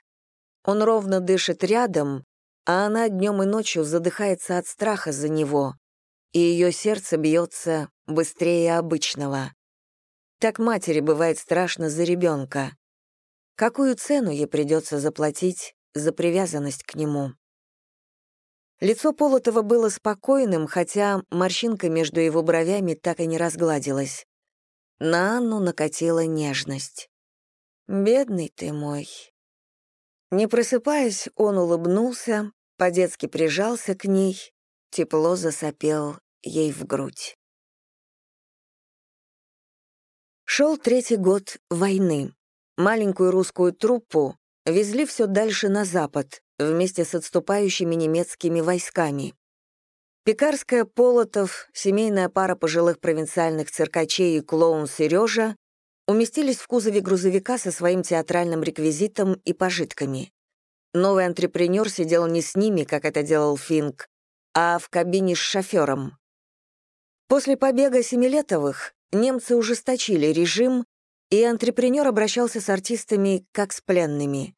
Он ровно дышит рядом, а она днем и ночью задыхается от страха за него, и ее сердце бьется быстрее обычного. Так матери бывает страшно за ребенка. Какую цену ей придется заплатить за привязанность к нему. Лицо Полотова было спокойным, хотя морщинка между его бровями так и не разгладилась. На Анну накатила нежность. «Бедный ты мой». Не просыпаясь, он улыбнулся, по-детски прижался к ней, тепло засопел ей в грудь. Шел третий год войны. Маленькую русскую труппу везли все дальше на запад, вместе с отступающими немецкими войсками. Пекарская Полотов, семейная пара пожилых провинциальных циркачей и клоун Сережа уместились в кузове грузовика со своим театральным реквизитом и пожитками. Новый антрепренер сидел не с ними, как это делал Финк, а в кабине с шофером. После побега Семилетовых немцы ужесточили режим, и антрепренер обращался с артистами как с пленными.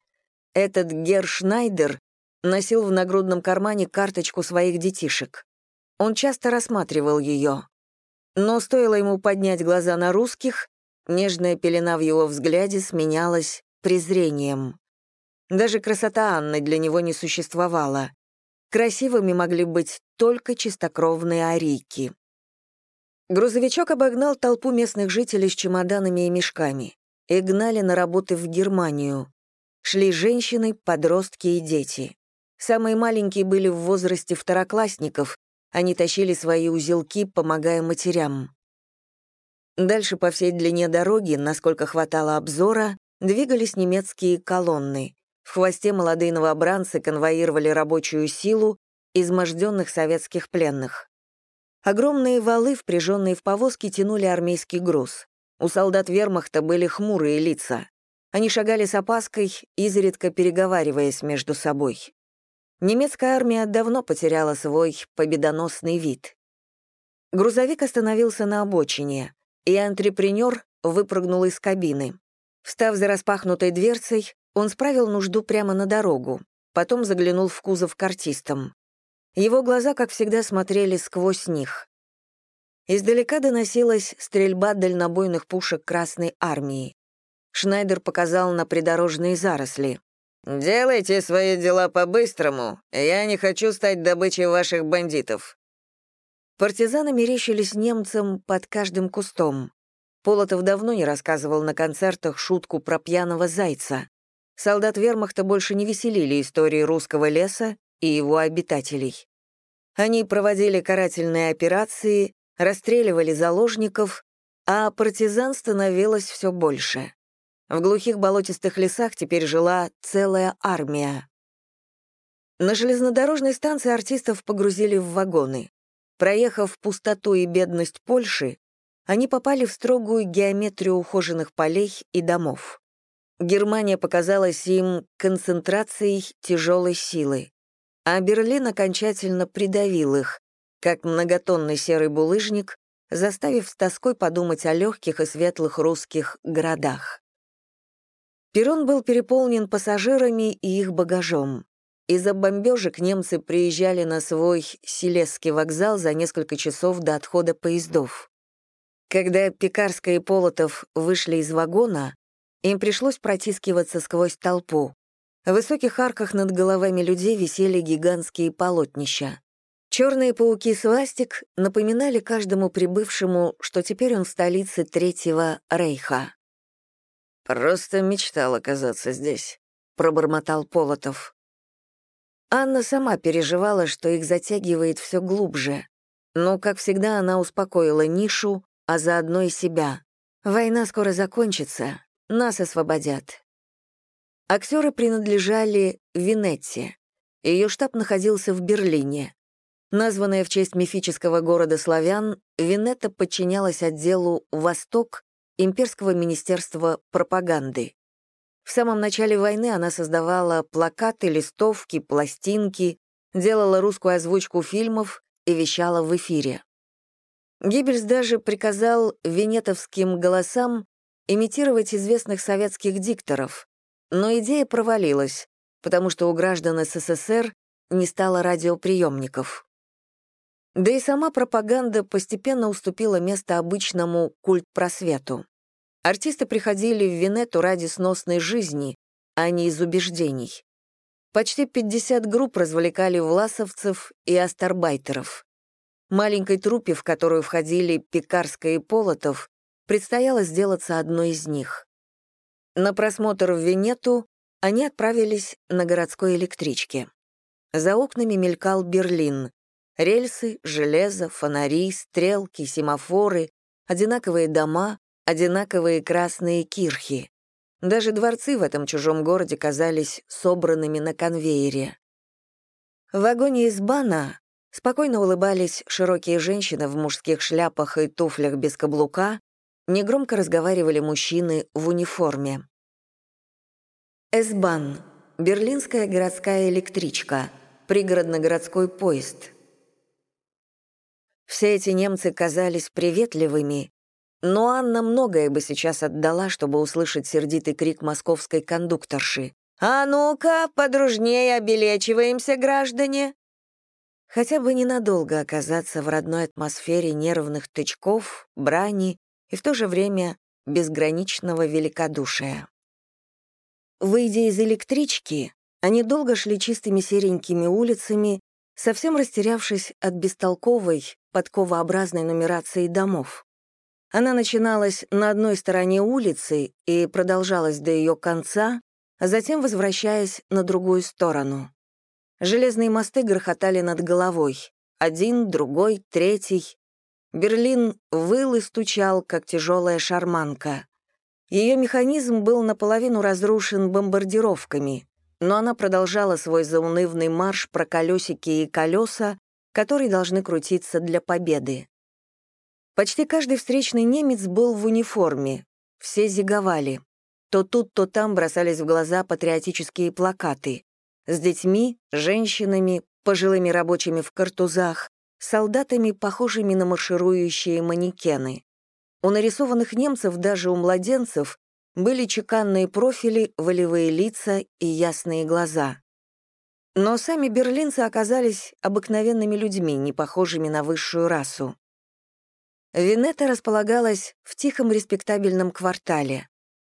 Этот Гер Шнайдер носил в нагрудном кармане карточку своих детишек. Он часто рассматривал ее. Но стоило ему поднять глаза на русских, нежная пелена в его взгляде сменялась презрением. Даже красота Анны для него не существовала. Красивыми могли быть только чистокровные арийки. Грузовичок обогнал толпу местных жителей с чемоданами и мешками и гнали на работы в Германию. Шли женщины, подростки и дети. Самые маленькие были в возрасте второклассников, они тащили свои узелки, помогая матерям. Дальше по всей длине дороги, насколько хватало обзора, двигались немецкие колонны. В хвосте молодые новобранцы конвоировали рабочую силу изможденных советских пленных. Огромные валы, впряженные в повозки, тянули армейский груз. У солдат вермахта были хмурые лица. Они шагали с опаской, изредка переговариваясь между собой. Немецкая армия давно потеряла свой победоносный вид. Грузовик остановился на обочине. и антрепренер выпрыгнул из кабины. Встав за распахнутой дверцей, он справил нужду прямо на дорогу, потом заглянул в кузов к артистам. Его глаза, как всегда, смотрели сквозь них. Издалека доносилась стрельба дальнобойных пушек Красной Армии. Шнайдер показал на придорожные заросли. «Делайте свои дела по-быстрому. Я не хочу стать добычей ваших бандитов». Партизаны мерещились немцам под каждым кустом. Полотов давно не рассказывал на концертах шутку про пьяного зайца. Солдат вермахта больше не веселили истории русского леса и его обитателей. Они проводили карательные операции, расстреливали заложников, а партизан становилось все больше. В глухих болотистых лесах теперь жила целая армия. На железнодорожной станции артистов погрузили в вагоны. Проехав пустоту и бедность Польши, они попали в строгую геометрию ухоженных полей и домов. Германия показалась им концентрацией тяжелой силы, а Берлин окончательно придавил их, как многотонный серый булыжник, заставив с тоской подумать о легких и светлых русских городах. Перрон был переполнен пассажирами и их багажом. Из-за бомбежек немцы приезжали на свой Селесский вокзал за несколько часов до отхода поездов. Когда Пекарская и Полотов вышли из вагона, им пришлось протискиваться сквозь толпу. В высоких арках над головами людей висели гигантские полотнища. Черные пауки свастик напоминали каждому прибывшему, что теперь он в столице Третьего Рейха. «Просто мечтал оказаться здесь», — пробормотал Полотов. Анна сама переживала, что их затягивает все глубже. Но, как всегда, она успокоила Нишу, а заодно и себя. Война скоро закончится, нас освободят. Актеры принадлежали Венетте. Ее штаб находился в Берлине. Названная в честь мифического города славян, Венетта подчинялась отделу «Восток» Имперского министерства пропаганды. В самом начале войны она создавала плакаты, листовки, пластинки, делала русскую озвучку фильмов и вещала в эфире. Гиббельс даже приказал венетовским голосам имитировать известных советских дикторов, но идея провалилась, потому что у граждан СССР не стало радиоприемников. Да и сама пропаганда постепенно уступила место обычному культпросвету. Артисты приходили в Венету ради сносной жизни, а не из убеждений. Почти 50 групп развлекали власовцев и астарбайтеров. Маленькой труппе, в которую входили Пекарская и Полотов, предстояло сделаться одной из них. На просмотр в Венету они отправились на городской электричке. За окнами мелькал Берлин. Рельсы, железо, фонари, стрелки, семафоры, одинаковые дома, одинаковые красные кирхи. Даже дворцы в этом чужом городе казались собранными на конвейере. В вагоне из Бана Спокойно улыбались широкие женщины в мужских шляпах и туфлях без каблука, негромко разговаривали мужчины в униформе. Эсбан. Берлинская городская электричка. Пригородно-городской поезд. Все эти немцы казались приветливыми, но Анна многое бы сейчас отдала, чтобы услышать сердитый крик московской кондукторши. «А ну-ка, подружнее обелечиваемся, граждане!» хотя бы ненадолго оказаться в родной атмосфере нервных тычков, брани и в то же время безграничного великодушия. Выйдя из электрички, они долго шли чистыми серенькими улицами, совсем растерявшись от бестолковой, подковообразной нумерации домов. Она начиналась на одной стороне улицы и продолжалась до ее конца, а затем возвращаясь на другую сторону. Железные мосты грохотали над головой. Один, другой, третий. Берлин выл и стучал, как тяжелая шарманка. Ее механизм был наполовину разрушен бомбардировками, но она продолжала свой заунывный марш про колесики и колеса, которые должны крутиться для победы. Почти каждый встречный немец был в униформе. Все зиговали. То тут, то там бросались в глаза патриотические плакаты с детьми, женщинами, пожилыми рабочими в картузах, солдатами, похожими на марширующие манекены. У нарисованных немцев, даже у младенцев, были чеканные профили, волевые лица и ясные глаза. Но сами берлинцы оказались обыкновенными людьми, не похожими на высшую расу. Винета располагалась в тихом респектабельном квартале.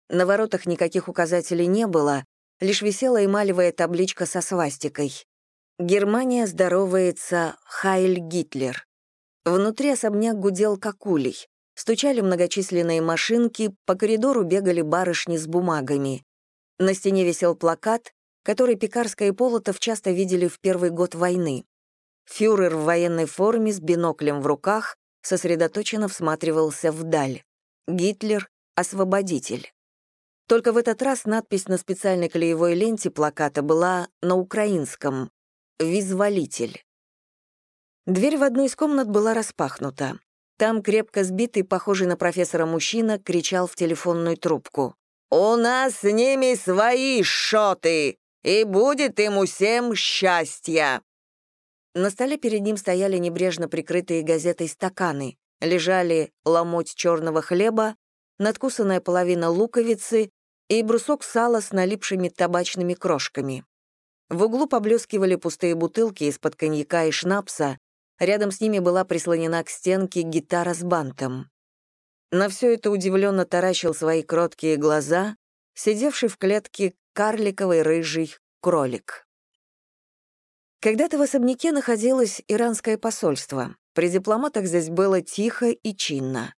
На воротах никаких указателей не было, лишь висела эмалевая табличка со свастикой. «Германия здоровается Хайль Гитлер». Внутри особняк гудел как. Стучали многочисленные машинки, по коридору бегали барышни с бумагами. На стене висел плакат, который Пекарская и Полотов часто видели в первый год войны. Фюрер в военной форме с биноклем в руках сосредоточенно всматривался вдаль. Гитлер — освободитель. Только в этот раз надпись на специальной клеевой ленте плаката была на украинском «Визволитель». Дверь в одну из комнат была распахнута. Там крепко сбитый, похожий на профессора мужчина, кричал в телефонную трубку. «У нас с ними свои шоты, и будет им всем счастья!» На столе перед ним стояли небрежно прикрытые газетой стаканы, лежали ломоть черного хлеба, надкусанная половина луковицы и брусок сала с налипшими табачными крошками. В углу поблескивали пустые бутылки из-под коньяка и шнапса, Рядом с ними была прислонена к стенке гитара с бантом. На все это удивленно таращил свои кроткие глаза, сидевший в клетке карликовый рыжий кролик. Когда-то в особняке находилось иранское посольство. При дипломатах здесь было тихо и чинно.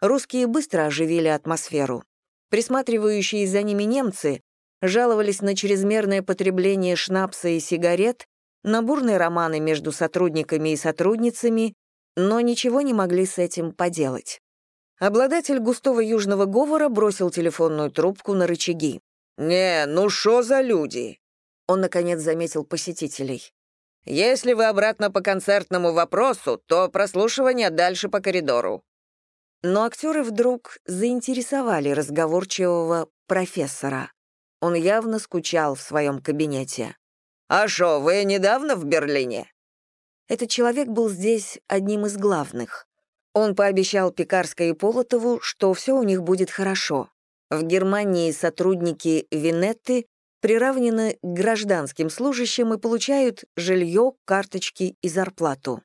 Русские быстро оживили атмосферу. Присматривающие за ними немцы жаловались на чрезмерное потребление шнапса и сигарет на бурные романы между сотрудниками и сотрудницами, но ничего не могли с этим поделать. Обладатель густого южного говора бросил телефонную трубку на рычаги. «Не, ну что за люди?» Он, наконец, заметил посетителей. «Если вы обратно по концертному вопросу, то прослушивание дальше по коридору». Но актеры вдруг заинтересовали разговорчивого профессора. Он явно скучал в своем кабинете. «А что, вы недавно в Берлине?» Этот человек был здесь одним из главных. Он пообещал Пекарской и Полотову, что все у них будет хорошо. В Германии сотрудники Винетты приравнены к гражданским служащим и получают жилье, карточки и зарплату.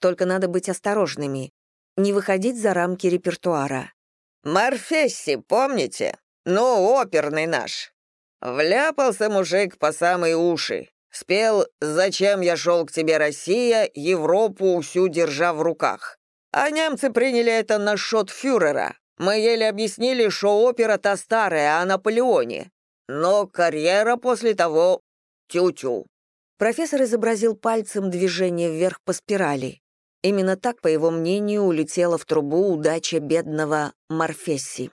Только надо быть осторожными, не выходить за рамки репертуара. «Марфесси, помните? Ну, оперный наш. Вляпался мужик по самые уши. Спел «Зачем я шел к тебе, Россия, Европу всю держа в руках». А немцы приняли это на счет фюрера. Мы еле объяснили, что опера-то старая, о Наполеоне. Но карьера после того тю-тю. Профессор изобразил пальцем движение вверх по спирали. Именно так, по его мнению, улетела в трубу удача бедного Морфесси.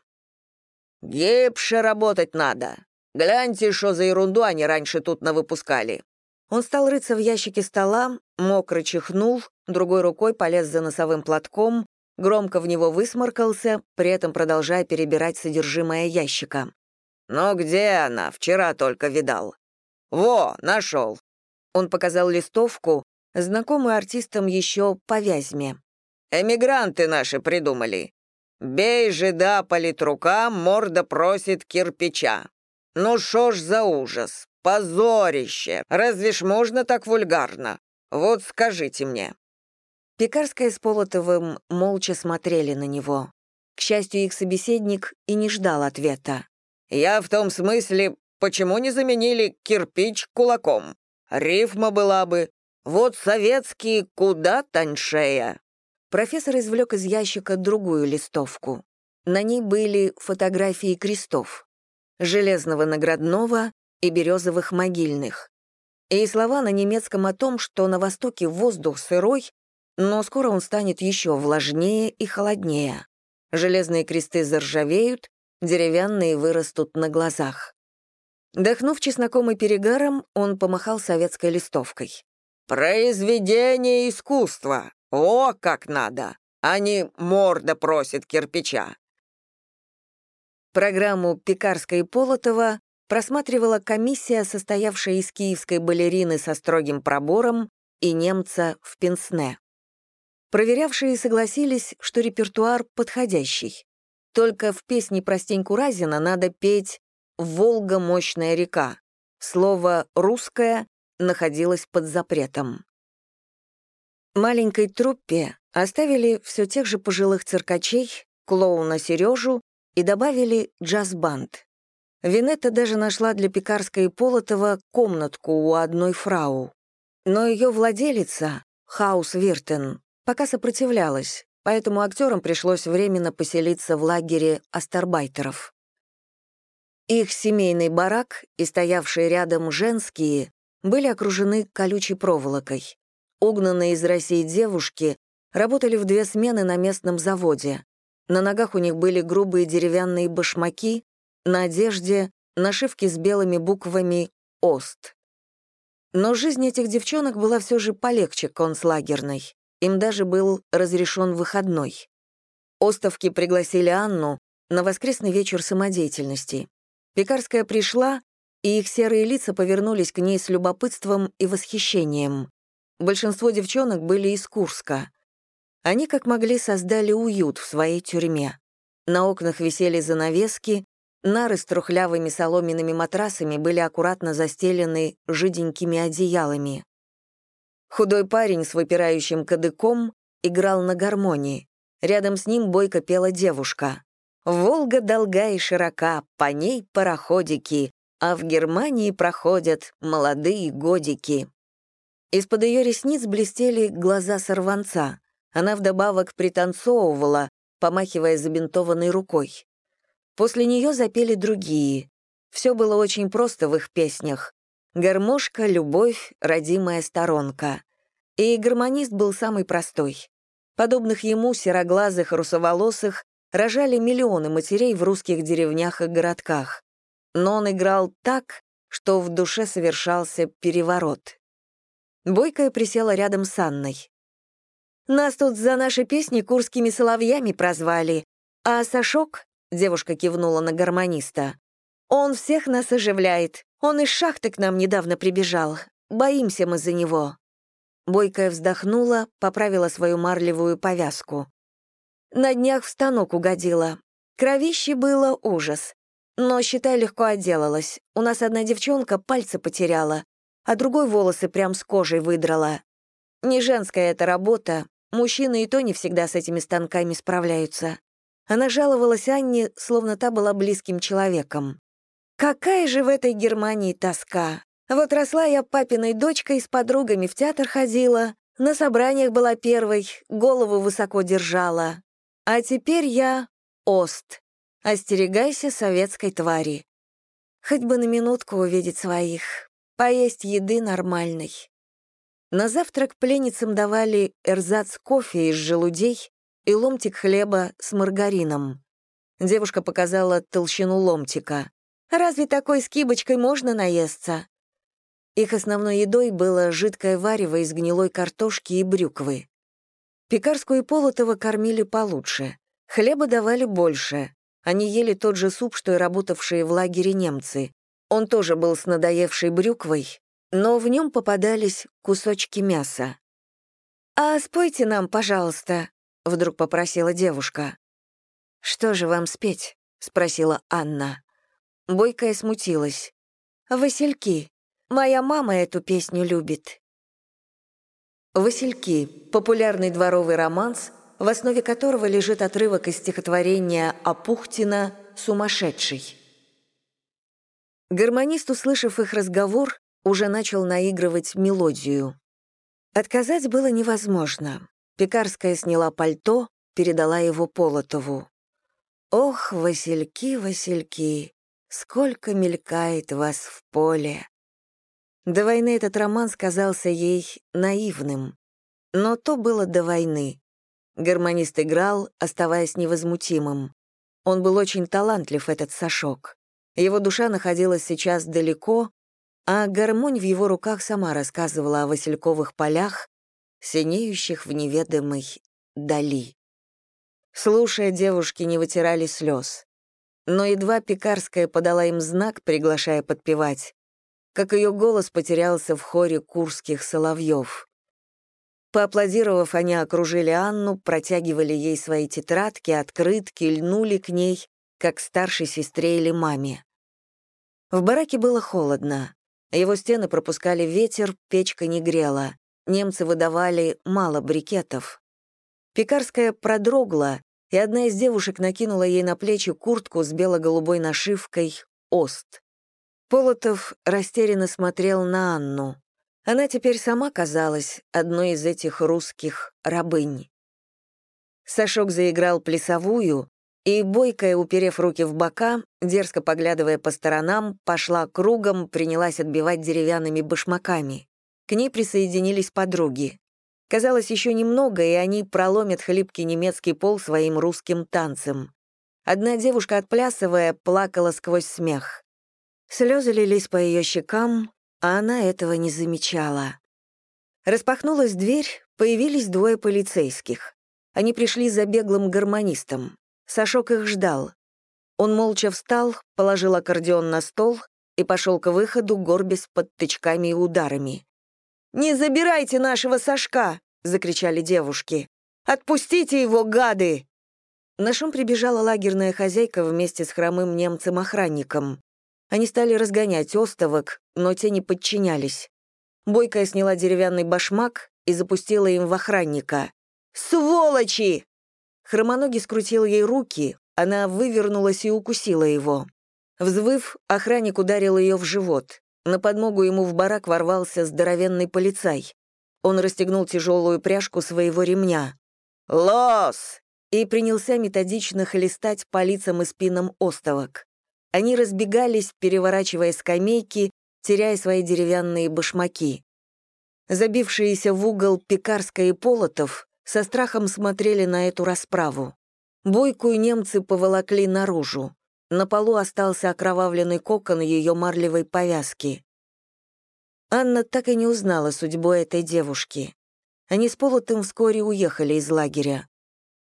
«Гибше работать надо. Гляньте, что за ерунду они раньше тут навыпускали». Он стал рыться в ящике стола, мокро чихнул, другой рукой полез за носовым платком, громко в него высморкался, при этом продолжая перебирать содержимое ящика. «Ну где она? Вчера только видал». «Во, нашел». Он показал листовку, знакомую артистам еще по Вязьме. «Эмигранты наши придумали. Бей жида политрука, морда просит кирпича. «Ну шо ж за ужас? Позорище! Разве ж можно так вульгарно? Вот скажите мне». Пекарская с Полотовым молча смотрели на него. К счастью, их собеседник и не ждал ответа. «Я в том смысле, почему не заменили кирпич кулаком? Рифма была бы. Вот советские куда тоньшее». Профессор извлек из ящика другую листовку. На ней были фотографии крестов железного наградного и березовых могильных. И слова на немецком о том, что на востоке воздух сырой, но скоро он станет еще влажнее и холоднее. Железные кресты заржавеют, деревянные вырастут на глазах. Дохнув чесноком и перегаром, он помахал советской листовкой. «Произведение искусства! О, как надо! А не морда просит кирпича! Программу Пекарска и Полотова просматривала комиссия, состоявшая из киевской балерины со строгим пробором и немца в пенсне. Проверявшие согласились, что репертуар подходящий. Только в песне про Стеньку Разина надо петь «Волга — мощная река». Слово «русское» находилось под запретом. Маленькой труппе оставили все тех же пожилых циркачей, клоуна Сережу и добавили джаз-банд. Винетта даже нашла для Пекарской и Полотова комнатку у одной фрау. Но ее владелица, Хаус Виртен, пока сопротивлялась, поэтому актерам пришлось временно поселиться в лагере астарбайтеров. Их семейный барак и стоявшие рядом женские были окружены колючей проволокой. Угнанные из России девушки работали в две смены на местном заводе. На ногах у них были грубые деревянные башмаки, на одежде — нашивки с белыми буквами «Ост». Но жизнь этих девчонок была все же полегче концлагерной. Им даже был разрешен выходной. Остовки пригласили Анну на воскресный вечер самодеятельности. Пекарская пришла, и их серые лица повернулись к ней с любопытством и восхищением. Большинство девчонок были из Курска. Они как могли создали уют в своей тюрьме. На окнах висели занавески, нары с трухлявыми соломенными матрасами были аккуратно застелены жиденькими одеялами. Худой парень с выпирающим кадыком играл на гармонии. Рядом с ним бойко пела девушка. «Волга долга и широка, по ней пароходики, а в Германии проходят молодые годики». Из-под ее ресниц блестели глаза сорванца. Она вдобавок пританцовывала, помахивая забинтованной рукой. После нее запели другие. Все было очень просто в их песнях. Гармошка, любовь, родимая сторонка. И гармонист был самый простой. Подобных ему, сероглазых, русоволосых, рожали миллионы матерей в русских деревнях и городках. Но он играл так, что в душе совершался переворот. Бойкая присела рядом с Анной. «Нас тут за наши песни курскими соловьями прозвали, а Сашок, — девушка кивнула на гармониста, — он всех нас оживляет, он из шахты к нам недавно прибежал. Боимся мы за него». Бойкая вздохнула, поправила свою марлевую повязку. На днях в станок угодила. Кровище было ужас. Но, считай, легко отделалась. У нас одна девчонка пальцы потеряла, а другой волосы прям с кожей выдрала. Не женская эта работа, мужчины и то не всегда с этими станками справляются. Она жаловалась Анне, словно та была близким человеком. Какая же в этой Германии тоска! Вот росла я папиной дочкой, с подругами в театр ходила, на собраниях была первой, голову высоко держала. А теперь я Ост. Остерегайся советской твари. Хоть бы на минутку увидеть своих, поесть еды нормальной. На завтрак пленницам давали эрзац кофе из желудей и ломтик хлеба с маргарином. Девушка показала толщину ломтика. Разве такой с кибочкой можно наесться?» Их основной едой было жидкое варево из гнилой картошки и брюквы. Пекарскую и Полотова кормили получше. Хлеба давали больше. Они ели тот же суп, что и работавшие в лагере немцы. Он тоже был с надоевшей брюквой, но в нем попадались кусочки мяса. «А спойте нам, пожалуйста», — вдруг попросила девушка. «Что же вам спеть?» — спросила Анна. Бойкая смутилась. «Васильки. Моя мама эту песню любит». «Васильки» — популярный дворовый романс, в основе которого лежит отрывок из стихотворения Апухтина «Сумасшедший». Гармонист, услышав их разговор, уже начал наигрывать мелодию. Отказать было невозможно. Пекарская сняла пальто, передала его Полотову. «Ох, Васильки, Васильки, сколько мелькает вас в поле!» До войны этот роман казался ей наивным. Но то было до войны. Гармонист играл, оставаясь невозмутимым. Он был очень талантлив, этот Сашок. Его душа находилась сейчас далеко, а гармонь в его руках сама рассказывала о васильковых полях, синеющих в неведомой дали. Слушая, девушки не вытирали слез. Но едва Пекарская подала им знак, приглашая подпевать, как ее голос потерялся в хоре курских соловьев. Поаплодировав, они окружили Анну, протягивали ей свои тетрадки, открытки, льнули к ней, как старшей сестре или маме. В бараке было холодно. Его стены пропускали ветер, печка не грела. Немцы выдавали мало брикетов. Пекарская продрогла, и одна из девушек накинула ей на плечи куртку с бело-голубой нашивкой «Ост». Полотов растерянно смотрел на Анну. Она теперь сама казалась одной из этих русских рабынь. Сашок заиграл плясовую, и, бойкая, уперев руки в бока, дерзко поглядывая по сторонам, пошла кругом, принялась отбивать деревянными башмаками. К ней присоединились подруги. Казалось, еще немного, и они проломят хлипкий немецкий пол своим русским танцем. Одна девушка, отплясывая, плакала сквозь смех. Слезы лились по ее щекам, а она этого не замечала. Распахнулась дверь, появились двое полицейских. Они пришли за беглым гармонистом. Сашок их ждал. Он молча встал, положил аккордеон на стол и пошел к выходу, горбясь под тычками и ударами. «Не забирайте нашего Сашка!» — закричали девушки. «Отпустите его, гады!» На шум прибежала лагерная хозяйка вместе с хромым немцем-охранником. Они стали разгонять остовок, но те не подчинялись. Бойкая сняла деревянный башмак и запустила им в охранника. «Сволочи!» Хромоногий скрутил ей руки, она вывернулась и укусила его. Взвыв, охранник ударил ее в живот. На подмогу ему в барак ворвался здоровенный полицай. Он расстегнул тяжелую пряжку своего ремня. «Лос!» и принялся методично хлестать по лицам и спинам остовок. Они разбегались, переворачивая скамейки, теряя свои деревянные башмаки. Забившиеся в угол Пекарская и Полотов со страхом смотрели на эту расправу. Бойкую немцы поволокли наружу. На полу остался окровавленный кокон ее марлевой повязки. Анна так и не узнала судьбу этой девушки. Они с Полотом вскоре уехали из лагеря.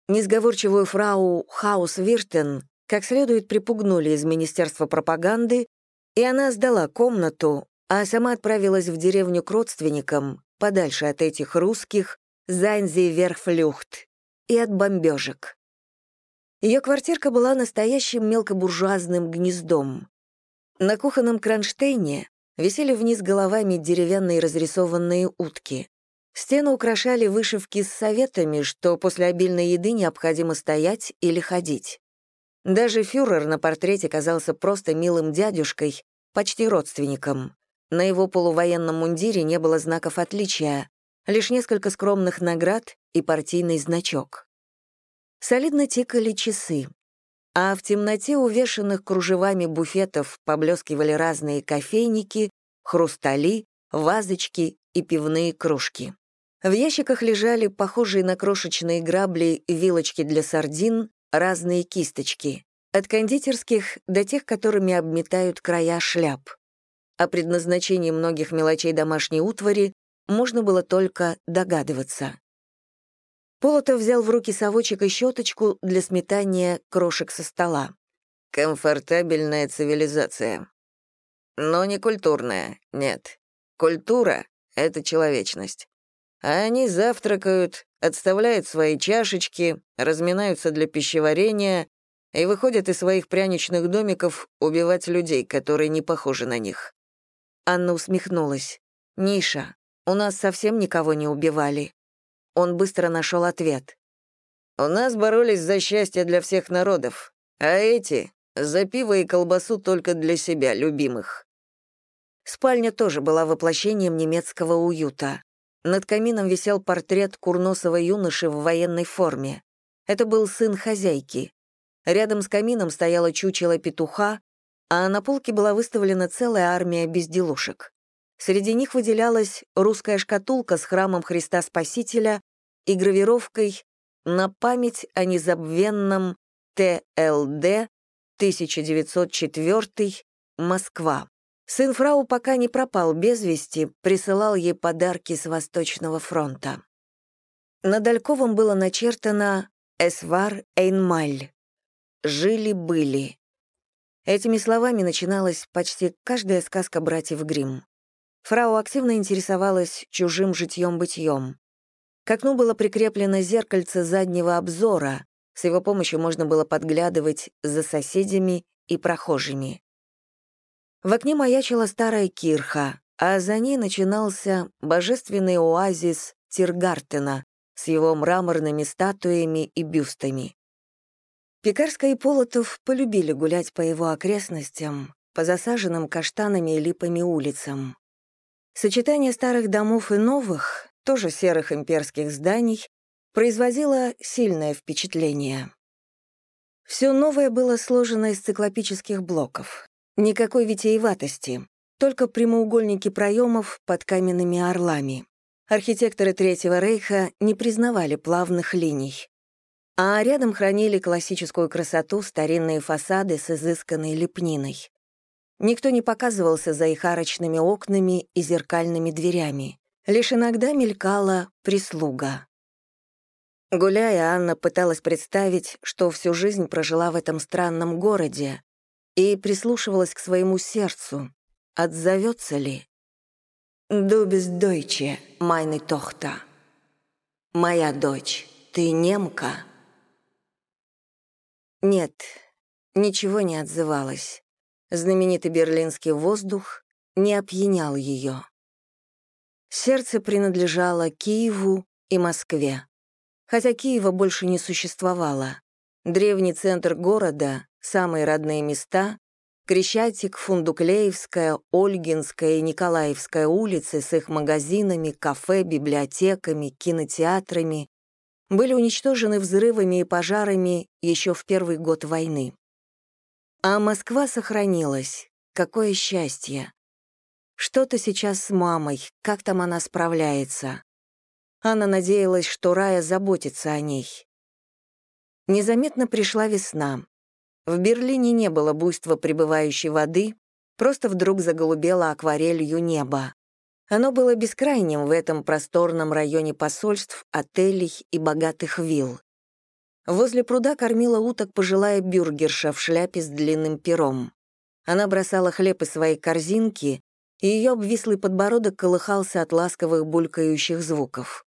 Несговорчивую фрау Хаус Виртен как следует припугнули из Министерства пропаганды, и она сдала комнату, а сама отправилась в деревню к родственникам, подальше от этих русских, Занзи Верхфлюхт, и от бомбежек. Ее квартирка была настоящим мелкобуржуазным гнездом. На кухонном кронштейне висели вниз головами деревянные разрисованные утки. Стены украшали вышивки с советами, что после обильной еды необходимо стоять или ходить. Даже фюрер на портрете казался просто милым дядюшкой, почти родственником. На его полувоенном мундире не было знаков отличия, лишь несколько скромных наград и партийный значок. Солидно тикали часы, а в темноте увешанных кружевами буфетов поблескивали разные кофейники, хрустали, вазочки и пивные кружки. В ящиках лежали похожие на крошечные грабли вилочки для сардин, разные кисточки, от кондитерских до тех, которыми обметают края шляп. О предназначении многих мелочей домашней утвари можно было только догадываться. Полотов взял в руки совочек и щеточку для сметания крошек со стола. Комфортабельная цивилизация. Но не культурная, нет. Культура — это человечность. А они завтракают, отставляют свои чашечки, разминаются для пищеварения и выходят из своих пряничных домиков убивать людей, которые не похожи на них. Анна усмехнулась. «Ниша, у нас совсем никого не убивали». Он быстро нашел ответ. «У нас боролись за счастье для всех народов, а эти — за пиво и колбасу только для себя, любимых». Спальня тоже была воплощением немецкого уюта. Над камином висел портрет курносого юноши в военной форме. Это был сын хозяйки. Рядом с камином стояла чучело петуха, а на полке была выставлена целая армия безделушек. Среди них выделялась русская шкатулка с храмом Христа Спасителя и гравировкой «На память о незабвенном ТЛД 1904 Москва». Сын фрау пока не пропал без вести, присылал ей подарки с Восточного фронта. Над Дальковым было начертано «Эсвар Эйнмаль» — «Жили-были». Этими словами начиналась почти каждая сказка братьев Гримм. Фрау активно интересовалась чужим житьем-бытьем. К окну было прикреплено зеркальце заднего обзора, с его помощью можно было подглядывать за соседями и прохожими. В окне маячила старая кирха, а за ней начинался божественный оазис Тиргартена с его мраморными статуями и бюстами. Пекарская и Полотов полюбили гулять по его окрестностям, по засаженным каштанами и липами улицам. Сочетание старых домов и новых, тоже серых имперских зданий, производило сильное впечатление. Все новое было сложено из циклопических блоков. Никакой витиеватости, только прямоугольники проемов под каменными орлами. Архитекторы Третьего Рейха не признавали плавных линий. А рядом хранили классическую красоту старинные фасады с изысканной лепниной. Никто не показывался за их арочными окнами и зеркальными дверями. Лишь иногда мелькала прислуга. Гуляя, Анна пыталась представить, что всю жизнь прожила в этом странном городе, и прислушивалась к своему сердцу. Отзовется ли? «Du bist Deutsche, meine Tochter». «Моя дочь, ты немка?» Нет, ничего не отзывалось знаменитый берлинский воздух не опьянял ее. Сердце принадлежало Киеву и Москве. Хотя Киева больше не существовало. Древний центр города, самые родные места — Крещатик, Фундуклеевская, Ольгинская и Николаевская улицы с их магазинами, кафе, библиотеками, кинотеатрами — были уничтожены взрывами и пожарами еще в первый год войны. А Москва сохранилась. Какое счастье. Что-то сейчас с мамой, как там она справляется. Анна надеялась, что Рая заботится о ней. Незаметно пришла весна. В Берлине не было буйства прибывающей воды, просто вдруг заголубело акварелью небо. Оно было бескрайним в этом просторном районе посольств, отелей и богатых вилл. Возле пруда кормила уток пожилая бюргерша в шляпе с длинным пером. Она бросала хлеб из своей корзинки, и ее обвислый подбородок колыхался от ласковых булькающих звуков.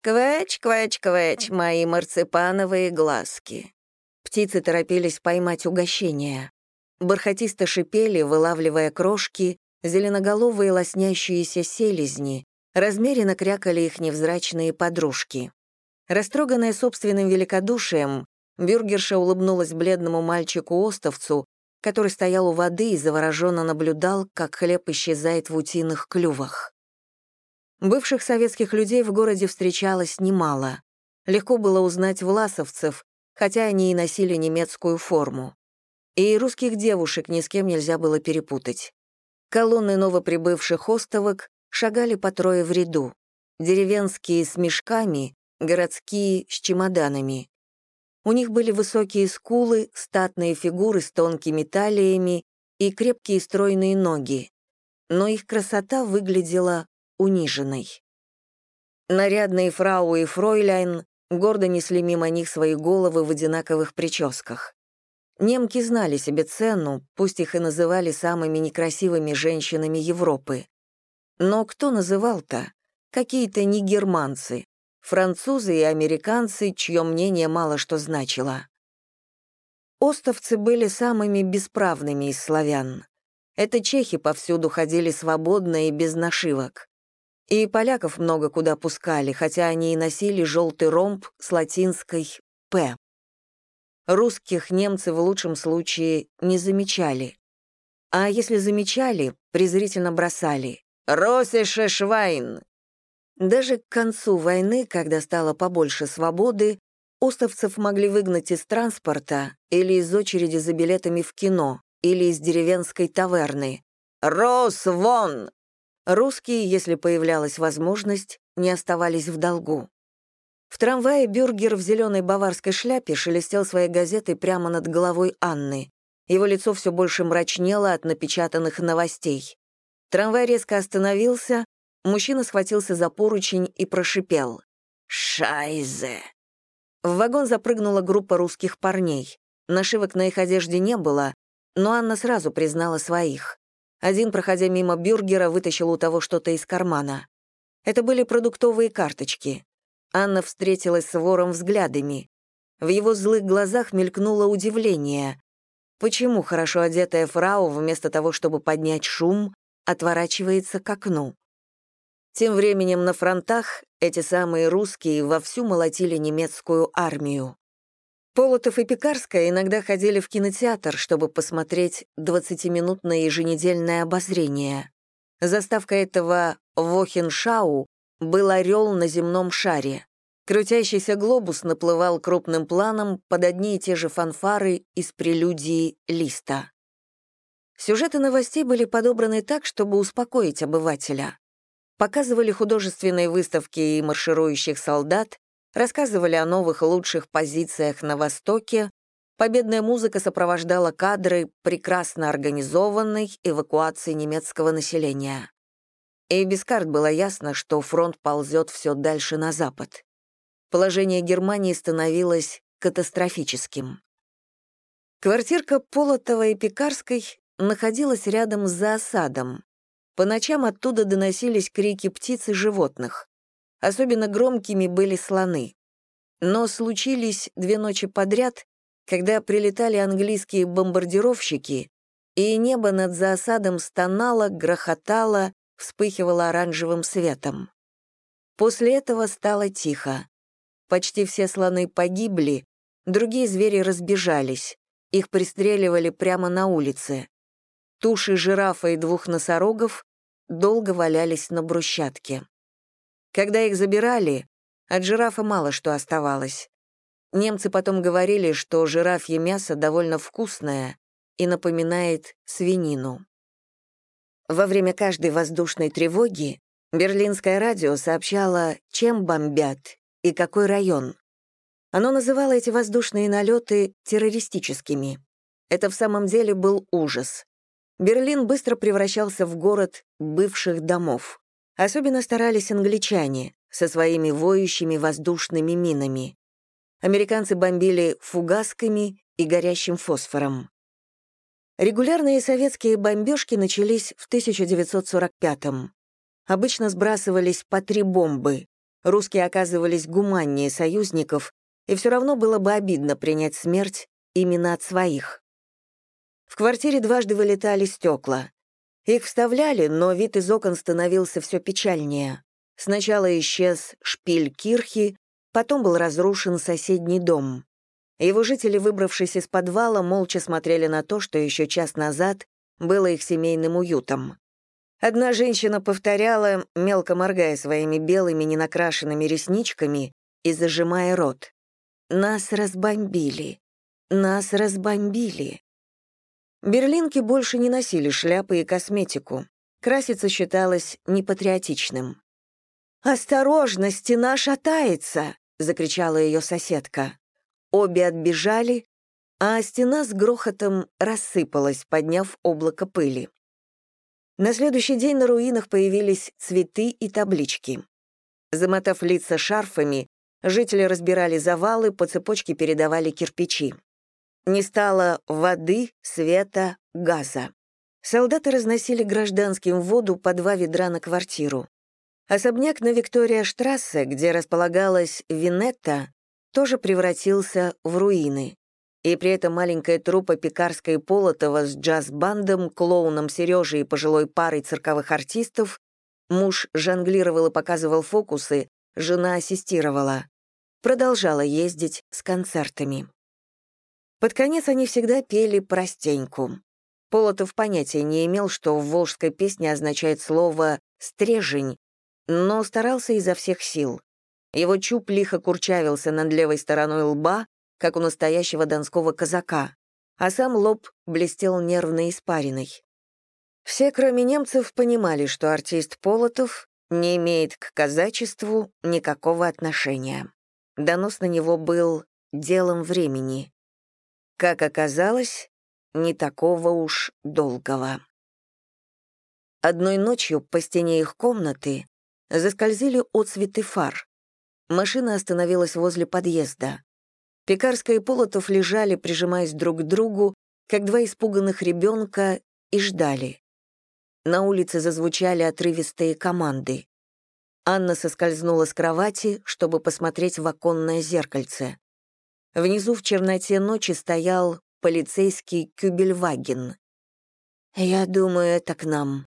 «Квэч, квэч, квэч, мои марципановые глазки!» Птицы торопились поймать угощение. Бархатисто шипели, вылавливая крошки, зеленоголовые лоснящиеся селезни, размеренно крякали их невзрачные подружки. Растроганная собственным великодушием, бюргерша улыбнулась бледному мальчику-остовцу, который стоял у воды и завороженно наблюдал, как хлеб исчезает в утиных клювах. Бывших советских людей в городе встречалось немало. Легко было узнать власовцев, хотя они и носили немецкую форму. И русских девушек ни с кем нельзя было перепутать. Колонны новоприбывших остовок шагали по трое в ряду. Деревенские с мешками, городские с чемоданами. У них были высокие скулы, статные фигуры с тонкими талиями и крепкие стройные ноги. Но их красота выглядела униженной. Нарядные фрау и фройляйн гордо несли мимо них свои головы в одинаковых прическах. Немки знали себе цену, пусть их и называли самыми некрасивыми женщинами Европы. Но кто называл-то? Какие-то не германцы французы и американцы, чье мнение мало что значило. Остовцы были самыми бесправными из славян. Это чехи повсюду ходили свободно и без нашивок. И поляков много куда пускали, хотя они и носили желтый ромб с латинской «П». Русских немцы в лучшем случае не замечали. А если замечали, презрительно бросали «Росише Швайн!» Даже к концу войны, когда стало побольше свободы, остовцев могли выгнать из транспорта или из очереди за билетами в кино, или из деревенской таверны. «Рос, вон!» Русские, если появлялась возможность, не оставались в долгу. В трамвае бюргер в зеленой баварской шляпе шелестел своей газетой прямо над головой Анны. Его лицо все больше мрачнело от напечатанных новостей. Трамвай резко остановился, Мужчина схватился за поручень и прошипел. «Шайзе!» В вагон запрыгнула группа русских парней. Нашивок на их одежде не было, но Анна сразу признала своих. Один, проходя мимо бюргера, вытащил у того что-то из кармана. Это были продуктовые карточки. Анна встретилась с вором взглядами. В его злых глазах мелькнуло удивление. Почему хорошо одетая фрау, вместо того, чтобы поднять шум, отворачивается к окну? Тем временем на фронтах эти самые русские вовсю молотили немецкую армию. Полотов и Пекарская иногда ходили в кинотеатр, чтобы посмотреть 20-минутное еженедельное обозрение. Заставка этого «Вохеншау» был орел на земном шаре. Крутящийся глобус наплывал крупным планом под одни и те же фанфары из прелюдии листа. Сюжеты новостей были подобраны так, чтобы успокоить обывателя. Показывали художественные выставки и марширующих солдат, рассказывали о новых лучших позициях на Востоке, победная музыка сопровождала кадры прекрасно организованной эвакуации немецкого населения. И без карт было ясно, что фронт ползет все дальше на запад. Положение Германии становилось катастрофическим. Квартирка Полотова и Пекарской находилась рядом с заосадом. По ночам оттуда доносились крики птиц и животных. Особенно громкими были слоны. Но случились две ночи подряд, когда прилетали английские бомбардировщики, и небо над заосадом стонало, грохотало, вспыхивало оранжевым светом. После этого стало тихо. Почти все слоны погибли, другие звери разбежались, их пристреливали прямо на улице. Туши жирафа и двух носорогов долго валялись на брусчатке. Когда их забирали, от жирафа мало что оставалось. Немцы потом говорили, что жирафье мясо довольно вкусное и напоминает свинину. Во время каждой воздушной тревоги берлинское радио сообщало, чем бомбят и какой район. Оно называло эти воздушные налеты террористическими. Это в самом деле был ужас. Берлин быстро превращался в город бывших домов. Особенно старались англичане со своими воющими воздушными минами. Американцы бомбили фугасками и горящим фосфором. Регулярные советские бомбежки начались в 1945-м. Обычно сбрасывались по три бомбы. Русские оказывались гуманнее союзников, и все равно было бы обидно принять смерть именно от своих. В квартире дважды вылетали стекла. Их вставляли, но вид из окон становился все печальнее. Сначала исчез шпиль кирхи, потом был разрушен соседний дом. Его жители, выбравшись из подвала, молча смотрели на то, что еще час назад было их семейным уютом. Одна женщина повторяла, мелко моргая своими белыми ненакрашенными ресничками и зажимая рот. «Нас разбомбили! Нас разбомбили!» Берлинки больше не носили шляпы и косметику. Краситься считалось непатриотичным. «Осторожно, стена шатается!» — закричала ее соседка. Обе отбежали, а стена с грохотом рассыпалась, подняв облако пыли. На следующий день на руинах появились цветы и таблички. Замотав лица шарфами, жители разбирали завалы, по цепочке передавали кирпичи. Не стало воды, света, газа. Солдаты разносили гражданским воду по два ведра на квартиру. Особняк на Виктория-штрассе, где располагалась Винетта, тоже превратился в руины. И при этом маленькая труппа Пекарской Полотова с джаз-бандом, клоуном Сережей и пожилой парой цирковых артистов, муж жонглировал и показывал фокусы, жена ассистировала, продолжала ездить с концертами. Под конец они всегда пели простеньку. Полотов понятия не имел, что в волжской песне означает слово «стрежень», но старался изо всех сил. Его чуб лихо курчавился над левой стороной лба, как у настоящего донского казака, а сам лоб блестел нервной испариной. Все, кроме немцев, понимали, что артист Полотов не имеет к казачеству никакого отношения. Донос на него был делом времени. Как оказалось, не такого уж долгого. Одной ночью по стене их комнаты заскользили отцветы фар. Машина остановилась возле подъезда. Пекарская и Полотов лежали, прижимаясь друг к другу, как два испуганных ребенка, и ждали. На улице зазвучали отрывистые команды. Анна соскользнула с кровати, чтобы посмотреть в оконное зеркальце. Внизу в черноте ночи стоял полицейский Кюбельваген. «Я думаю, это к нам».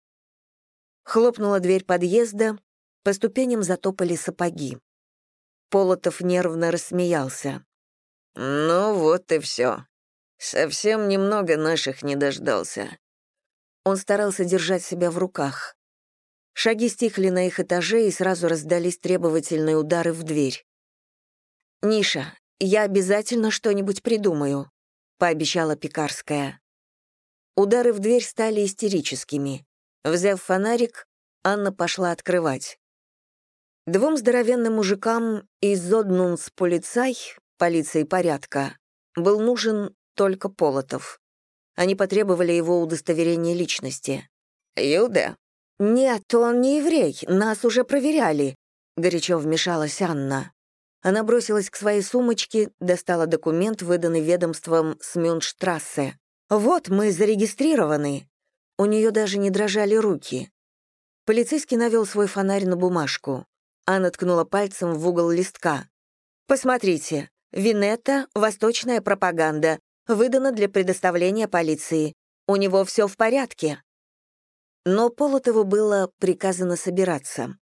Хлопнула дверь подъезда, по ступеням затопали сапоги. Полотов нервно рассмеялся. «Ну вот и все. Совсем немного наших не дождался». Он старался держать себя в руках. Шаги стихли на их этаже, и сразу раздались требовательные удары в дверь. «Ниша, я обязательно что-нибудь придумаю», — пообещала Пекарская. Удары в дверь стали истерическими. Взяв фонарик, Анна пошла открывать. Двум здоровенным мужикам из Зоднунс полицай, полиции порядка, был нужен только Полотов. Они потребовали его удостоверения личности. «Юда?» «Нет, он не еврей, нас уже проверяли», — горячо вмешалась Анна. Она бросилась к своей сумочке, достала документ, выданный ведомством Смюнштрассе. «Вот, мы зарегистрированы». У нее даже не дрожали руки. Полицейский навел свой фонарь на бумажку. Анна ткнула пальцем в угол листка. «Посмотрите, Винетта, восточная пропаганда, выдана для предоставления полиции. У него все в порядке». Но Полотову было приказано собираться.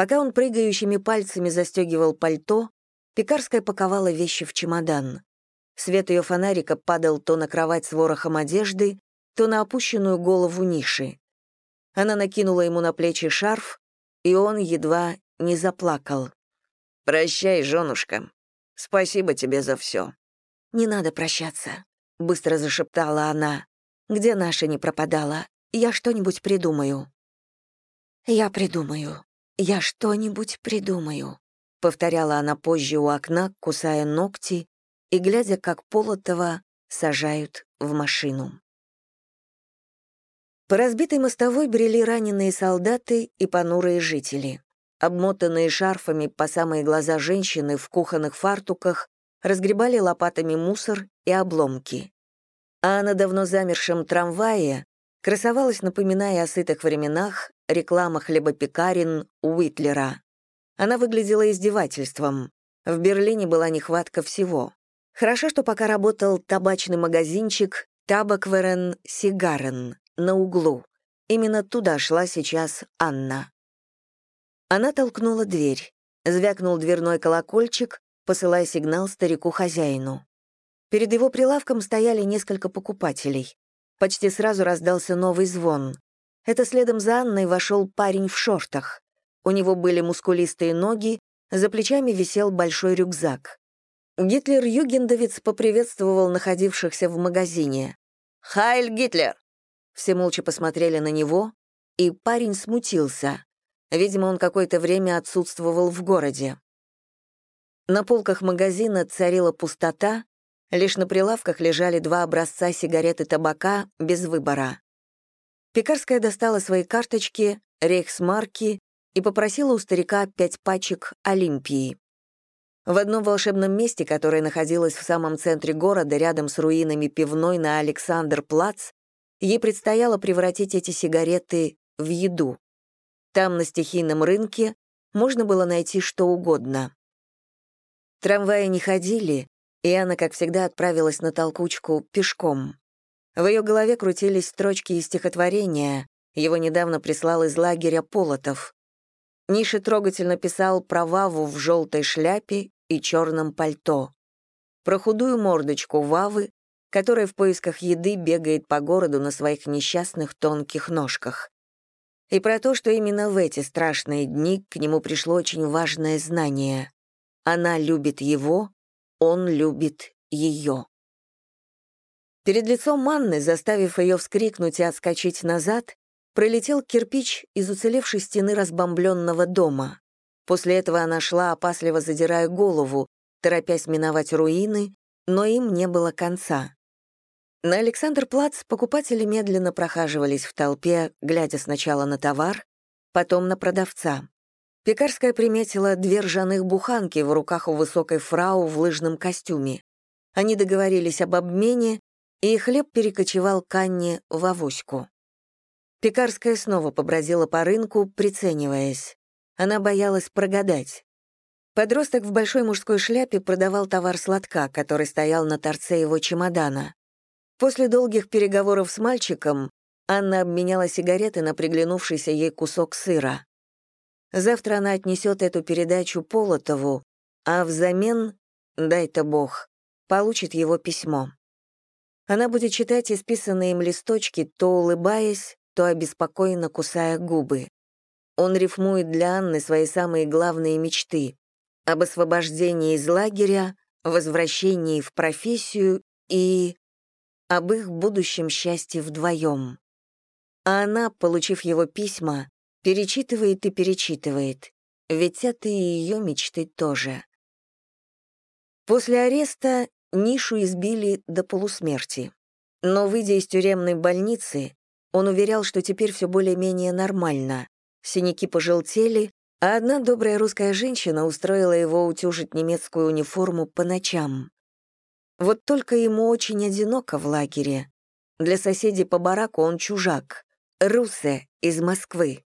Пока он прыгающими пальцами застегивал пальто, Пекарская паковала вещи в чемодан. Свет ее фонарика падал то на кровать с ворохом одежды, то на опущенную голову ниши. Она накинула ему на плечи шарф, и он едва не заплакал. «Прощай, женушка. Спасибо тебе за все». «Не надо прощаться», — быстро зашептала она. «Где наша не пропадала? Я что-нибудь придумаю». «Я придумаю», «Я что-нибудь придумаю», — повторяла она позже у окна, кусая ногти и глядя, как Полотова сажают в машину. По разбитой мостовой брели раненые солдаты и понурые жители. Обмотанные шарфами по самые глаза женщины в кухонных фартуках разгребали лопатами мусор и обломки. А на давно замершем трамвае красовалась, напоминая о сытых временах, реклама хлебопекарен Уитлера. Она выглядела издевательством. В Берлине была нехватка всего. Хорошо, что пока работал табачный магазинчик «Табакверен Сигарен» на углу. Именно туда шла сейчас Анна. Она толкнула дверь. Звякнул дверной колокольчик, посылая сигнал старику-хозяину. Перед его прилавком стояли несколько покупателей. Почти сразу раздался новый звон. Это следом за Анной вошел парень в шортах. У него были мускулистые ноги, за плечами висел большой рюкзак. Гитлер-югендовец поприветствовал находившихся в магазине. «Хайль Гитлер!» Все молча посмотрели на него, и парень смутился. Видимо, он какое-то время отсутствовал в городе. На полках магазина царила пустота, Лишь на прилавках лежали два образца сигарет и табака без выбора. Пекарская достала свои карточки, рейхсмарки и попросила у старика пять пачек Олимпии. В одном волшебном месте, которое находилось в самом центре города, рядом с руинами пивной на Александр-Плац, ей предстояло превратить эти сигареты в еду. Там, на стихийном рынке, можно было найти что угодно. Трамваи не ходили, и Анна, как всегда, отправилась на толкучку пешком. В ее голове крутились строчки из стихотворения, его недавно прислал из лагеря Полотов. Ниши трогательно писал про Ваву в желтой шляпе и черном пальто. Про худую мордочку Вавы, которая в поисках еды бегает по городу на своих несчастных тонких ножках. И про то, что именно в эти страшные дни к нему пришло очень важное знание. Она любит его, он любит ее. Перед лицом Манны, заставив ее вскрикнуть и отскочить назад, пролетел кирпич из уцелевшей стены разбомбленного дома. После этого она шла, опасливо задирая голову, торопясь миновать руины, но им не было конца. На Александр-Плац покупатели медленно прохаживались в толпе, глядя сначала на товар, потом на продавца. Пекарская приметила две ржаных буханки в руках у высокой фрау в лыжном костюме. Они договорились об обмене, и хлеб перекочевал к Анне в авоську. Пекарская снова побродила по рынку, прицениваясь. Она боялась прогадать. Подросток в большой мужской шляпе продавал товар сладка, который стоял на торце его чемодана. После долгих переговоров с мальчиком Анна обменяла сигареты на приглянувшийся ей кусок сыра. Завтра она отнесет эту передачу Полотову, а взамен, дай-то бог, получит его письмо. Она будет читать исписанные им листочки, то улыбаясь, то обеспокоенно кусая губы. Он рифмует для Анны свои самые главные мечты — об освобождении из лагеря, возвращении в профессию и об их будущем счастье вдвоем. А она, получив его письма, перечитывает и перечитывает, ведь это и ее мечты тоже. После ареста Нишу избили до полусмерти. Но, выйдя из тюремной больницы, он уверял, что теперь все более-менее нормально. Синяки пожелтели, а одна добрая русская женщина устроила его утюжить немецкую униформу по ночам. Вот только ему очень одиноко в лагере. Для соседей по бараку он чужак, Русе из Москвы.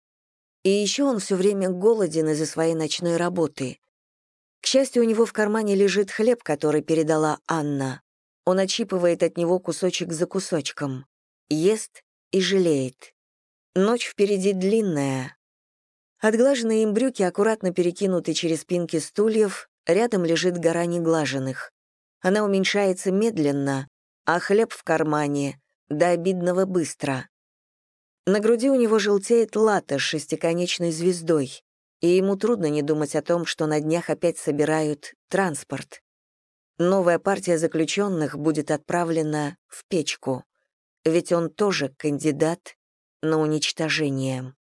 И еще он все время голоден из-за своей ночной работы. К счастью, у него в кармане лежит хлеб, который передала Анна. Он отщипывает от него кусочек за кусочком. Ест и жалеет. Ночь впереди длинная. Отглаженные им брюки аккуратно перекинуты через спинки стульев, рядом лежит гора неглаженных. Она уменьшается медленно, а хлеб в кармане — до обидного быстро. На груди у него желтеет лата с шестиконечной звездой, и ему трудно не думать о том, что на днях опять собирают транспорт. Новая партия заключенных будет отправлена в печку, ведь он тоже кандидат на уничтожение.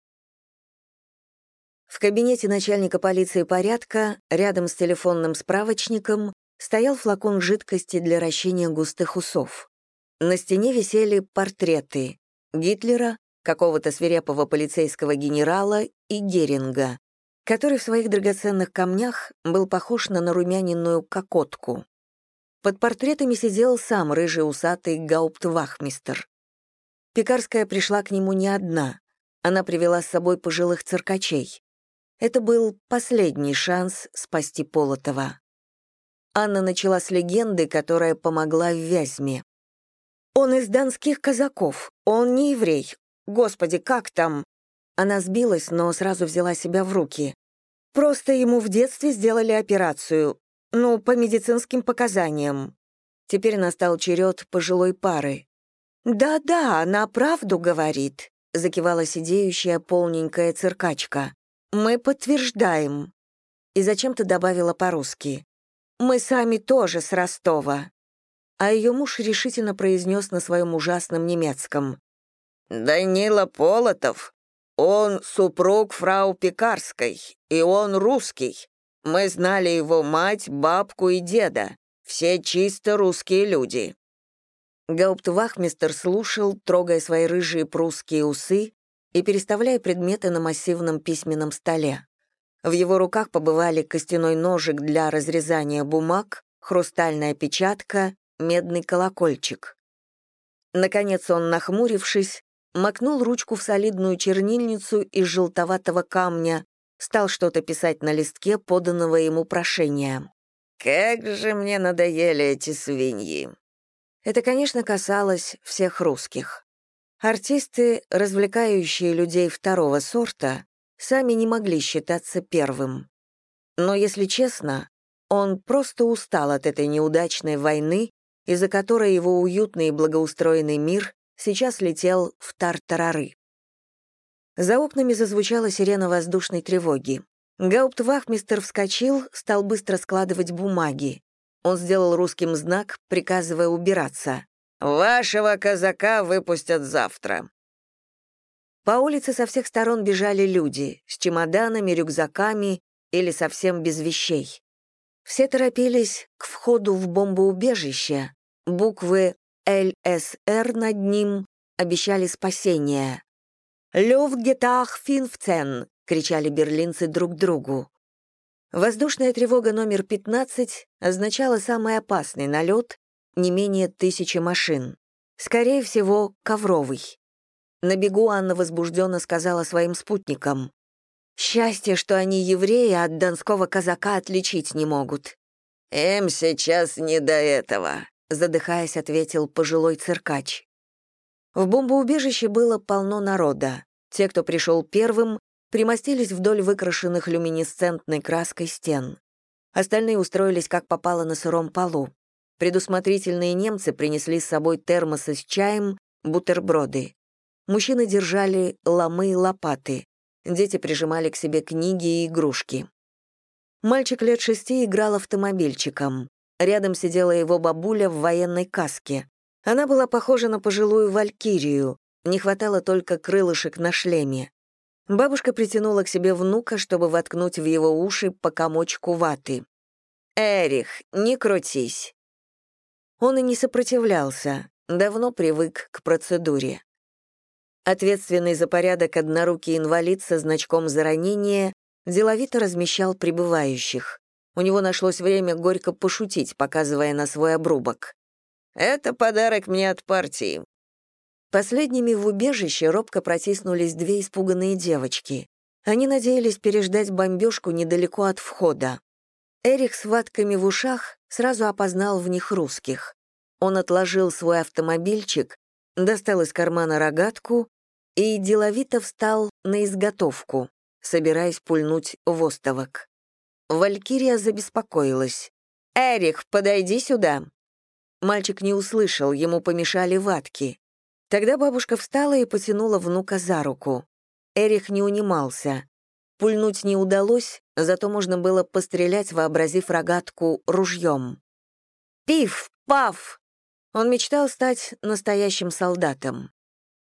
В кабинете начальника полиции порядка, рядом с телефонным справочником, стоял флакон жидкости для ращения густых усов. На стене висели портреты Гитлера, какого-то свирепого полицейского генерала и Геринга, который в своих драгоценных камнях был похож на нарумяненную кокотку. Под портретами сидел сам рыжий усатый гауптвахмистер. Пекарская пришла к нему не одна. Она привела с собой пожилых циркачей. Это был последний шанс спасти Полотова. Анна начала с легенды, которая помогла в Вязьме. «Он из донских казаков, он не еврей, Господи, как там?» Она сбилась, но сразу взяла себя в руки. «Просто ему в детстве сделали операцию. Ну, по медицинским показаниям». Теперь настал черед пожилой пары. «Да-да, она правду говорит», — закивала сидеющая полненькая циркачка. «Мы подтверждаем». И зачем-то добавила по-русски. «Мы сами тоже с Ростова». А ее муж решительно произнес на своем ужасном немецком. «Данила Полотов. Он супруг фрау Пекарской, и он русский. Мы знали его мать, бабку и деда. Все чисто русские люди». Гауптвахмистер слушал, трогая свои рыжие прусские усы и переставляя предметы на массивном письменном столе. В его руках побывали костяной ножик для разрезания бумаг, хрустальная печатка, медный колокольчик. Наконец он, нахмурившись, макнул ручку в солидную чернильницу из желтоватого камня, стал что-то писать на листке поданного ему прошения. «Как же мне надоели эти свиньи!» Это, конечно, касалось всех русских. Артисты, развлекающие людей второго сорта, сами не могли считаться первым. Но, если честно, он просто устал от этой неудачной войны, из-за которой его уютный и благоустроенный мир сейчас летел в тартарары. За окнами зазвучала сирена воздушной тревоги. Гауптвахмистер вскочил, стал быстро складывать бумаги. Он сделал русским знак, приказывая убираться. «Вашего казака выпустят завтра». По улице со всех сторон бежали люди, с чемоданами, рюкзаками или совсем без вещей. Все торопились к входу в бомбоубежище. Буквы ЛСР над ним обещали спасение. «Люфтгетах финфцен!» — кричали берлинцы друг другу. Воздушная тревога номер 15 означала самый опасный налет, не менее тысячи машин. Скорее всего, ковровый. На бегу Анна возбужденно сказала своим спутникам. Счастье, что они евреи, а от донского казака отличить не могут. «Им сейчас не до этого», — задыхаясь, ответил пожилой циркач. В бомбоубежище было полно народа. Те, кто пришел первым, примостились вдоль выкрашенных люминесцентной краской стен. Остальные устроились как попало на сыром полу. Предусмотрительные немцы принесли с собой термосы с чаем, бутерброды. Мужчины держали ломы и лопаты. Дети прижимали к себе книги и игрушки. Мальчик лет шести играл автомобильчиком. Рядом сидела его бабуля в военной каске. Она была похожа на пожилую валькирию, не хватало только крылышек на шлеме. Бабушка притянула к себе внука, чтобы воткнуть в его уши по комочку ваты. «Эрих, не крутись!» Он и не сопротивлялся, давно привык к процедуре. Ответственный за порядок однорукий инвалид со значком за ранение деловито размещал прибывающих. У него нашлось время горько пошутить, показывая на свой обрубок. «Это подарок мне от партии». Последними в убежище робко протиснулись две испуганные девочки. Они надеялись переждать бомбежку недалеко от входа. Эрих с ватками в ушах сразу опознал в них русских. Он отложил свой автомобильчик, достал из кармана рогатку и деловито встал на изготовку, собираясь пульнуть в остовок. Валькирия забеспокоилась. «Эрих, подойди сюда!» Мальчик не услышал, ему помешали ватки. Тогда бабушка встала и потянула внука за руку. Эрих не унимался. Пульнуть не удалось, зато можно было пострелять, вообразив рогатку ружьем. «Пиф! Паф!» Он мечтал стать настоящим солдатом.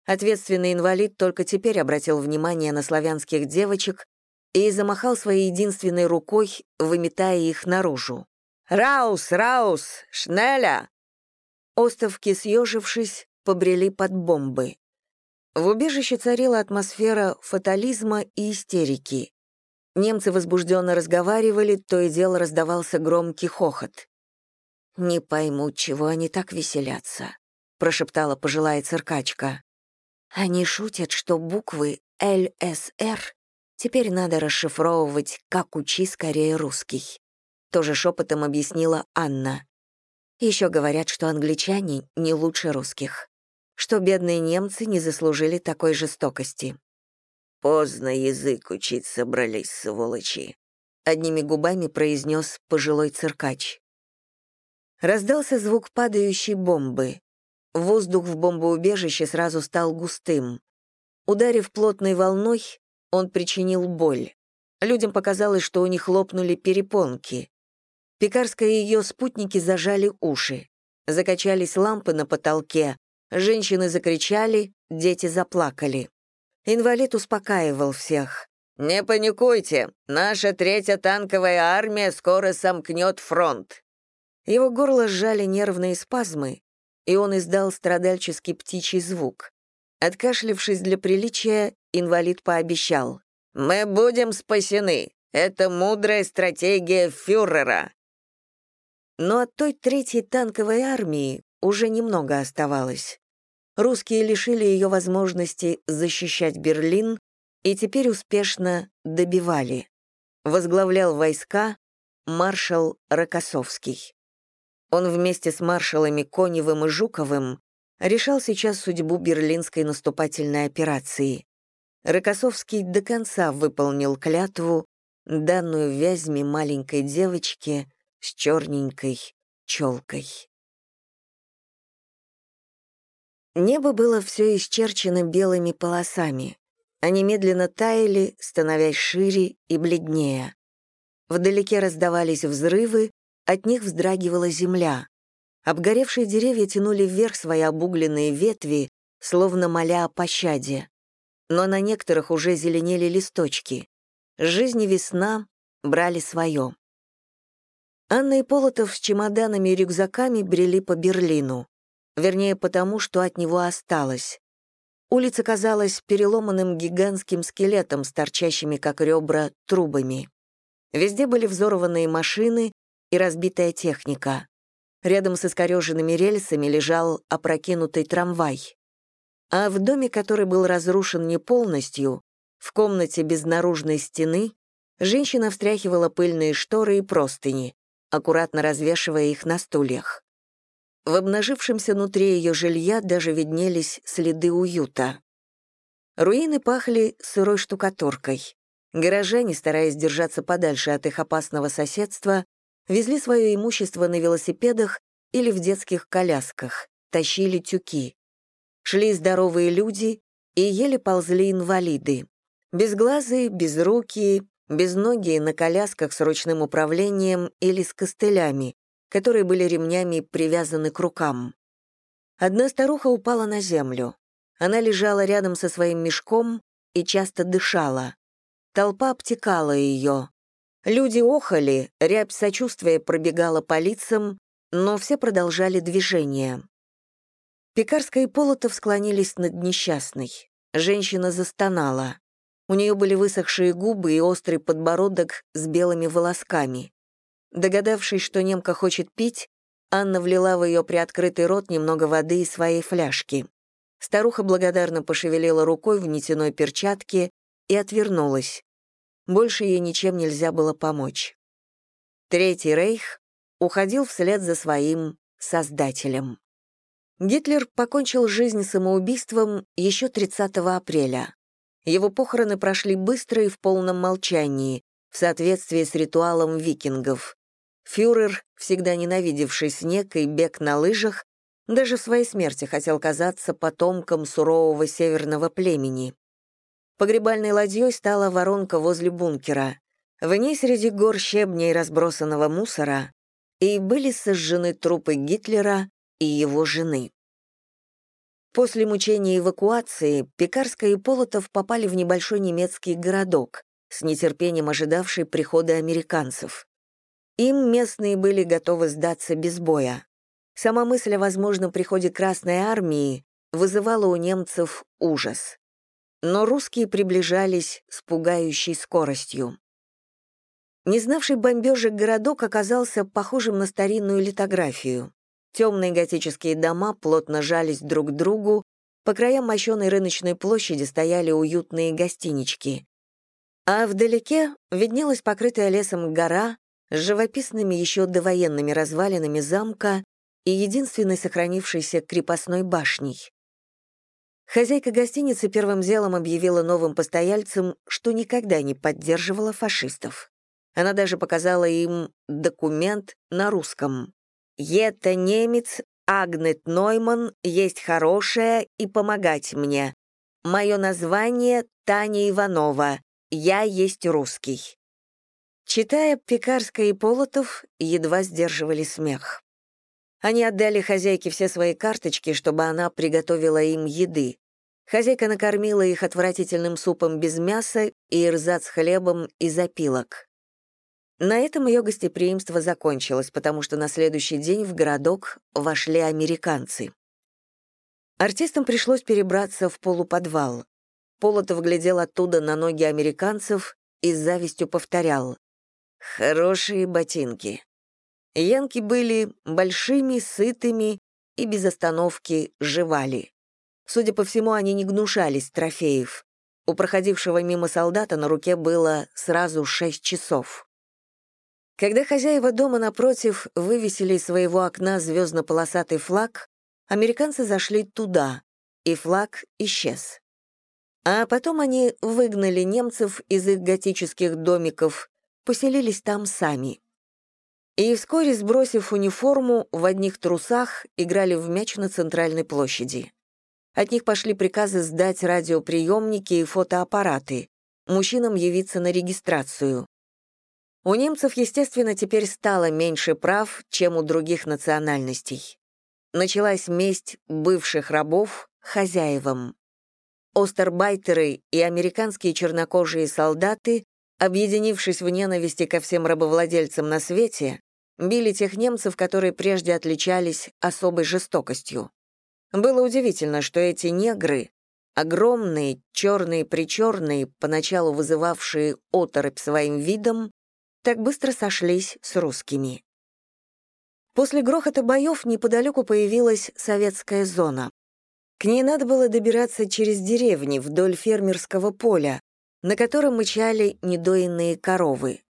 Ответственный инвалид только теперь обратил внимание на славянских девочек и замахал своей единственной рукой, выметая их наружу. «Раус! Раус! Шнеля!» Остовки, съежившись, побрели под бомбы. В убежище царила атмосфера фатализма и истерики. Немцы возбужденно разговаривали, то и дело раздавался громкий хохот. «Не пойму, чего они так веселятся», — прошептала пожилая циркачка. «Они шутят, что буквы ЛСР теперь надо расшифровывать, как учи скорее русский», — тоже шепотом объяснила Анна. Еще говорят, что англичане не лучше русских, что бедные немцы не заслужили такой жестокости. «Поздно язык учить собрались, сволочи», — одними губами произнес пожилой циркач. Раздался звук падающей бомбы. Воздух в бомбоубежище сразу стал густым. Ударив плотной волной, он причинил боль. Людям показалось, что у них лопнули перепонки. Пекарская и ее спутники зажали уши. Закачались лампы на потолке, женщины закричали, дети заплакали. Инвалид успокаивал всех. «Не паникуйте, наша третья танковая армия скоро сомкнет фронт». Его горло сжали нервные спазмы, и он издал страдальческий птичий звук. Откашлившись для приличия, инвалид пообещал. «Мы будем спасены. Это мудрая стратегия фюрера. Но от той третьей танковой армии уже немного оставалось. Русские лишили ее возможности защищать Берлин и теперь успешно добивали. Возглавлял войска маршал Рокоссовский. Он вместе с маршалами Коневым и Жуковым решал сейчас судьбу берлинской наступательной операции. Рокоссовский до конца выполнил клятву, данную Вязьме маленькой девочке, с черненькой челкой. Небо было все исчерчено белыми полосами. Они медленно таяли, становясь шире и бледнее. Вдалеке раздавались взрывы, от них вздрагивала земля. Обгоревшие деревья тянули вверх свои обугленные ветви, словно моля о пощаде. Но на некоторых уже зеленели листочки. Жизнь и весна брали свое. Анна и Полотов с чемоданами и рюкзаками брели по Берлину. Вернее, потому, что от него осталось. Улица казалась переломанным гигантским скелетом с торчащими, как ребра, трубами. Везде были взорванные машины и разбитая техника. Рядом с искореженными рельсами лежал опрокинутый трамвай. А в доме, который был разрушен не полностью, В комнате без наружной стены женщина встряхивала пыльные шторы и простыни, аккуратно развешивая их на стульях. В обнажившемся внутри ее жилья даже виднелись следы уюта. Руины пахли сырой штукатуркой. Горожане, стараясь держаться подальше от их опасного соседства, везли свое имущество на велосипедах или в детских колясках, тащили тюки. Шли здоровые люди и еле ползли инвалиды. Безглазые, безрукие, безногие на колясках с ручным управлением или с костылями, которые были ремнями привязаны к рукам. Одна старуха упала на землю. Она лежала рядом со своим мешком и часто дышала. Толпа обтекала ее. Люди охали, рябь сочувствия пробегала по лицам, но все продолжали движение. Пекарская и Полотов склонились над несчастной. Женщина застонала. У нее были высохшие губы и острый подбородок с белыми волосками. Догадавшись, что немка хочет пить, Анна влила в ее приоткрытый рот немного воды из своей фляжки. Старуха благодарно пошевелила рукой в нитяной перчатке и отвернулась. Больше ей ничем нельзя было помочь. Третий рейх уходил вслед за своим создателем. Гитлер покончил жизнь самоубийством еще 30 апреля. Его похороны прошли быстро и в полном молчании, в соответствии с ритуалом викингов. Фюрер, всегда ненавидевший снег и бег на лыжах, даже в своей смерти хотел казаться потомком сурового северного племени. Погребальной ладьей стала воронка возле бункера. В ней среди гор щебня и разбросанного мусора и были сожжены трупы Гитлера и его жены. После мучения эвакуации Пекарская и Полотов попали в небольшой немецкий городок, с нетерпением ожидавший прихода американцев. Им местные были готовы сдаться без боя. Сама мысль о возможном приходе Красной Армии вызывала у немцев ужас но русские приближались с пугающей скоростью. Не знавший бомбежек городок оказался похожим на старинную литографию. Темные готические дома плотно жались друг к другу, по краям мощеной рыночной площади стояли уютные гостинички. А вдалеке виднелась покрытая лесом гора с живописными еще довоенными развалинами замка и единственной сохранившейся крепостной башней. Хозяйка гостиницы первым делом объявила новым постояльцам, что никогда не поддерживала фашистов. Она даже показала им документ на русском. «Это немец Агнет Нойман, есть хорошая и помогать мне. Мое название Таня Иванова, я есть русский». Читая Пекарская и Полотов, едва сдерживали смех. Они отдали хозяйке все свои карточки, чтобы она приготовила им еды. Хозяйка накормила их отвратительным супом без мяса и рзац хлебом из опилок. На этом ее гостеприимство закончилось, потому что на следующий день в городок вошли американцы. Артистам пришлось перебраться в полуподвал. Полотов глядел оттуда на ноги американцев и с завистью повторял «Хорошие ботинки». Янки были большими, сытыми и без остановки жевали. Судя по всему, они не гнушались трофеев. У проходившего мимо солдата на руке было сразу шесть часов. Когда хозяева дома напротив вывесили из своего окна звездно-полосатый флаг, американцы зашли туда, и флаг исчез. А потом они выгнали немцев из их готических домиков, поселились там сами и вскоре, сбросив униформу, в одних трусах играли в мяч на центральной площади. От них пошли приказы сдать радиоприемники и фотоаппараты, мужчинам явиться на регистрацию. У немцев, естественно, теперь стало меньше прав, чем у других национальностей. Началась месть бывших рабов хозяевам. Остербайтеры и американские чернокожие солдаты, объединившись в ненависти ко всем рабовладельцам на свете, били тех немцев, которые прежде отличались особой жестокостью. Было удивительно, что эти негры, огромные, черные-причерные, поначалу вызывавшие оторопь своим видом, так быстро сошлись с русскими. После грохота боев неподалеку появилась советская зона. К ней надо было добираться через деревни вдоль фермерского поля, на котором мычали недоенные коровы.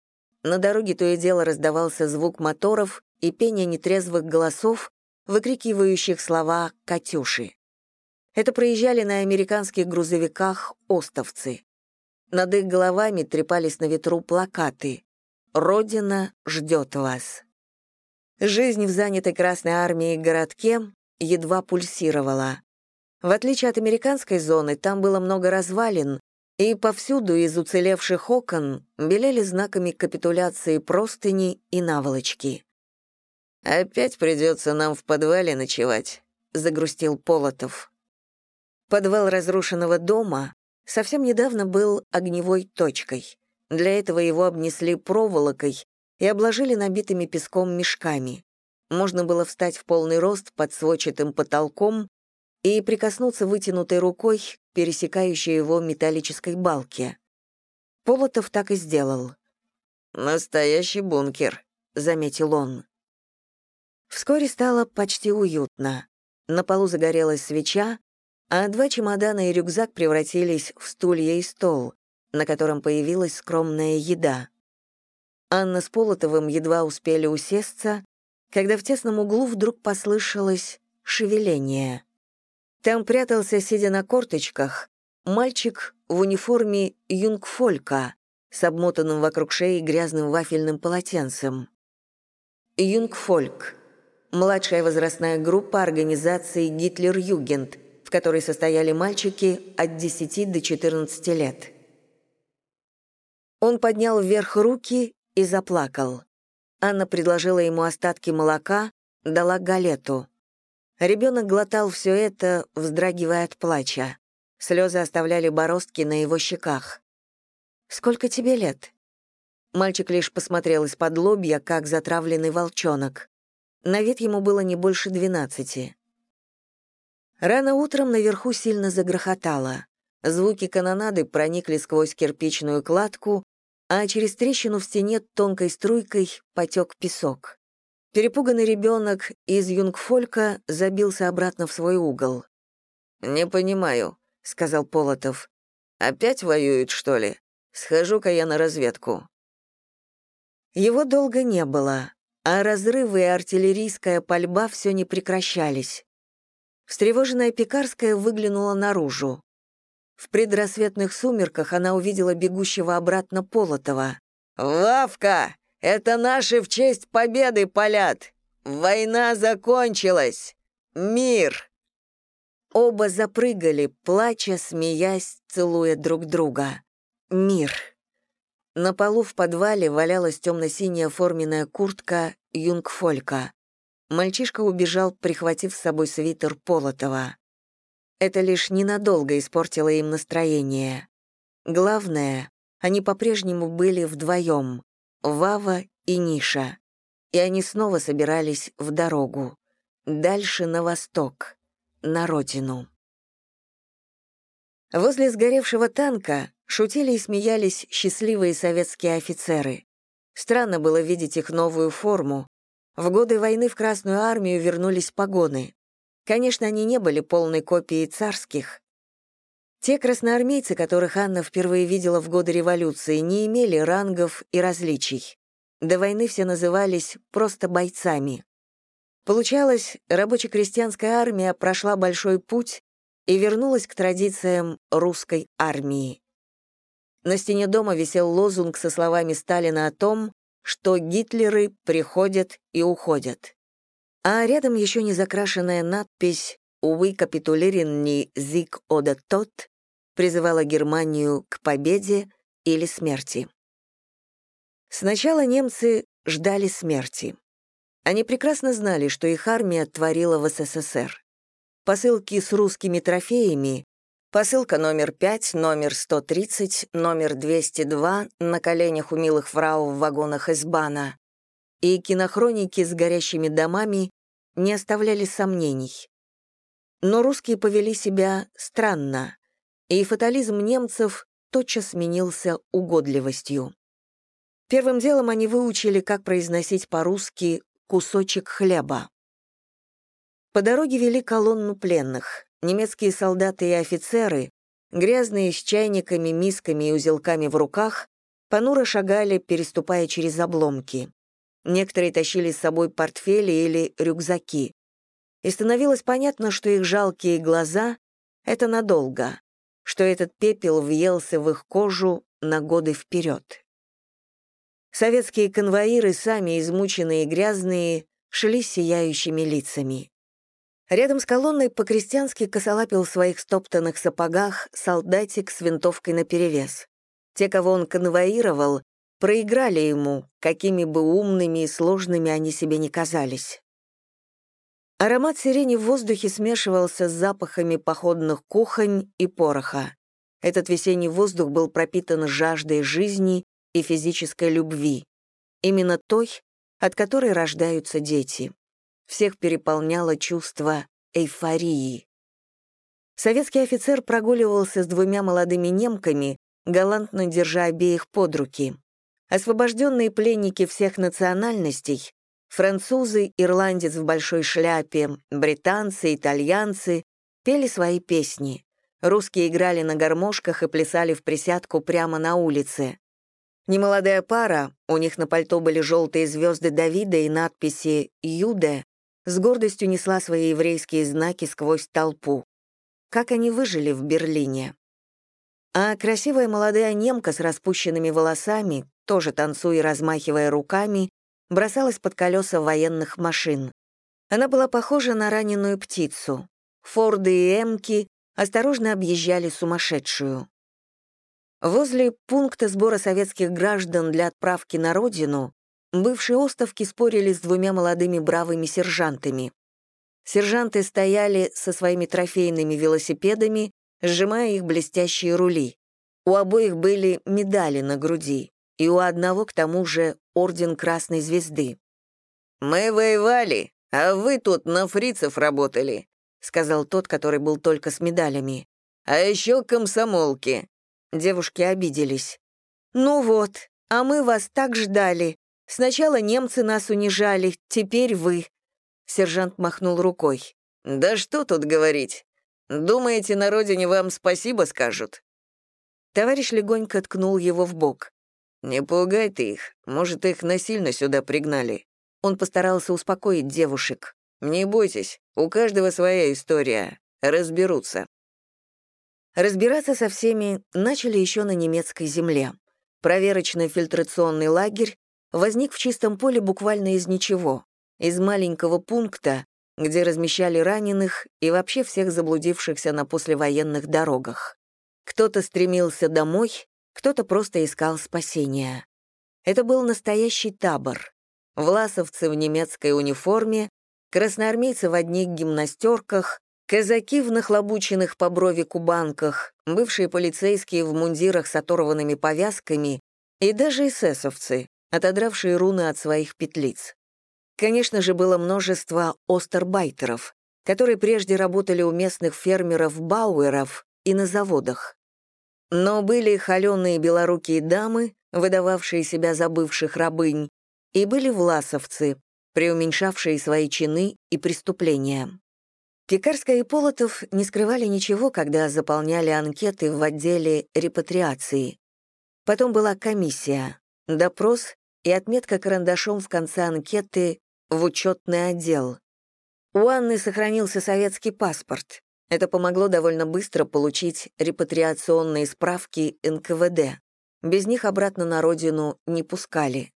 На дороге то и дело раздавался звук моторов и пение нетрезвых голосов, выкрикивающих слова «Катюши». Это проезжали на американских грузовиках остовцы. Над их головами трепались на ветру плакаты «Родина ждет вас». Жизнь в занятой Красной армией городке едва пульсировала. В отличие от американской зоны, там было много развалин, и повсюду из уцелевших окон белели знаками капитуляции простыни и наволочки. «Опять придется нам в подвале ночевать», — загрустил Полотов. Подвал разрушенного дома совсем недавно был огневой точкой. Для этого его обнесли проволокой и обложили набитыми песком мешками. Можно было встать в полный рост под сводчатым потолком и прикоснуться вытянутой рукой пересекающей его металлической балке. Полотов так и сделал. «Настоящий бункер», — заметил он. Вскоре стало почти уютно. На полу загорелась свеча, а два чемодана и рюкзак превратились в стулья и стол, на котором появилась скромная еда. Анна с Полотовым едва успели усесться, когда в тесном углу вдруг послышалось шевеление. Там прятался, сидя на корточках, мальчик в униформе юнгфолька с обмотанным вокруг шеи грязным вафельным полотенцем. Юнгфольк младшая возрастная группа организации «Гитлер-Югент», в которой состояли мальчики от 10 до 14 лет. Он поднял вверх руки и заплакал. Анна предложила ему остатки молока, дала галету. Ребенок глотал все это, вздрагивая от плача. Слезы оставляли бороздки на его щеках. «Сколько тебе лет?» Мальчик лишь посмотрел из-под лобья, как затравленный волчонок. На вид ему было не больше двенадцати. Рано утром наверху сильно загрохотало. Звуки канонады проникли сквозь кирпичную кладку, а через трещину в стене тонкой струйкой потек песок. Перепуганный ребенок из юнгфолька забился обратно в свой угол. «Не понимаю», — сказал Полотов. «Опять воюют, что ли? Схожу-ка я на разведку». Его долго не было а разрывы и артиллерийская пальба все не прекращались. Встревоженная Пекарская выглянула наружу. В предрассветных сумерках она увидела бегущего обратно Полотова. «Лавка! Это наши в честь победы палят! Война закончилась! Мир!» Оба запрыгали, плача, смеясь, целуя друг друга. Мир. На полу в подвале валялась темно-синяя форменная куртка юнгфолька. Мальчишка убежал, прихватив с собой свитер Полотова. Это лишь ненадолго испортило им настроение. Главное, они по-прежнему были вдвоем, Вава и Ниша, и они снова собирались в дорогу, дальше на восток, на родину. Возле сгоревшего танка Шутили и смеялись счастливые советские офицеры. Странно было видеть их новую форму. В годы войны в Красную армию вернулись погоны. Конечно, они не были полной копией царских. Те красноармейцы, которых Анна впервые видела в годы революции, не имели рангов и различий. До войны все назывались просто бойцами. Получалось, рабоче-крестьянская армия прошла большой путь и вернулась к традициям русской армии. На стене дома висел лозунг со словами Сталина о том, что Гитлеры приходят и уходят. А рядом еще не закрашенная надпись «Увы, капитулирен не зиг ода тот» призывала Германию к победе или смерти. Сначала немцы ждали смерти. Они прекрасно знали, что их армия творила в СССР. Посылки с русскими трофеями Посылка номер 5, номер 130, номер 202 на коленях у милых фрау в вагонах из бана. И кинохроники с горящими домами не оставляли сомнений. Но русские повели себя странно, и фатализм немцев тотчас сменился угодливостью. Первым делом они выучили, как произносить по-русски «кусочек хлеба». По дороге вели колонну пленных немецкие солдаты и офицеры грязные с чайниками, мисками и узелками в руках, понуро шагали, переступая через обломки. Некоторые тащили с собой портфели или рюкзаки. И становилось понятно, что их жалкие глаза — это надолго, что этот пепел въелся в их кожу на годы вперед. Советские конвоиры, сами измученные и грязные, шли сияющими лицами. Рядом с колонной по-крестьянски косолапил в своих стоптанных сапогах солдатик с винтовкой наперевес. Те, кого он конвоировал, проиграли ему, какими бы умными и сложными они себе не казались. Аромат сирени в воздухе смешивался с запахами походных кухонь и пороха. Этот весенний воздух был пропитан жаждой жизни и физической любви. Именно той, от которой рождаются дети. Всех переполняло чувство эйфории. Советский офицер прогуливался с двумя молодыми немками, галантно держа обеих под руки. Освобожденные пленники всех национальностей — французы, ирландец в большой шляпе, британцы, итальянцы — пели свои песни. Русские играли на гармошках и плясали в присядку прямо на улице. Немолодая пара, у них на пальто были желтые звезды Давида и надписи «Юде», с гордостью несла свои еврейские знаки сквозь толпу. Как они выжили в Берлине? А красивая молодая немка с распущенными волосами, тоже танцуя и размахивая руками, бросалась под колеса военных машин. Она была похожа на раненую птицу. Форды и эмки осторожно объезжали сумасшедшую. Возле пункта сбора советских граждан для отправки на родину бывшие остовки спорили с двумя молодыми бравыми сержантами. Сержанты стояли со своими трофейными велосипедами сжимая их блестящие рули. У обоих были медали на груди, и у одного, к тому же, орден Красной Звезды. «Мы воевали, а вы тут на фрицев работали», сказал тот, который был только с медалями. «А еще комсомолки». Девушки обиделись. «Ну вот, а мы вас так ждали. Сначала немцы нас унижали, теперь вы». Сержант махнул рукой. «Да что тут говорить? Думаете, на родине вам спасибо скажут?» Товарищ легонько ткнул его в бок. «Не пугай ты их. Может, их насильно сюда пригнали». Он постарался успокоить девушек. «Не бойтесь, у каждого своя история. Разберутся». Разбираться со всеми начали еще на немецкой земле. Проверочно-фильтрационный лагерь возник в чистом поле буквально из ничего, из маленького пункта, где размещали раненых и вообще всех заблудившихся на послевоенных дорогах. Кто-то стремился домой, кто-то просто искал спасения. Это был настоящий табор. Власовцы в немецкой униформе, красноармейцы в одних гимнастерках, казаки в нахлобученных по брови кубанках, бывшие полицейские в мундирах с оторванными повязками и даже эсэсовцы, отодравшие руны от своих петлиц. Конечно же, было множество остербайтеров, которые прежде работали у местных фермеров-бауэров и на заводах. Но были холеные белорукие дамы, выдававшие себя за бывших рабынь, и были власовцы, преуменьшавшие свои чины и преступления. Пекарская и Полотов не скрывали ничего, когда заполняли анкеты в отделе репатриации. Потом была комиссия, допрос и отметка карандашом в конце анкеты в учетный отдел. У Анны сохранился советский паспорт. Это помогло довольно быстро получить репатриационные справки НКВД. Без них обратно на родину не пускали.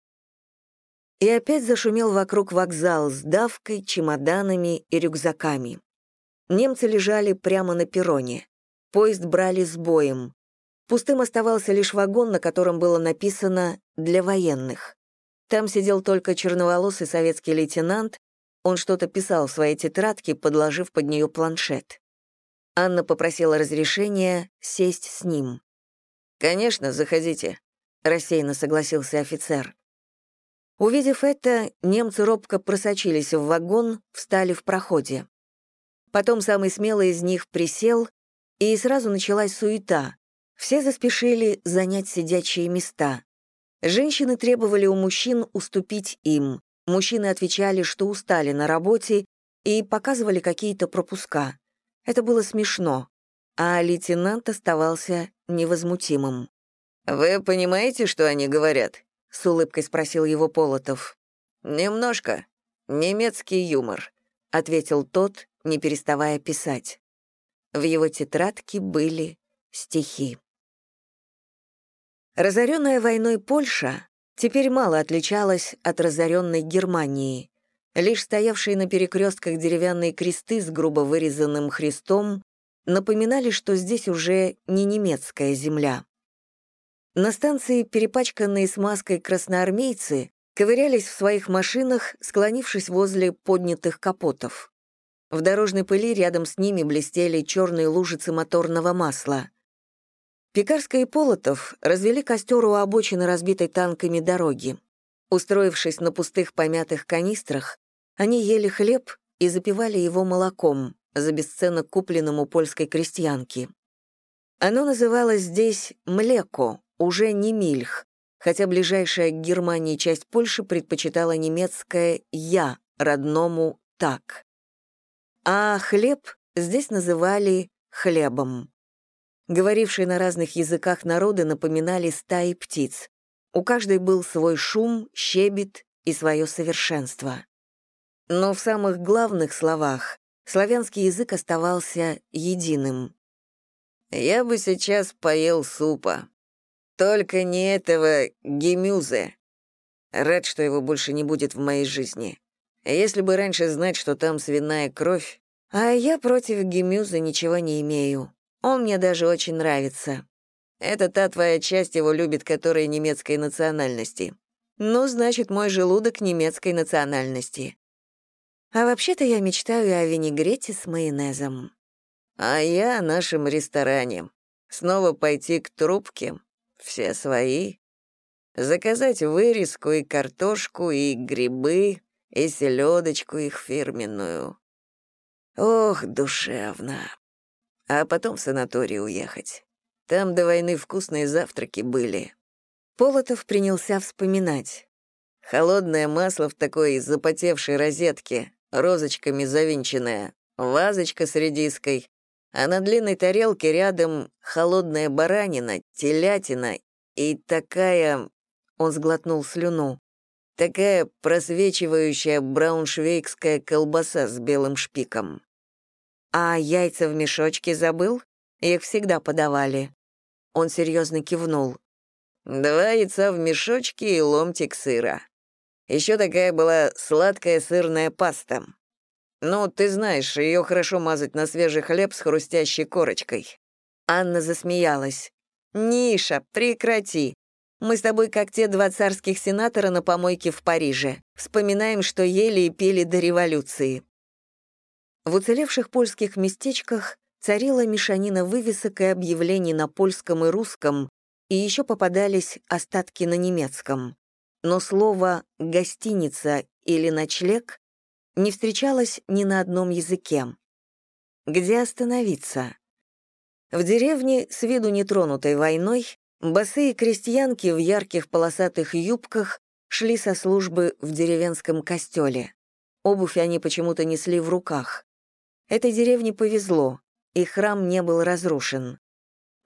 И опять зашумел вокруг вокзал с давкой, чемоданами и рюкзаками. Немцы лежали прямо на перроне. Поезд брали с боем. Пустым оставался лишь вагон, на котором было написано «для военных». Там сидел только черноволосый советский лейтенант, он что-то писал в своей тетрадке, подложив под нее планшет. Анна попросила разрешения сесть с ним. «Конечно, заходите», — рассеянно согласился офицер. Увидев это, немцы робко просочились в вагон, встали в проходе. Потом самый смелый из них присел, и сразу началась суета. Все заспешили занять сидячие места. Женщины требовали у мужчин уступить им. Мужчины отвечали, что устали на работе и показывали какие-то пропуска. Это было смешно. а лейтенант оставался невозмутимым. «Вы понимаете, что они говорят?» — с улыбкой спросил его Полотов. «Немножко. Немецкий юмор», — ответил тот, не переставая писать. В его тетрадке были стихи. Разоренная войной Польша теперь мало отличалась от разоренной Германии. Лишь стоявшие на перекрестках деревянные кресты с грубо вырезанным Христом напоминали, что здесь уже не немецкая земля. На станции, перепачканные смазкой красноармейцы, ковырялись в своих машинах, склонившись возле поднятых капотов. В дорожной пыли рядом с ними блестели черные лужицы моторного масла. Пекарская и Полотов развели костер у обочины разбитой танками дороги. Устроившись на пустых помятых канистрах, они ели хлеб и запивали его молоком, за бесценок купленным у польской крестьянки. Оно называлось здесь «млеко», уже не «мильх», хотя ближайшая к Германии часть Польши предпочитала немецкое «я», родному «так». А хлеб здесь называли «хлебом». Говорившие на разных языках народы напоминали стаи птиц. У каждой был свой шум, щебет и свое совершенство. Но в самых главных словах славянский язык оставался единым. «Я бы сейчас поел супа. Только не этого гемюзе. Рад, что его больше не будет в моей жизни. Если бы раньше знать, что там свиная кровь, а я против гемюза ничего не имею. Он мне даже очень нравится. Это та твоя часть его любит, которая немецкой национальности. Ну, значит, мой желудок немецкой национальности. А вообще-то я мечтаю о винегрете с майонезом. А я о нашем ресторане. Снова пойти к трубке. Все свои. Заказать вырезку и картошку, и грибы, и селедочку их фирменную. Ох, душевно а потом в санаторий уехать. Там до войны вкусные завтраки были». Полотов принялся вспоминать. Холодное масло в такой запотевшей розетке, розочками завинченное, вазочка с редиской, а на длинной тарелке рядом холодная баранина, телятина и такая... Он сглотнул слюну. Такая просвечивающая брауншвейгская колбаса с белым шпиком. «А яйца в мешочке забыл? Их всегда подавали». Он серьезно кивнул. «Два яйца в мешочке и ломтик сыра. Еще такая была сладкая сырная паста. Ну, ты знаешь, ее хорошо мазать на свежий хлеб с хрустящей корочкой». Анна засмеялась. «Ниша, прекрати. Мы с тобой как те два царских сенатора на помойке в Париже. Вспоминаем, что ели и пели до революции. В уцелевших польских местечках царила мешанина вывесок и объявлений на польском и русском, и еще попадались остатки на немецком. Но слово «гостиница» или «ночлег» не встречалось ни на одном языке. Где остановиться? В деревне, с виду нетронутой войной, босые крестьянки в ярких полосатых юбках шли со службы в деревенском костеле. Обувь они почему-то несли в руках. Этой деревне повезло, и храм не был разрушен.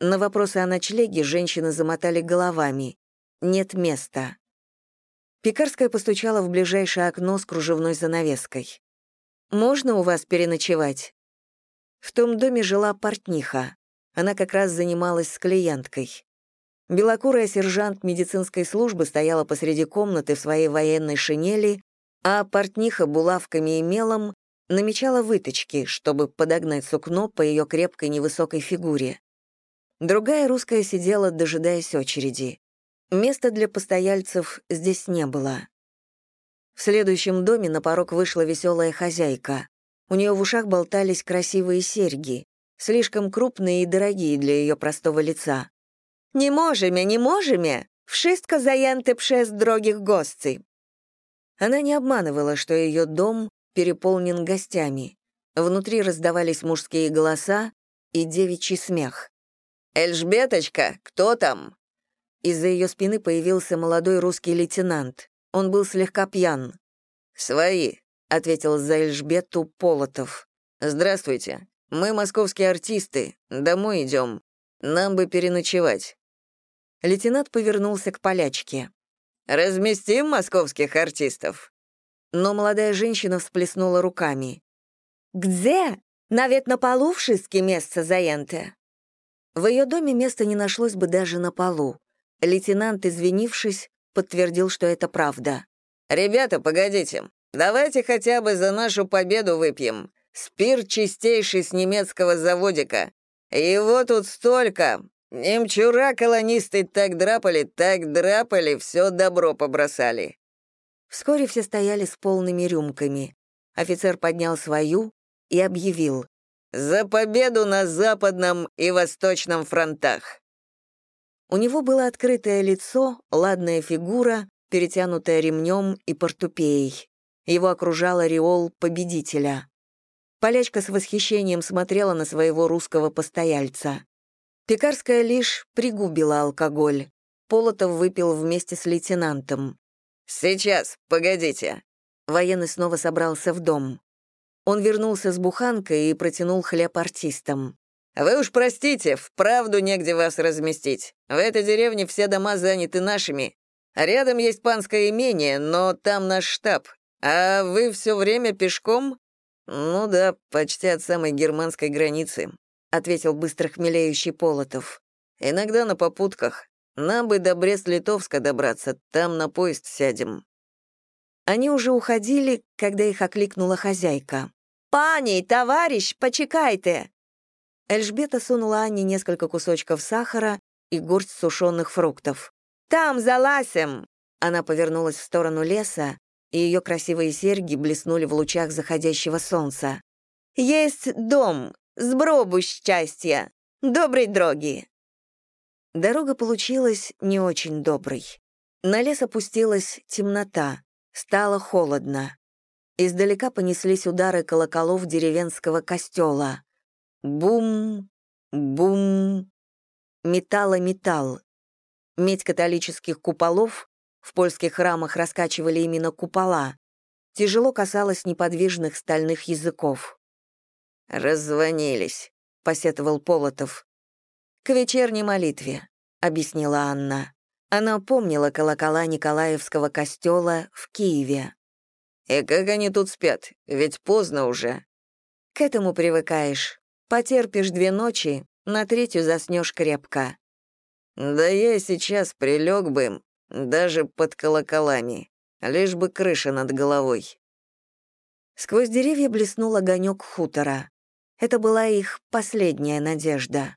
На вопросы о ночлеге женщины замотали головами. Нет места. Пекарская постучала в ближайшее окно с кружевной занавеской. «Можно у вас переночевать?» В том доме жила портниха. Она как раз занималась с клиенткой. Белокурая сержант медицинской службы стояла посреди комнаты в своей военной шинели, а портниха булавками и мелом намечала выточки, чтобы подогнать сукно по ее крепкой невысокой фигуре. Другая русская сидела, дожидаясь очереди. Места для постояльцев здесь не было. В следующем доме на порог вышла веселая хозяйка. У нее в ушах болтались красивые серьги, слишком крупные и дорогие для ее простого лица. «Не можем, не можем! Wszystko zajęte przez drogich гостей!» Она не обманывала, что ее дом переполнен гостями. Внутри раздавались мужские голоса и девичий смех. «Эльжбеточка, кто там?» Из-за ее спины появился молодой русский лейтенант. Он был слегка пьян. «Свои», — ответил за Эльжбету Полотов. «Здравствуйте. Мы московские артисты, домой идем. Нам бы переночевать». Лейтенант повернулся к полячке. «Разместим московских артистов?» Но молодая женщина всплеснула руками. «Где? Навет на полу в шистке место заенте?» В ее доме места не нашлось бы даже на полу. Лейтенант, извинившись, подтвердил, что это правда. «Ребята, погодите. Давайте хотя бы за нашу победу выпьем. Спирт чистейший с немецкого заводика. Его тут столько. Немчура колонисты так драпали, так драпали, все добро побросали». Вскоре все стояли с полными рюмками. Офицер поднял свою и объявил. «За победу на Западном и Восточном фронтах!» У него было открытое лицо, ладная фигура, перетянутая ремнем и портупеей. Его окружал ореол победителя. Полячка с восхищением смотрела на своего русского постояльца. Пекарская лишь пригубила алкоголь. Полотов выпил вместе с лейтенантом. «Сейчас, погодите». Военный снова собрался в дом. Он вернулся с буханкой и протянул хлеб артистам. «Вы уж простите, вправду негде вас разместить. В этой деревне все дома заняты нашими. Рядом есть панское имение, но там наш штаб. А вы все время пешком?» «Ну да, почти от самой германской границы», — ответил быстро хмелеющий Полотов. «Иногда на попутках. Нам бы до Брест-Литовска добраться, там на поезд сядем». Они уже уходили, когда их окликнула хозяйка. «Пани, товарищ, почекайте!» Эльжбета сунула Анне несколько кусочков сахара и горсть сушеных фруктов. «Там, за ласем!» Она повернулась в сторону леса, и ее красивые серьги блеснули в лучах заходящего солнца. «Есть дом, сбробу счастья, доброй дороги!» Дорога получилась не очень доброй. На лес опустилась темнота, стало холодно. Издалека понеслись удары колоколов деревенского костела. Бум, бум, металла металл. Медь католических куполов, в польских храмах раскачивали именно купола, тяжело касалась неподвижных стальных языков. «Раззвонились», — посетовал Полотов. «К вечерней молитве», — объяснила Анна. Она помнила колокола Николаевского костела в Киеве. «И как они тут спят? Ведь поздно уже». «К этому привыкаешь. Потерпишь две ночи, на третью заснешь крепко». «Да я сейчас прилег бы, даже под колоколами, лишь бы крыша над головой». Сквозь деревья блеснул огонек хутора. Это была их последняя надежда.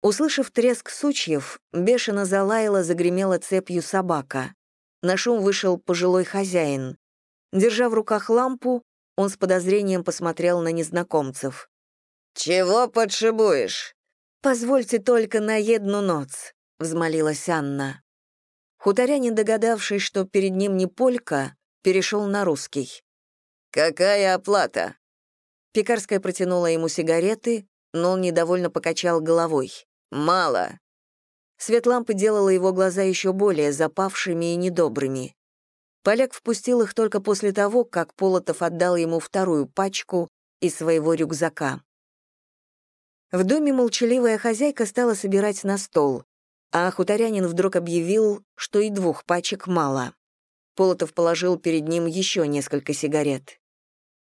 Услышав треск сучьев, бешено залаяла, загремела цепью собака. На шум вышел пожилой хозяин. Держа в руках лампу, он с подозрением посмотрел на незнакомцев. «Чего подшибуешь?» «Позвольте только на одну ночь», — взмолилась Анна. Хуторянин, догадавшись, что перед ним не полька, перешел на русский. «Какая оплата?» Пекарская протянула ему сигареты, но он недовольно покачал головой. «Мало». Свет лампы делала его глаза еще более запавшими и недобрыми. Поляк впустил их только после того, как Полотов отдал ему вторую пачку из своего рюкзака. В доме молчаливая хозяйка стала собирать на стол, а хуторянин вдруг объявил, что и двух пачек мало. Полотов положил перед ним еще несколько сигарет.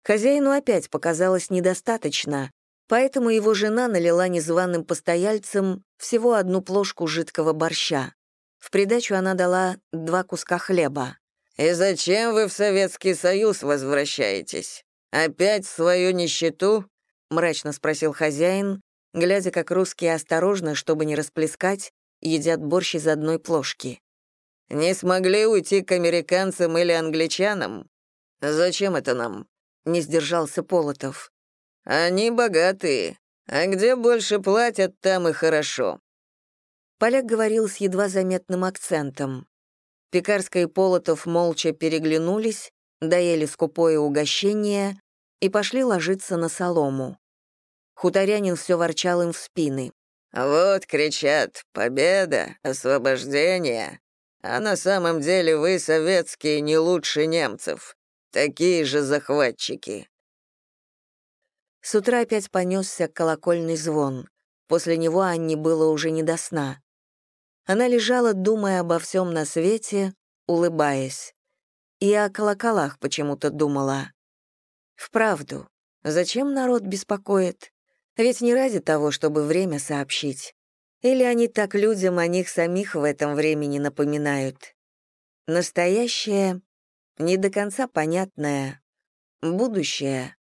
Хозяину опять показалось недостаточно, поэтому его жена налила незваным постояльцам всего одну плошку жидкого борща. В придачу она дала два куска хлеба. «И зачем вы в Советский Союз возвращаетесь? Опять свою нищету?» — мрачно спросил хозяин, глядя, как русские осторожно, чтобы не расплескать, едят борщ из одной плошки. «Не смогли уйти к американцам или англичанам? Зачем это нам?» — не сдержался Полотов. «Они богатые, а где больше платят, там и хорошо». Поляк говорил с едва заметным акцентом. Пекарская и Полотов молча переглянулись, доели скупое угощение и пошли ложиться на солому. Хуторянин все ворчал им в спины. «Вот кричат «Победа! Освобождение!» А на самом деле вы, советские, не лучше немцев. Такие же захватчики». С утра опять понесся колокольный звон. После него Анне было уже не до сна. Она лежала, думая обо всем на свете, улыбаясь. И о колоколах почему-то думала. Вправду, зачем народ беспокоит? Ведь не ради того, чтобы время сообщить. Или они так людям о них самих в этом времени напоминают. Настоящее, не до конца понятное, будущее,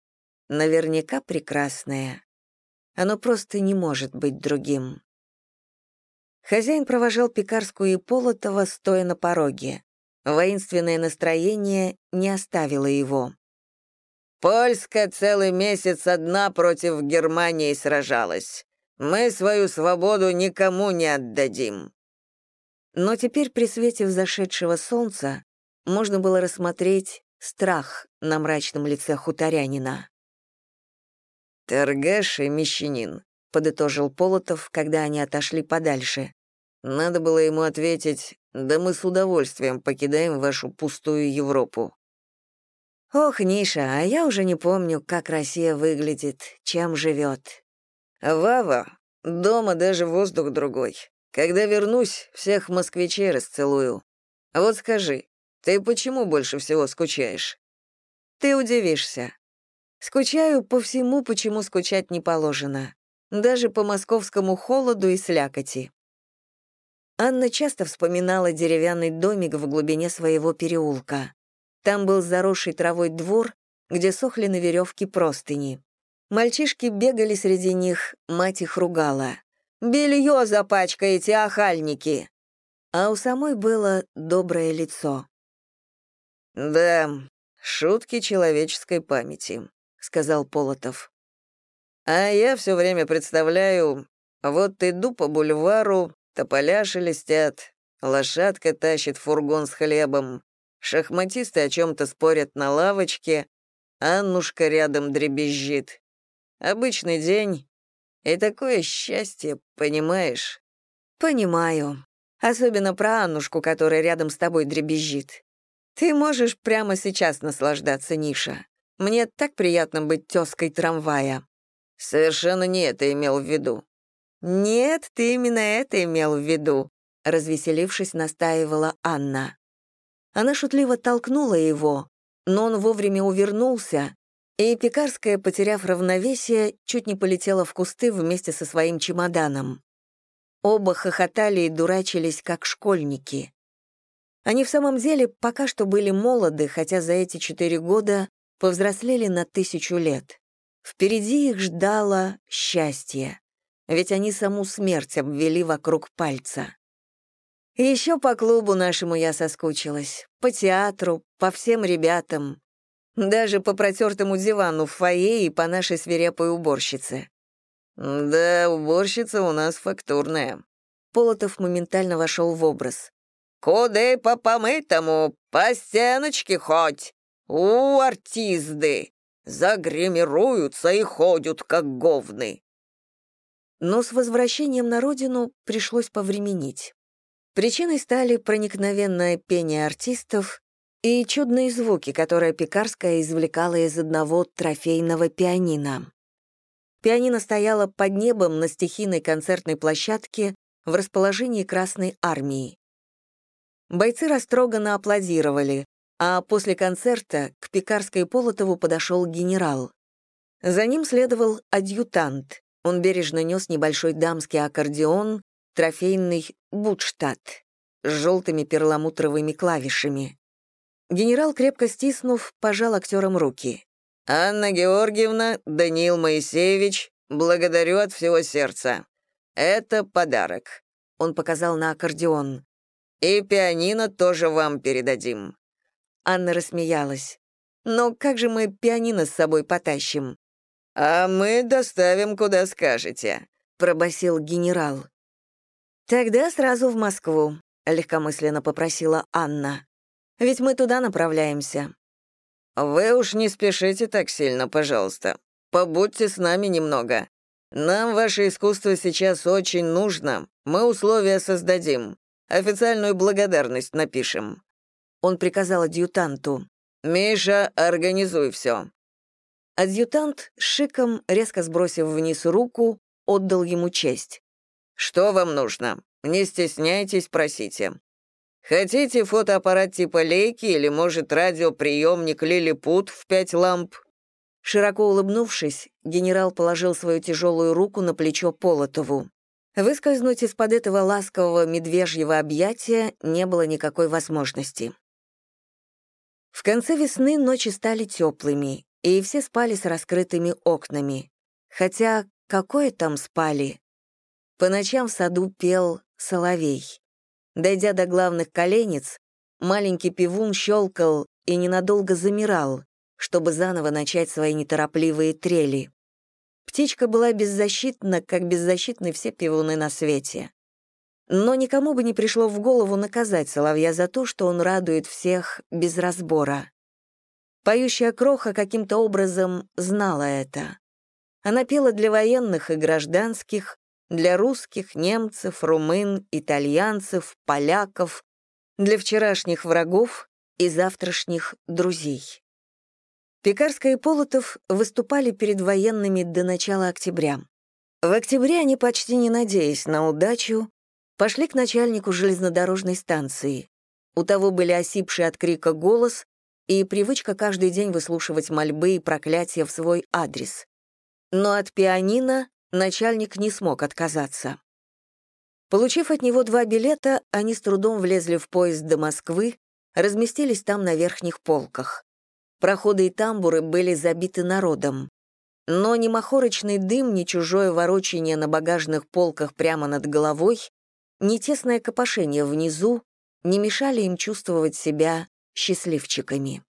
наверняка прекрасное. Оно просто не может быть другим. Хозяин провожал Пекарскую и Полотова, стоя на пороге. Воинственное настроение не оставило его. «Польска целый месяц одна против Германии сражалась. Мы свою свободу никому не отдадим». Но теперь при свете взошедшего солнца можно было рассмотреть страх на мрачном лице хуторянина. «Торгаш и мещанин», — подытожил Полотов, когда они отошли подальше. «Надо было ему ответить, да мы с удовольствием покидаем вашу пустую Европу». «Ох, Ниша, а я уже не помню, как Россия выглядит, чем живет». «Вава, дома даже воздух другой. Когда вернусь, всех москвичей расцелую. Вот скажи, ты почему больше всего скучаешь?» «Ты удивишься. Скучаю по всему, почему скучать не положено. Даже по московскому холоду и слякоти. Анна часто вспоминала деревянный домик в глубине своего переулка. Там был заросший травой двор, где сохли на веревке простыни. Мальчишки бегали среди них, мать их ругала. «Белье запачкаете, охальники!» А у самой было доброе лицо. «Да, шутки человеческой памяти», сказал Полотов. А я все время представляю, вот иду по бульвару, тополя шелестят, лошадка тащит фургон с хлебом, шахматисты о чем-то спорят на лавочке, Аннушка рядом дребезжит. Обычный день. И такое счастье, понимаешь? Понимаю. Особенно про Аннушку, которая рядом с тобой дребезжит. Ты можешь прямо сейчас наслаждаться, Ниша. Мне так приятно быть тёской трамвая». «Совершенно не это имел в виду». «Нет, ты именно это имел в виду», — развеселившись, настаивала Анна. Она шутливо толкнула его, но он вовремя увернулся, и Пекарская, потеряв равновесие, чуть не полетела в кусты вместе со своим чемоданом. Оба хохотали и дурачились, как школьники. Они в самом деле пока что были молоды, хотя за эти четыре года повзрослели на тысячу лет. Впереди их ждало счастье, ведь они саму смерть обвели вокруг пальца. Еще по клубу нашему я соскучилась, по театру, по всем ребятам, даже по протертому дивану в фойе и по нашей свирепой уборщице. «Да, уборщица у нас фактурная». Полотов моментально вошел в образ. «Куды по помытому? По стеночке хоть!» У, артисты! Загримируются и ходят, как говны!» Но с возвращением на родину пришлось повременить. Причиной стали проникновенное пение артистов и чудные звуки, которые Пекарская извлекала из одного трофейного пианино. Пианино стояло под небом на стихийной концертной площадке в расположении Красной Армии. Бойцы растроганно аплодировали, а после концерта к Пекарской Полотову подошел генерал. За ним следовал адъютант. Он бережно нес небольшой дамский аккордеон, трофейный «Бутштадт» с желтыми перламутровыми клавишами. Генерал, крепко стиснув, пожал актерам руки. «Анна Георгиевна, Даниил Моисеевич, благодарю от всего сердца. Это подарок», — он показал на аккордеон. «И пианино тоже вам передадим. Анна рассмеялась. «Но как же мы пианино с собой потащим?» «А мы доставим, куда скажете», — пробасил генерал. «Тогда сразу в Москву», — легкомысленно попросила Анна. «Ведь мы туда направляемся». «Вы уж не спешите так сильно, пожалуйста. Побудьте с нами немного. Нам ваше искусство сейчас очень нужно. Мы условия создадим. Официальную благодарность напишем. Он приказал адъютанту. «Миша, организуй все». Адъютант шиком, резко сбросив вниз руку, отдал ему честь. «Что вам нужно? Не стесняйтесь, просите. Хотите фотоаппарат типа лейки или, может, радиоприемник Лилипут в пять ламп?» Широко улыбнувшись, генерал положил свою тяжелую руку на плечо Полотову. Выскользнуть из-под этого ласкового медвежьего объятия не было никакой возможности. В конце весны ночи стали теплыми, и все спали с раскрытыми окнами. Хотя какое там спали? По ночам в саду пел соловей. Дойдя до главных коленец, маленький пивун щелкал и ненадолго замирал, чтобы заново начать свои неторопливые трели. Птичка была беззащитна, как беззащитны все пивуны на свете. Но никому бы не пришло в голову наказать соловья за то, что он радует всех без разбора. Поющая кроха каким-то образом знала это. Она пела для военных и гражданских, для русских, немцев, румын, итальянцев, поляков, для вчерашних врагов и завтрашних друзей. Пекарская и Полотов выступали перед военными до начала октября. В октябре они, почти не надеясь на удачу, пошли к начальнику железнодорожной станции. У того были осипший от крика голос и привычка каждый день выслушивать мольбы и проклятия в свой адрес. Но от пианино начальник не смог отказаться. Получив от него два билета, они с трудом влезли в поезд до Москвы, разместились там на верхних полках. Проходы и тамбуры были забиты народом. Но ни махорочный дым, ни чужое ворочение на багажных полках прямо над головой, ни тесное копошение внизу не мешали им чувствовать себя счастливчиками.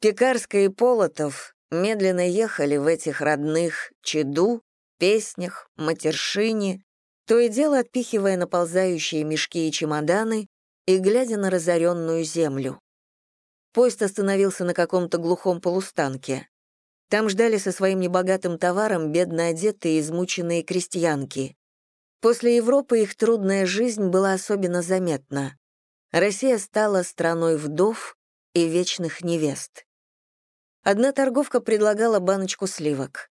Пекарская и Полотов медленно ехали в этих родных чеду, песнях, матершине, то и дело отпихивая наползающие мешки и чемоданы и глядя на разоренную землю. Поезд остановился на каком-то глухом полустанке. Там ждали со своим небогатым товаром бедно одетые измученные крестьянки. После Европы их трудная жизнь была особенно заметна. Россия стала страной вдов и вечных невест. Одна торговка предлагала баночку сливок.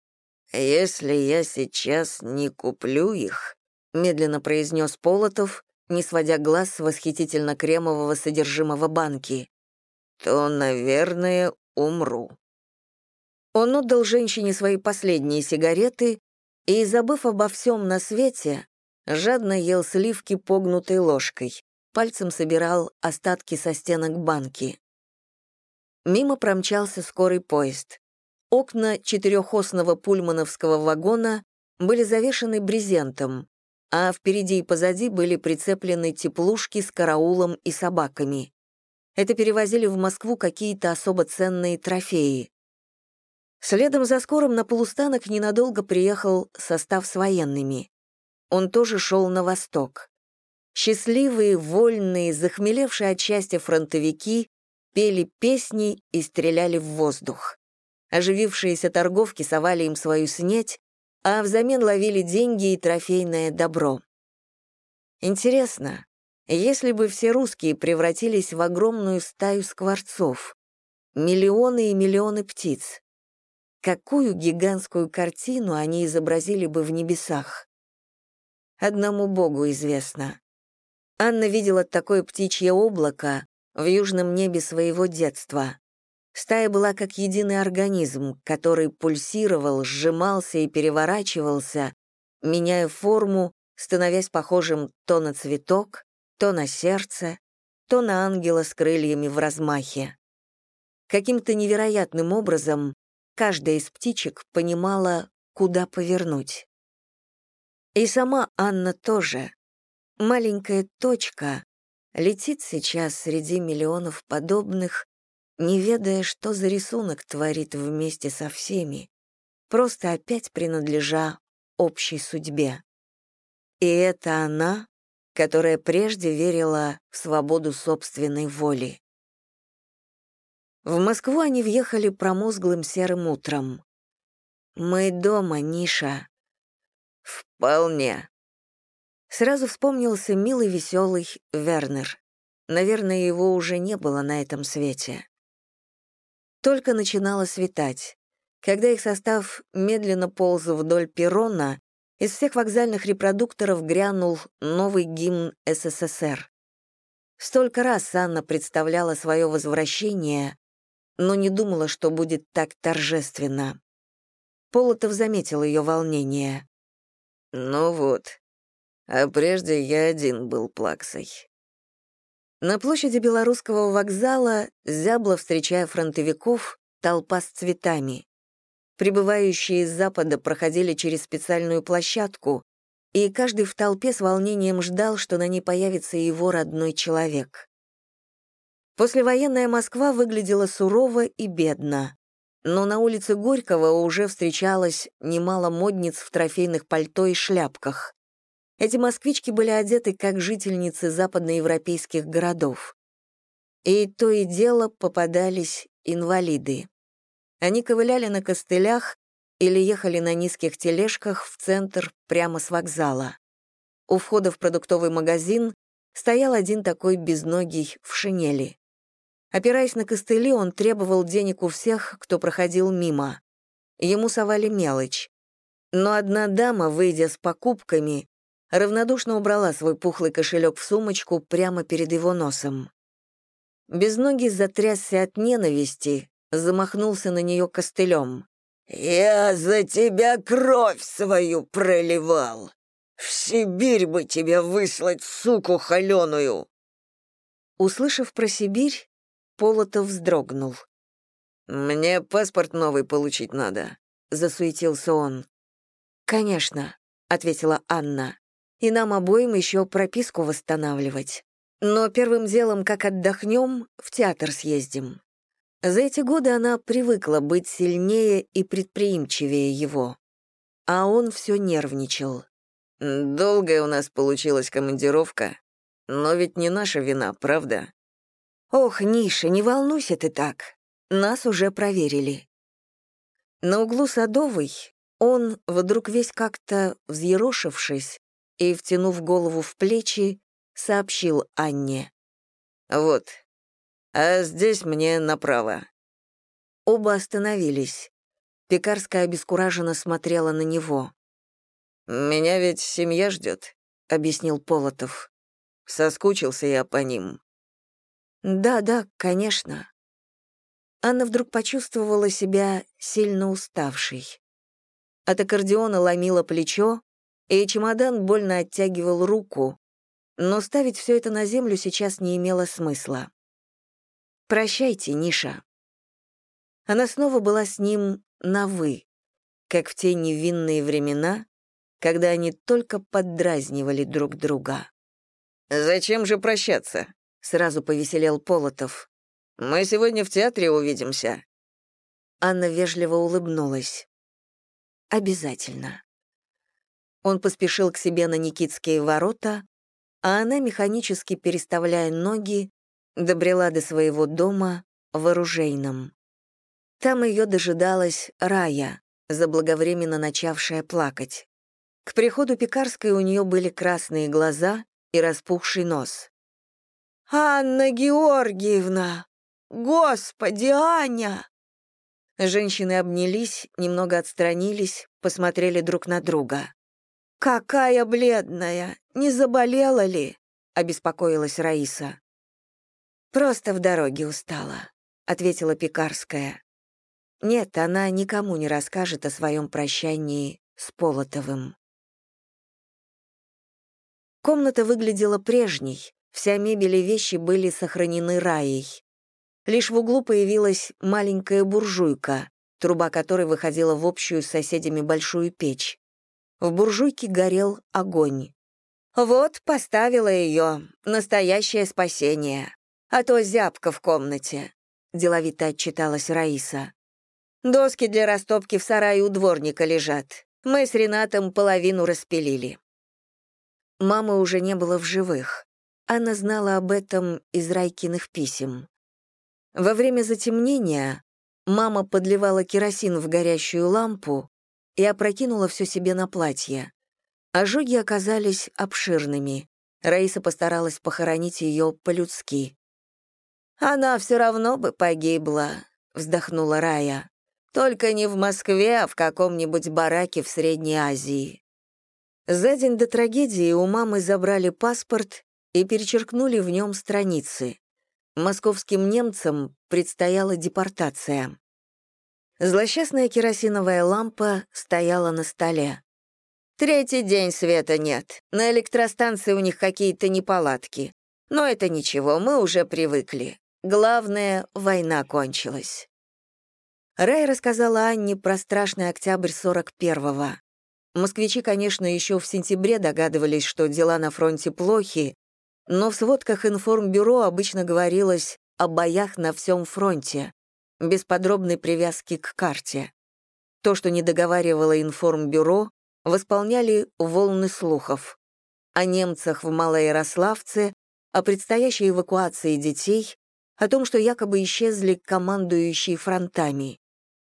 «Если я сейчас не куплю их», — медленно произнес Полотов, не сводя глаз с восхитительно кремового содержимого банки, то, наверное, умру». Он отдал женщине свои последние сигареты и, забыв обо всем на свете, жадно ел сливки погнутой ложкой, пальцем собирал остатки со стенок банки. Мимо промчался скорый поезд. Окна четырехосного пульмановского вагона были завешены брезентом, а впереди и позади были прицеплены теплушки с караулом и собаками. Это перевозили в Москву какие-то особо ценные трофеи. Следом за скорым на полустанок ненадолго приехал состав с военными. Он тоже шел на восток. Счастливые, вольные, захмелевшие от счастья фронтовики пели песни и стреляли в воздух. Оживившиеся торговки совали им свою снеть, а взамен ловили деньги и трофейное добро. Интересно, если бы все русские превратились в огромную стаю скворцов, миллионы и миллионы птиц, какую гигантскую картину они изобразили бы в небесах? Одному Богу известно. Анна видела такое птичье облако в южном небе своего детства. Стая была как единый организм, который пульсировал, сжимался и переворачивался, меняя форму, становясь похожим то на цветок, то на сердце, то на ангела с крыльями в размахе. Каким-то невероятным образом каждая из птичек понимала, куда повернуть. И сама Анна тоже. Маленькая точка летит сейчас среди миллионов подобных, не ведая, что за рисунок творит вместе со всеми, просто опять принадлежа общей судьбе. И это она которая прежде верила в свободу собственной воли. В Москву они въехали промозглым серым утром. «Мы дома, Ниша». «Вполне». Сразу вспомнился милый веселый Вернер. Наверное, его уже не было на этом свете. Только начинало светать. Когда их состав медленно полз вдоль перрона, из всех вокзальных репродукторов грянул новый гимн СССР. Столько раз Анна представляла свое возвращение, но не думала, что будет так торжественно. Полотов заметил ее волнение. «Ну вот, а прежде я один был плаксой». На площади Белорусского вокзала, зябло встречая фронтовиков, толпа с цветами. Прибывающие из запада проходили через специальную площадку, и каждый в толпе с волнением ждал, что на ней появится его родной человек. Послевоенная Москва выглядела сурово и бедно, но на улице Горького уже встречалось немало модниц в трофейных пальто и шляпках. Эти москвички были одеты как жительницы западноевропейских городов. И то и дело попадались инвалиды. Они ковыляли на костылях или ехали на низких тележках в центр прямо с вокзала. У входа в продуктовый магазин стоял один такой безногий в шинели. Опираясь на костыли, он требовал денег у всех, кто проходил мимо. Ему совали мелочь. Но одна дама, выйдя с покупками, равнодушно убрала свой пухлый кошелек в сумочку прямо перед его носом. Безногий затрясся от ненависти, замахнулся на нее костылем. «Я за тебя кровь свою проливал! В Сибирь бы тебя выслать, суку холеную!» Услышав про Сибирь, Полотов вздрогнул. «Мне паспорт новый получить надо», — засуетился он. «Конечно», — ответила Анна. «И нам обоим еще прописку восстанавливать. Но первым делом, как отдохнем, в театр съездим. За эти годы она привыкла быть сильнее и предприимчивее его. А он все нервничал. «Долгая у нас получилась командировка, но ведь не наша вина, правда?» «Ох, Ниша, не волнуйся ты так. Нас уже проверили». На углу Садовой он, вдруг весь как-то взъерошившись и втянув голову в плечи, сообщил Анне. «Вот, а здесь мне направо». Оба остановились. Пекарская обескураженно смотрела на него. «Меня ведь семья ждет», — объяснил Полотов. «Соскучился я по ним». «Да, да, конечно». Анна вдруг почувствовала себя сильно уставшей. От аккордеона ломило плечо, и чемодан больно оттягивал руку, но ставить все это на землю сейчас не имело смысла. «Прощайте, Ниша». Она снова была с ним на «вы», как в те невинные времена, когда они только поддразнивали друг друга. «Зачем же прощаться?» — сразу повеселел Полотов. «Мы сегодня в театре увидимся». Анна вежливо улыбнулась. «Обязательно». Он поспешил к себе на Никитские ворота, а она, механически переставляя ноги, добрела до своего дома в оружейном. Там ее дожидалась Рая, заблаговременно начавшая плакать. К приходу Пекарской у нее были красные глаза и распухший нос. «Анна Георгиевна! Господи, Аня!» Женщины обнялись, немного отстранились, посмотрели друг на друга. «Какая бледная! Не заболела ли?» — обеспокоилась Раиса. «Просто в дороге устала», — ответила Пекарская. Нет, она никому не расскажет о своем прощании с Полотовым. Комната выглядела прежней, вся мебель и вещи были сохранены раей. Лишь в углу появилась маленькая буржуйка, труба которой выходила в общую с соседями большую печь. В буржуйке горел огонь. «Вот, поставила ее. Настоящее спасение а то зябко в комнате», — деловито отчиталась Раиса. «Доски для растопки в сарае у дворника лежат. Мы с Ренатом половину распилили». Мамы уже не было в живых. Анна знала об этом из Райкиных писем. Во время затемнения мама подливала керосин в горящую лампу и опрокинула все себе на платье. Ожоги оказались обширными. Раиса постаралась похоронить ее по-людски. «Она все равно бы погибла», — вздохнула Рая. Только не в Москве, а в каком-нибудь бараке в Средней Азии. За день до трагедии у мамы забрали паспорт и перечеркнули в нем страницы. Московским немцам предстояла депортация. Злосчастная керосиновая лампа стояла на столе. Третий день света нет. На электростанции у них какие-то неполадки. Но это ничего, мы уже привыкли. Главное, война кончилась. Рай рассказала Анне про страшный октябрь 41-го. Москвичи, конечно, еще в сентябре догадывались, что дела на фронте плохи, но в сводках информбюро обычно говорилось о боях на всем фронте без подробной привязки к карте. То, что не договаривало информбюро, восполняли волны слухов. О немцах в Малоярославце, о предстоящей эвакуации детей, о том, что якобы исчезли командующие фронтами.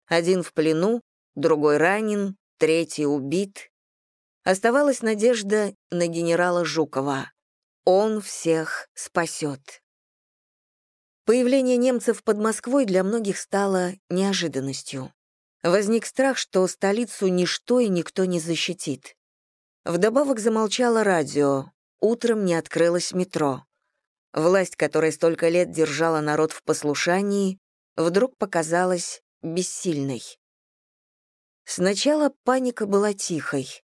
Один в плену, другой ранен, третий убит. Оставалась надежда на генерала Жукова. Он всех спасет. Появление немцев под Москвой для многих стало неожиданностью. Возник страх, что столицу ничто и никто не защитит. Вдобавок замолчало радио, утром не открылось метро. Власть, которая столько лет держала народ в послушании, вдруг показалась бессильной. Сначала паника была тихой.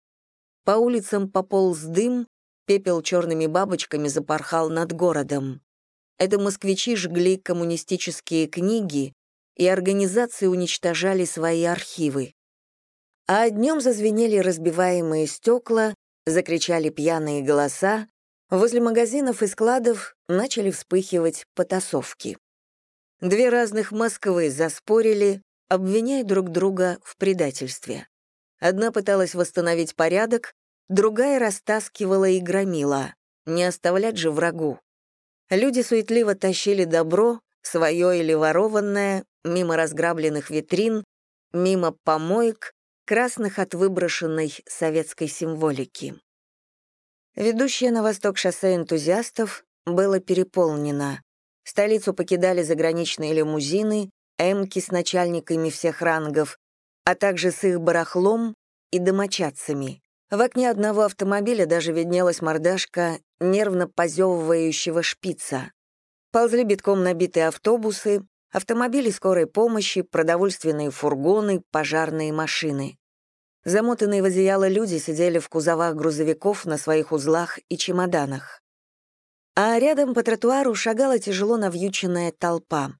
По улицам пополз дым, пепел черными бабочками запорхал над городом. Это москвичи жгли коммунистические книги, и организации уничтожали свои архивы. А днем зазвенели разбиваемые стекла, закричали пьяные голоса, возле магазинов и складов начали вспыхивать потасовки. Две разных Москвы заспорили, обвиняя друг друга в предательстве. Одна пыталась восстановить порядок, другая растаскивала и громила, не оставлять же врагу. Люди суетливо тащили добро, свое или ворованное, мимо разграбленных витрин, мимо помоек, красных от выброшенной советской символики. Ведущее на восток шоссе энтузиастов было переполнено. Столицу покидали заграничные лимузины, эмки с начальниками всех рангов, а также с их барахлом и домочадцами. В окне одного автомобиля даже виднелась мордашка нервно позевывающего шпица. Ползли битком набитые автобусы, автомобили скорой помощи, продовольственные фургоны, пожарные машины. Замотанные в одеяло люди сидели в кузовах грузовиков на своих узлах и чемоданах. А рядом по тротуару шагала тяжело навьюченная толпа.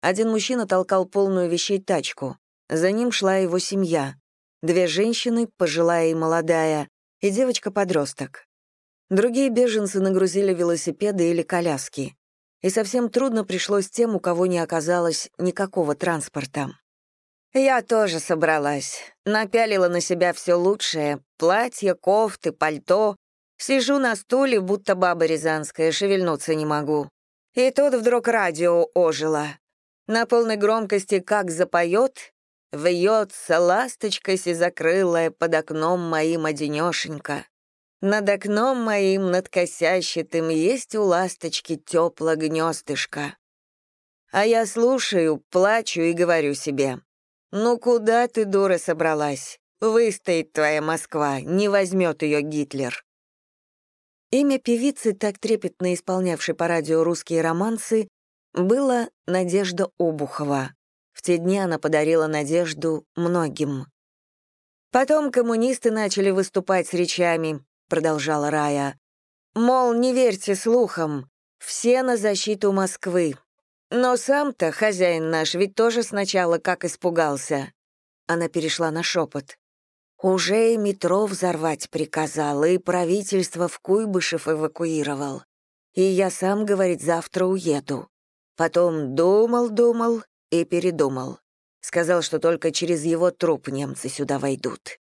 Один мужчина толкал полную вещей тачку. За ним шла его семья. Две женщины, пожилая и молодая, и девочка-подросток. Другие беженцы нагрузили велосипеды или коляски. И совсем трудно пришлось тем, у кого не оказалось никакого транспорта. Я тоже собралась. Напялила на себя все лучшее — платье, кофты, пальто. Сижу на стуле, будто баба рязанская, шевельнуться не могу. И тут вдруг радио ожило. На полной громкости как запоет, Вьется ласточка сизокрылая под окном моим одинешенька. Над окном моим, над косящитым, есть у ласточки тепло гнездышко. А я слушаю, плачу и говорю себе, «Ну куда ты, дура, собралась? Выстоит твоя Москва, не возьмет ее Гитлер». Имя певицы, так трепетно исполнявшей по радио русские романсы, было Надежда Обухова. В те дни она подарила надежду многим. «Потом коммунисты начали выступать с речами», — продолжала Рая. «Мол, не верьте слухам, все на защиту Москвы. Но сам-то, хозяин наш, ведь тоже сначала как испугался». Она перешла на шепот. «Уже и метро взорвать приказал, и правительство в Куйбышев эвакуировал. И я сам, говорит, завтра уеду. Потом думал-думал и передумал. Сказал, что только через его труп немцы сюда войдут.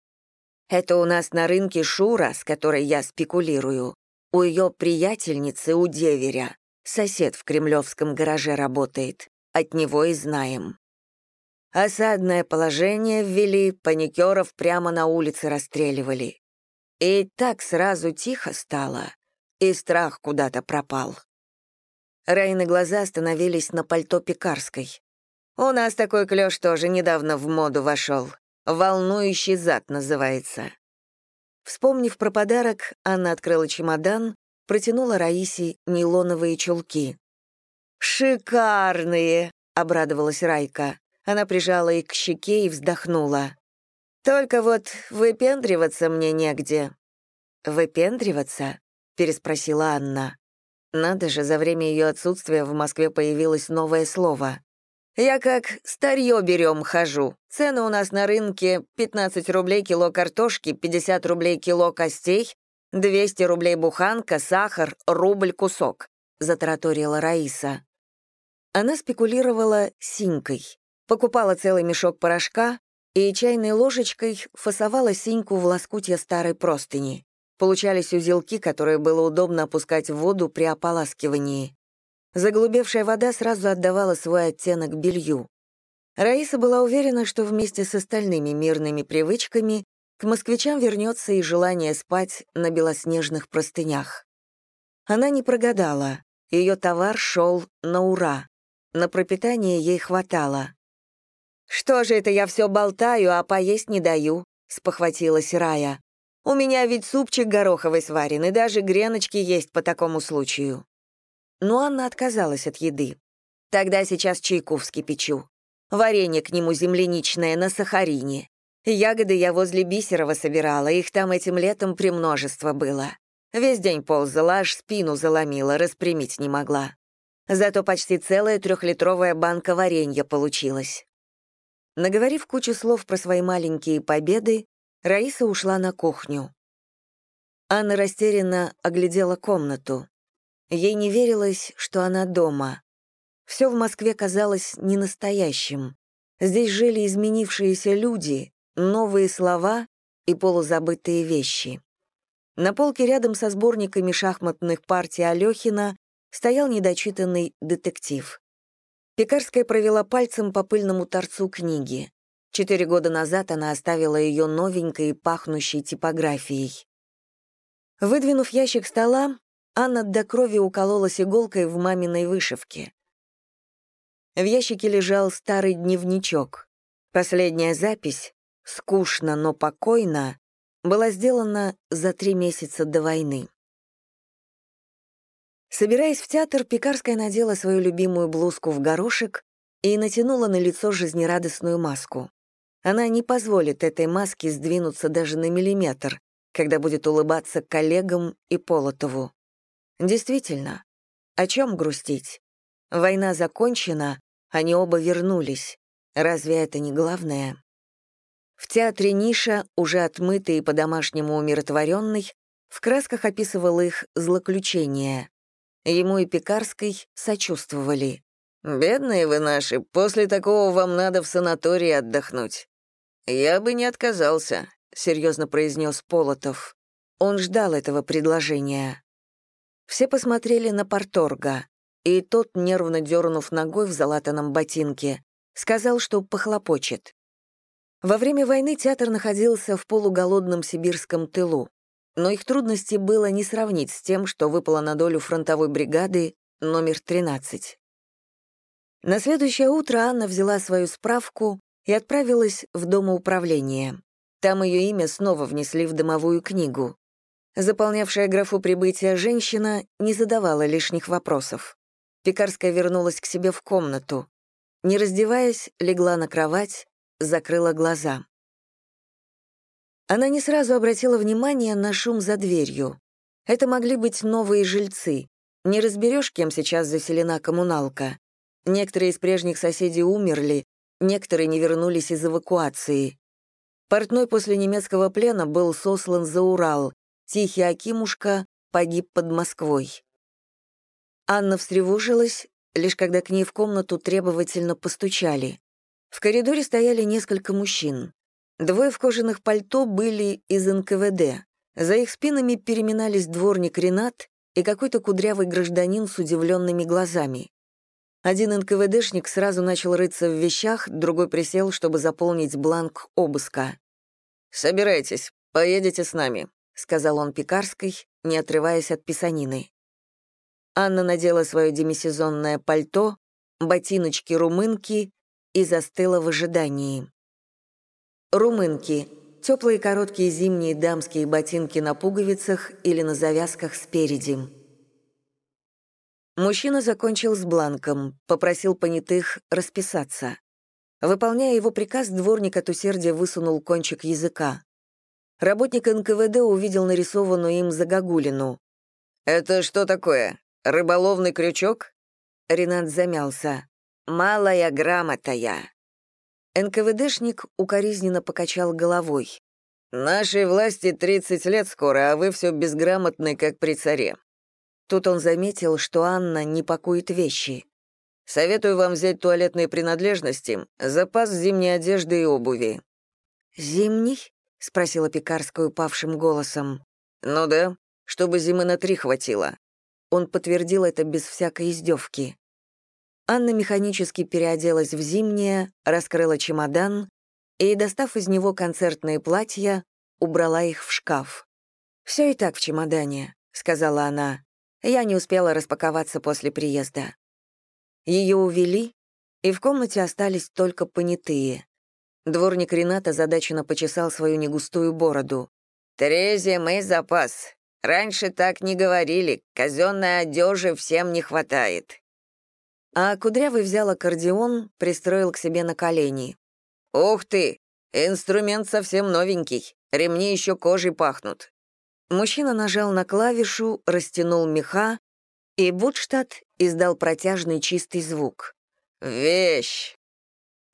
Это у нас на рынке Шура, с которой я спекулирую. У ее приятельницы, у деверя. Сосед в кремлевском гараже работает. От него и знаем. Осадное положение ввели, паникеров прямо на улице расстреливали. И так сразу тихо стало, и страх куда-то пропал. Райны глаза остановились на пальто Пекарской. У нас такой клёш тоже недавно в моду вошел. Волнующий зад называется». Вспомнив про подарок, Анна открыла чемодан, протянула Раисе нейлоновые чулки. «Шикарные!» — обрадовалась Райка. Она прижала их к щеке и вздохнула. «Только вот выпендриваться мне негде». «Выпендриваться?» — переспросила Анна. Надо же, за время ее отсутствия в Москве появилось новое слово. «Я как старье берем хожу. Цены у нас на рынке 15 рублей кило картошки, 50 рублей кило костей, 200 рублей буханка, сахар, рубль кусок», — затараторила Раиса. Она спекулировала синькой. Покупала целый мешок порошка и чайной ложечкой фасовала синьку в лоскутья старой простыни. Получались узелки, которые было удобно опускать в воду при ополаскивании. Заглубевшая вода сразу отдавала свой оттенок белью. Раиса была уверена, что вместе с остальными мирными привычками к москвичам вернется и желание спать на белоснежных простынях. Она не прогадала, ее товар шел на ура. На пропитание ей хватало. «Что же это я все болтаю, а поесть не даю?» — спохватилась Рая. «У меня ведь супчик гороховый сварен, и даже греночки есть по такому случаю». Но Анна отказалась от еды. «Тогда сейчас чайку вскипячу. Варенье к нему земляничное на сахарине. Ягоды я возле Бисерова собирала, их там этим летом премножество было. Весь день ползала, аж спину заломила, распрямить не могла. Зато почти целая трехлитровая банка варенья получилась. Наговорив кучу слов про свои маленькие победы, Раиса ушла на кухню. Анна растерянно оглядела комнату. Ей не верилось, что она дома. Все в Москве казалось ненастоящим. Здесь жили изменившиеся люди, новые слова и полузабытые вещи. На полке рядом со сборниками шахматных партий Алёхина стоял недочитанный детектив. Пекарская провела пальцем по пыльному торцу книги. Четыре года назад она оставила ее новенькой и пахнущей типографией. Выдвинув ящик стола, Анна до крови укололась иголкой в маминой вышивке. В ящике лежал старый дневничок. Последняя запись, скучно, но покойно, была сделана за три месяца до войны. Собираясь в театр, Пекарская надела свою любимую блузку в горошек и натянула на лицо жизнерадостную маску. Она не позволит этой маске сдвинуться даже на миллиметр, когда будет улыбаться коллегам и Полотову. Действительно, о чем грустить? Война закончена, они оба вернулись. Разве это не главное? В театре Ниша, уже отмытый и по-домашнему умиротворенный, в красках описывал их злоключения. Ему и Пекарской сочувствовали. «Бедные вы наши, после такого вам надо в санатории отдохнуть». «Я бы не отказался», — серьезно произнес Полотов. Он ждал этого предложения. Все посмотрели на порторга, и тот, нервно дернув ногой в залатанном ботинке, сказал, что похлопочет. Во время войны театр находился в полуголодном сибирском тылу, но их трудности было не сравнить с тем, что выпало на долю фронтовой бригады номер 13. На следующее утро Анна взяла свою справку и отправилась в домоуправление. Там ее имя снова внесли в домовую книгу. Заполнявшая графу прибытия женщина не задавала лишних вопросов. Пекарская вернулась к себе в комнату. Не раздеваясь, легла на кровать, закрыла глаза. Она не сразу обратила внимание на шум за дверью. Это могли быть новые жильцы. Не разберешь, кем сейчас заселена коммуналка. Некоторые из прежних соседей умерли, некоторые не вернулись из эвакуации. Портной после немецкого плена был сослан за Урал, Тихий Акимушка погиб под Москвой. Анна встревожилась, лишь когда к ней в комнату требовательно постучали. В коридоре стояли несколько мужчин. Двое в кожаных пальто были из НКВД. За их спинами переминались дворник Ренат и какой-то кудрявый гражданин с удивленными глазами. Один НКВДшник сразу начал рыться в вещах, другой присел, чтобы заполнить бланк обыска. «Собирайтесь, поедете с нами. — сказал он Пекарской, не отрываясь от писанины. Анна надела свое демисезонное пальто, ботиночки-румынки и застыла в ожидании. Румынки — теплые короткие зимние дамские ботинки на пуговицах или на завязках спереди. Мужчина закончил с бланком, попросил понятых расписаться. Выполняя его приказ, дворник от усердия высунул кончик языка. Работник НКВД увидел нарисованную им загогулину. «Это что такое? Рыболовный крючок?» Ренат замялся. «Малая грамота я». НКВДшник укоризненно покачал головой. «Нашей власти 30 лет скоро, а вы все безграмотны, как при царе». Тут он заметил, что Анна не пакует вещи. Советую вам взять туалетные принадлежности, запас зимней одежды и обуви». «Зимний?» — спросила Пекарская упавшим голосом. «Ну да, чтобы зимы на три хватило». Он подтвердил это без всякой издевки. Анна механически переоделась в зимнее, раскрыла чемодан и, достав из него концертные платья, убрала их в шкаф. «Все и так в чемодане», — сказала она. «Я не успела распаковаться после приезда». Ее увели, и в комнате остались только понятые. Дворник Рената задаченно почесал свою негустую бороду. «Терезе, мы запас. Раньше так не говорили, казенной одежи всем не хватает». А Кудрявый взял аккордеон, пристроил к себе на колени. «Ух ты! Инструмент совсем новенький, ремни еще кожей пахнут». Мужчина нажал на клавишу, растянул меха, и Будштадт издал протяжный чистый звук. «Вещь!»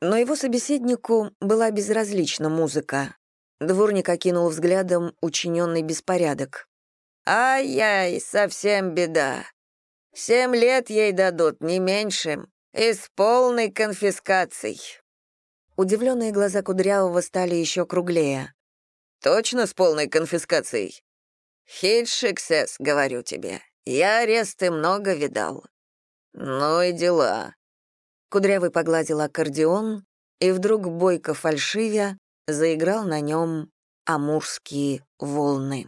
Но его собеседнику была безразлична музыка. Дворник окинул взглядом учиненный беспорядок. «Ай-яй, совсем беда. Семь лет ей дадут, не меньше, и с полной конфискацией». Удивленные глаза Кудрявого стали еще круглее. «Точно с полной конфискацией?» «Хитшиксес, говорю тебе. Я аресты много видал». «Ну и дела». Кудрявый погладил аккордеон, и вдруг бойко фальшивя заиграл на нем амурские волны.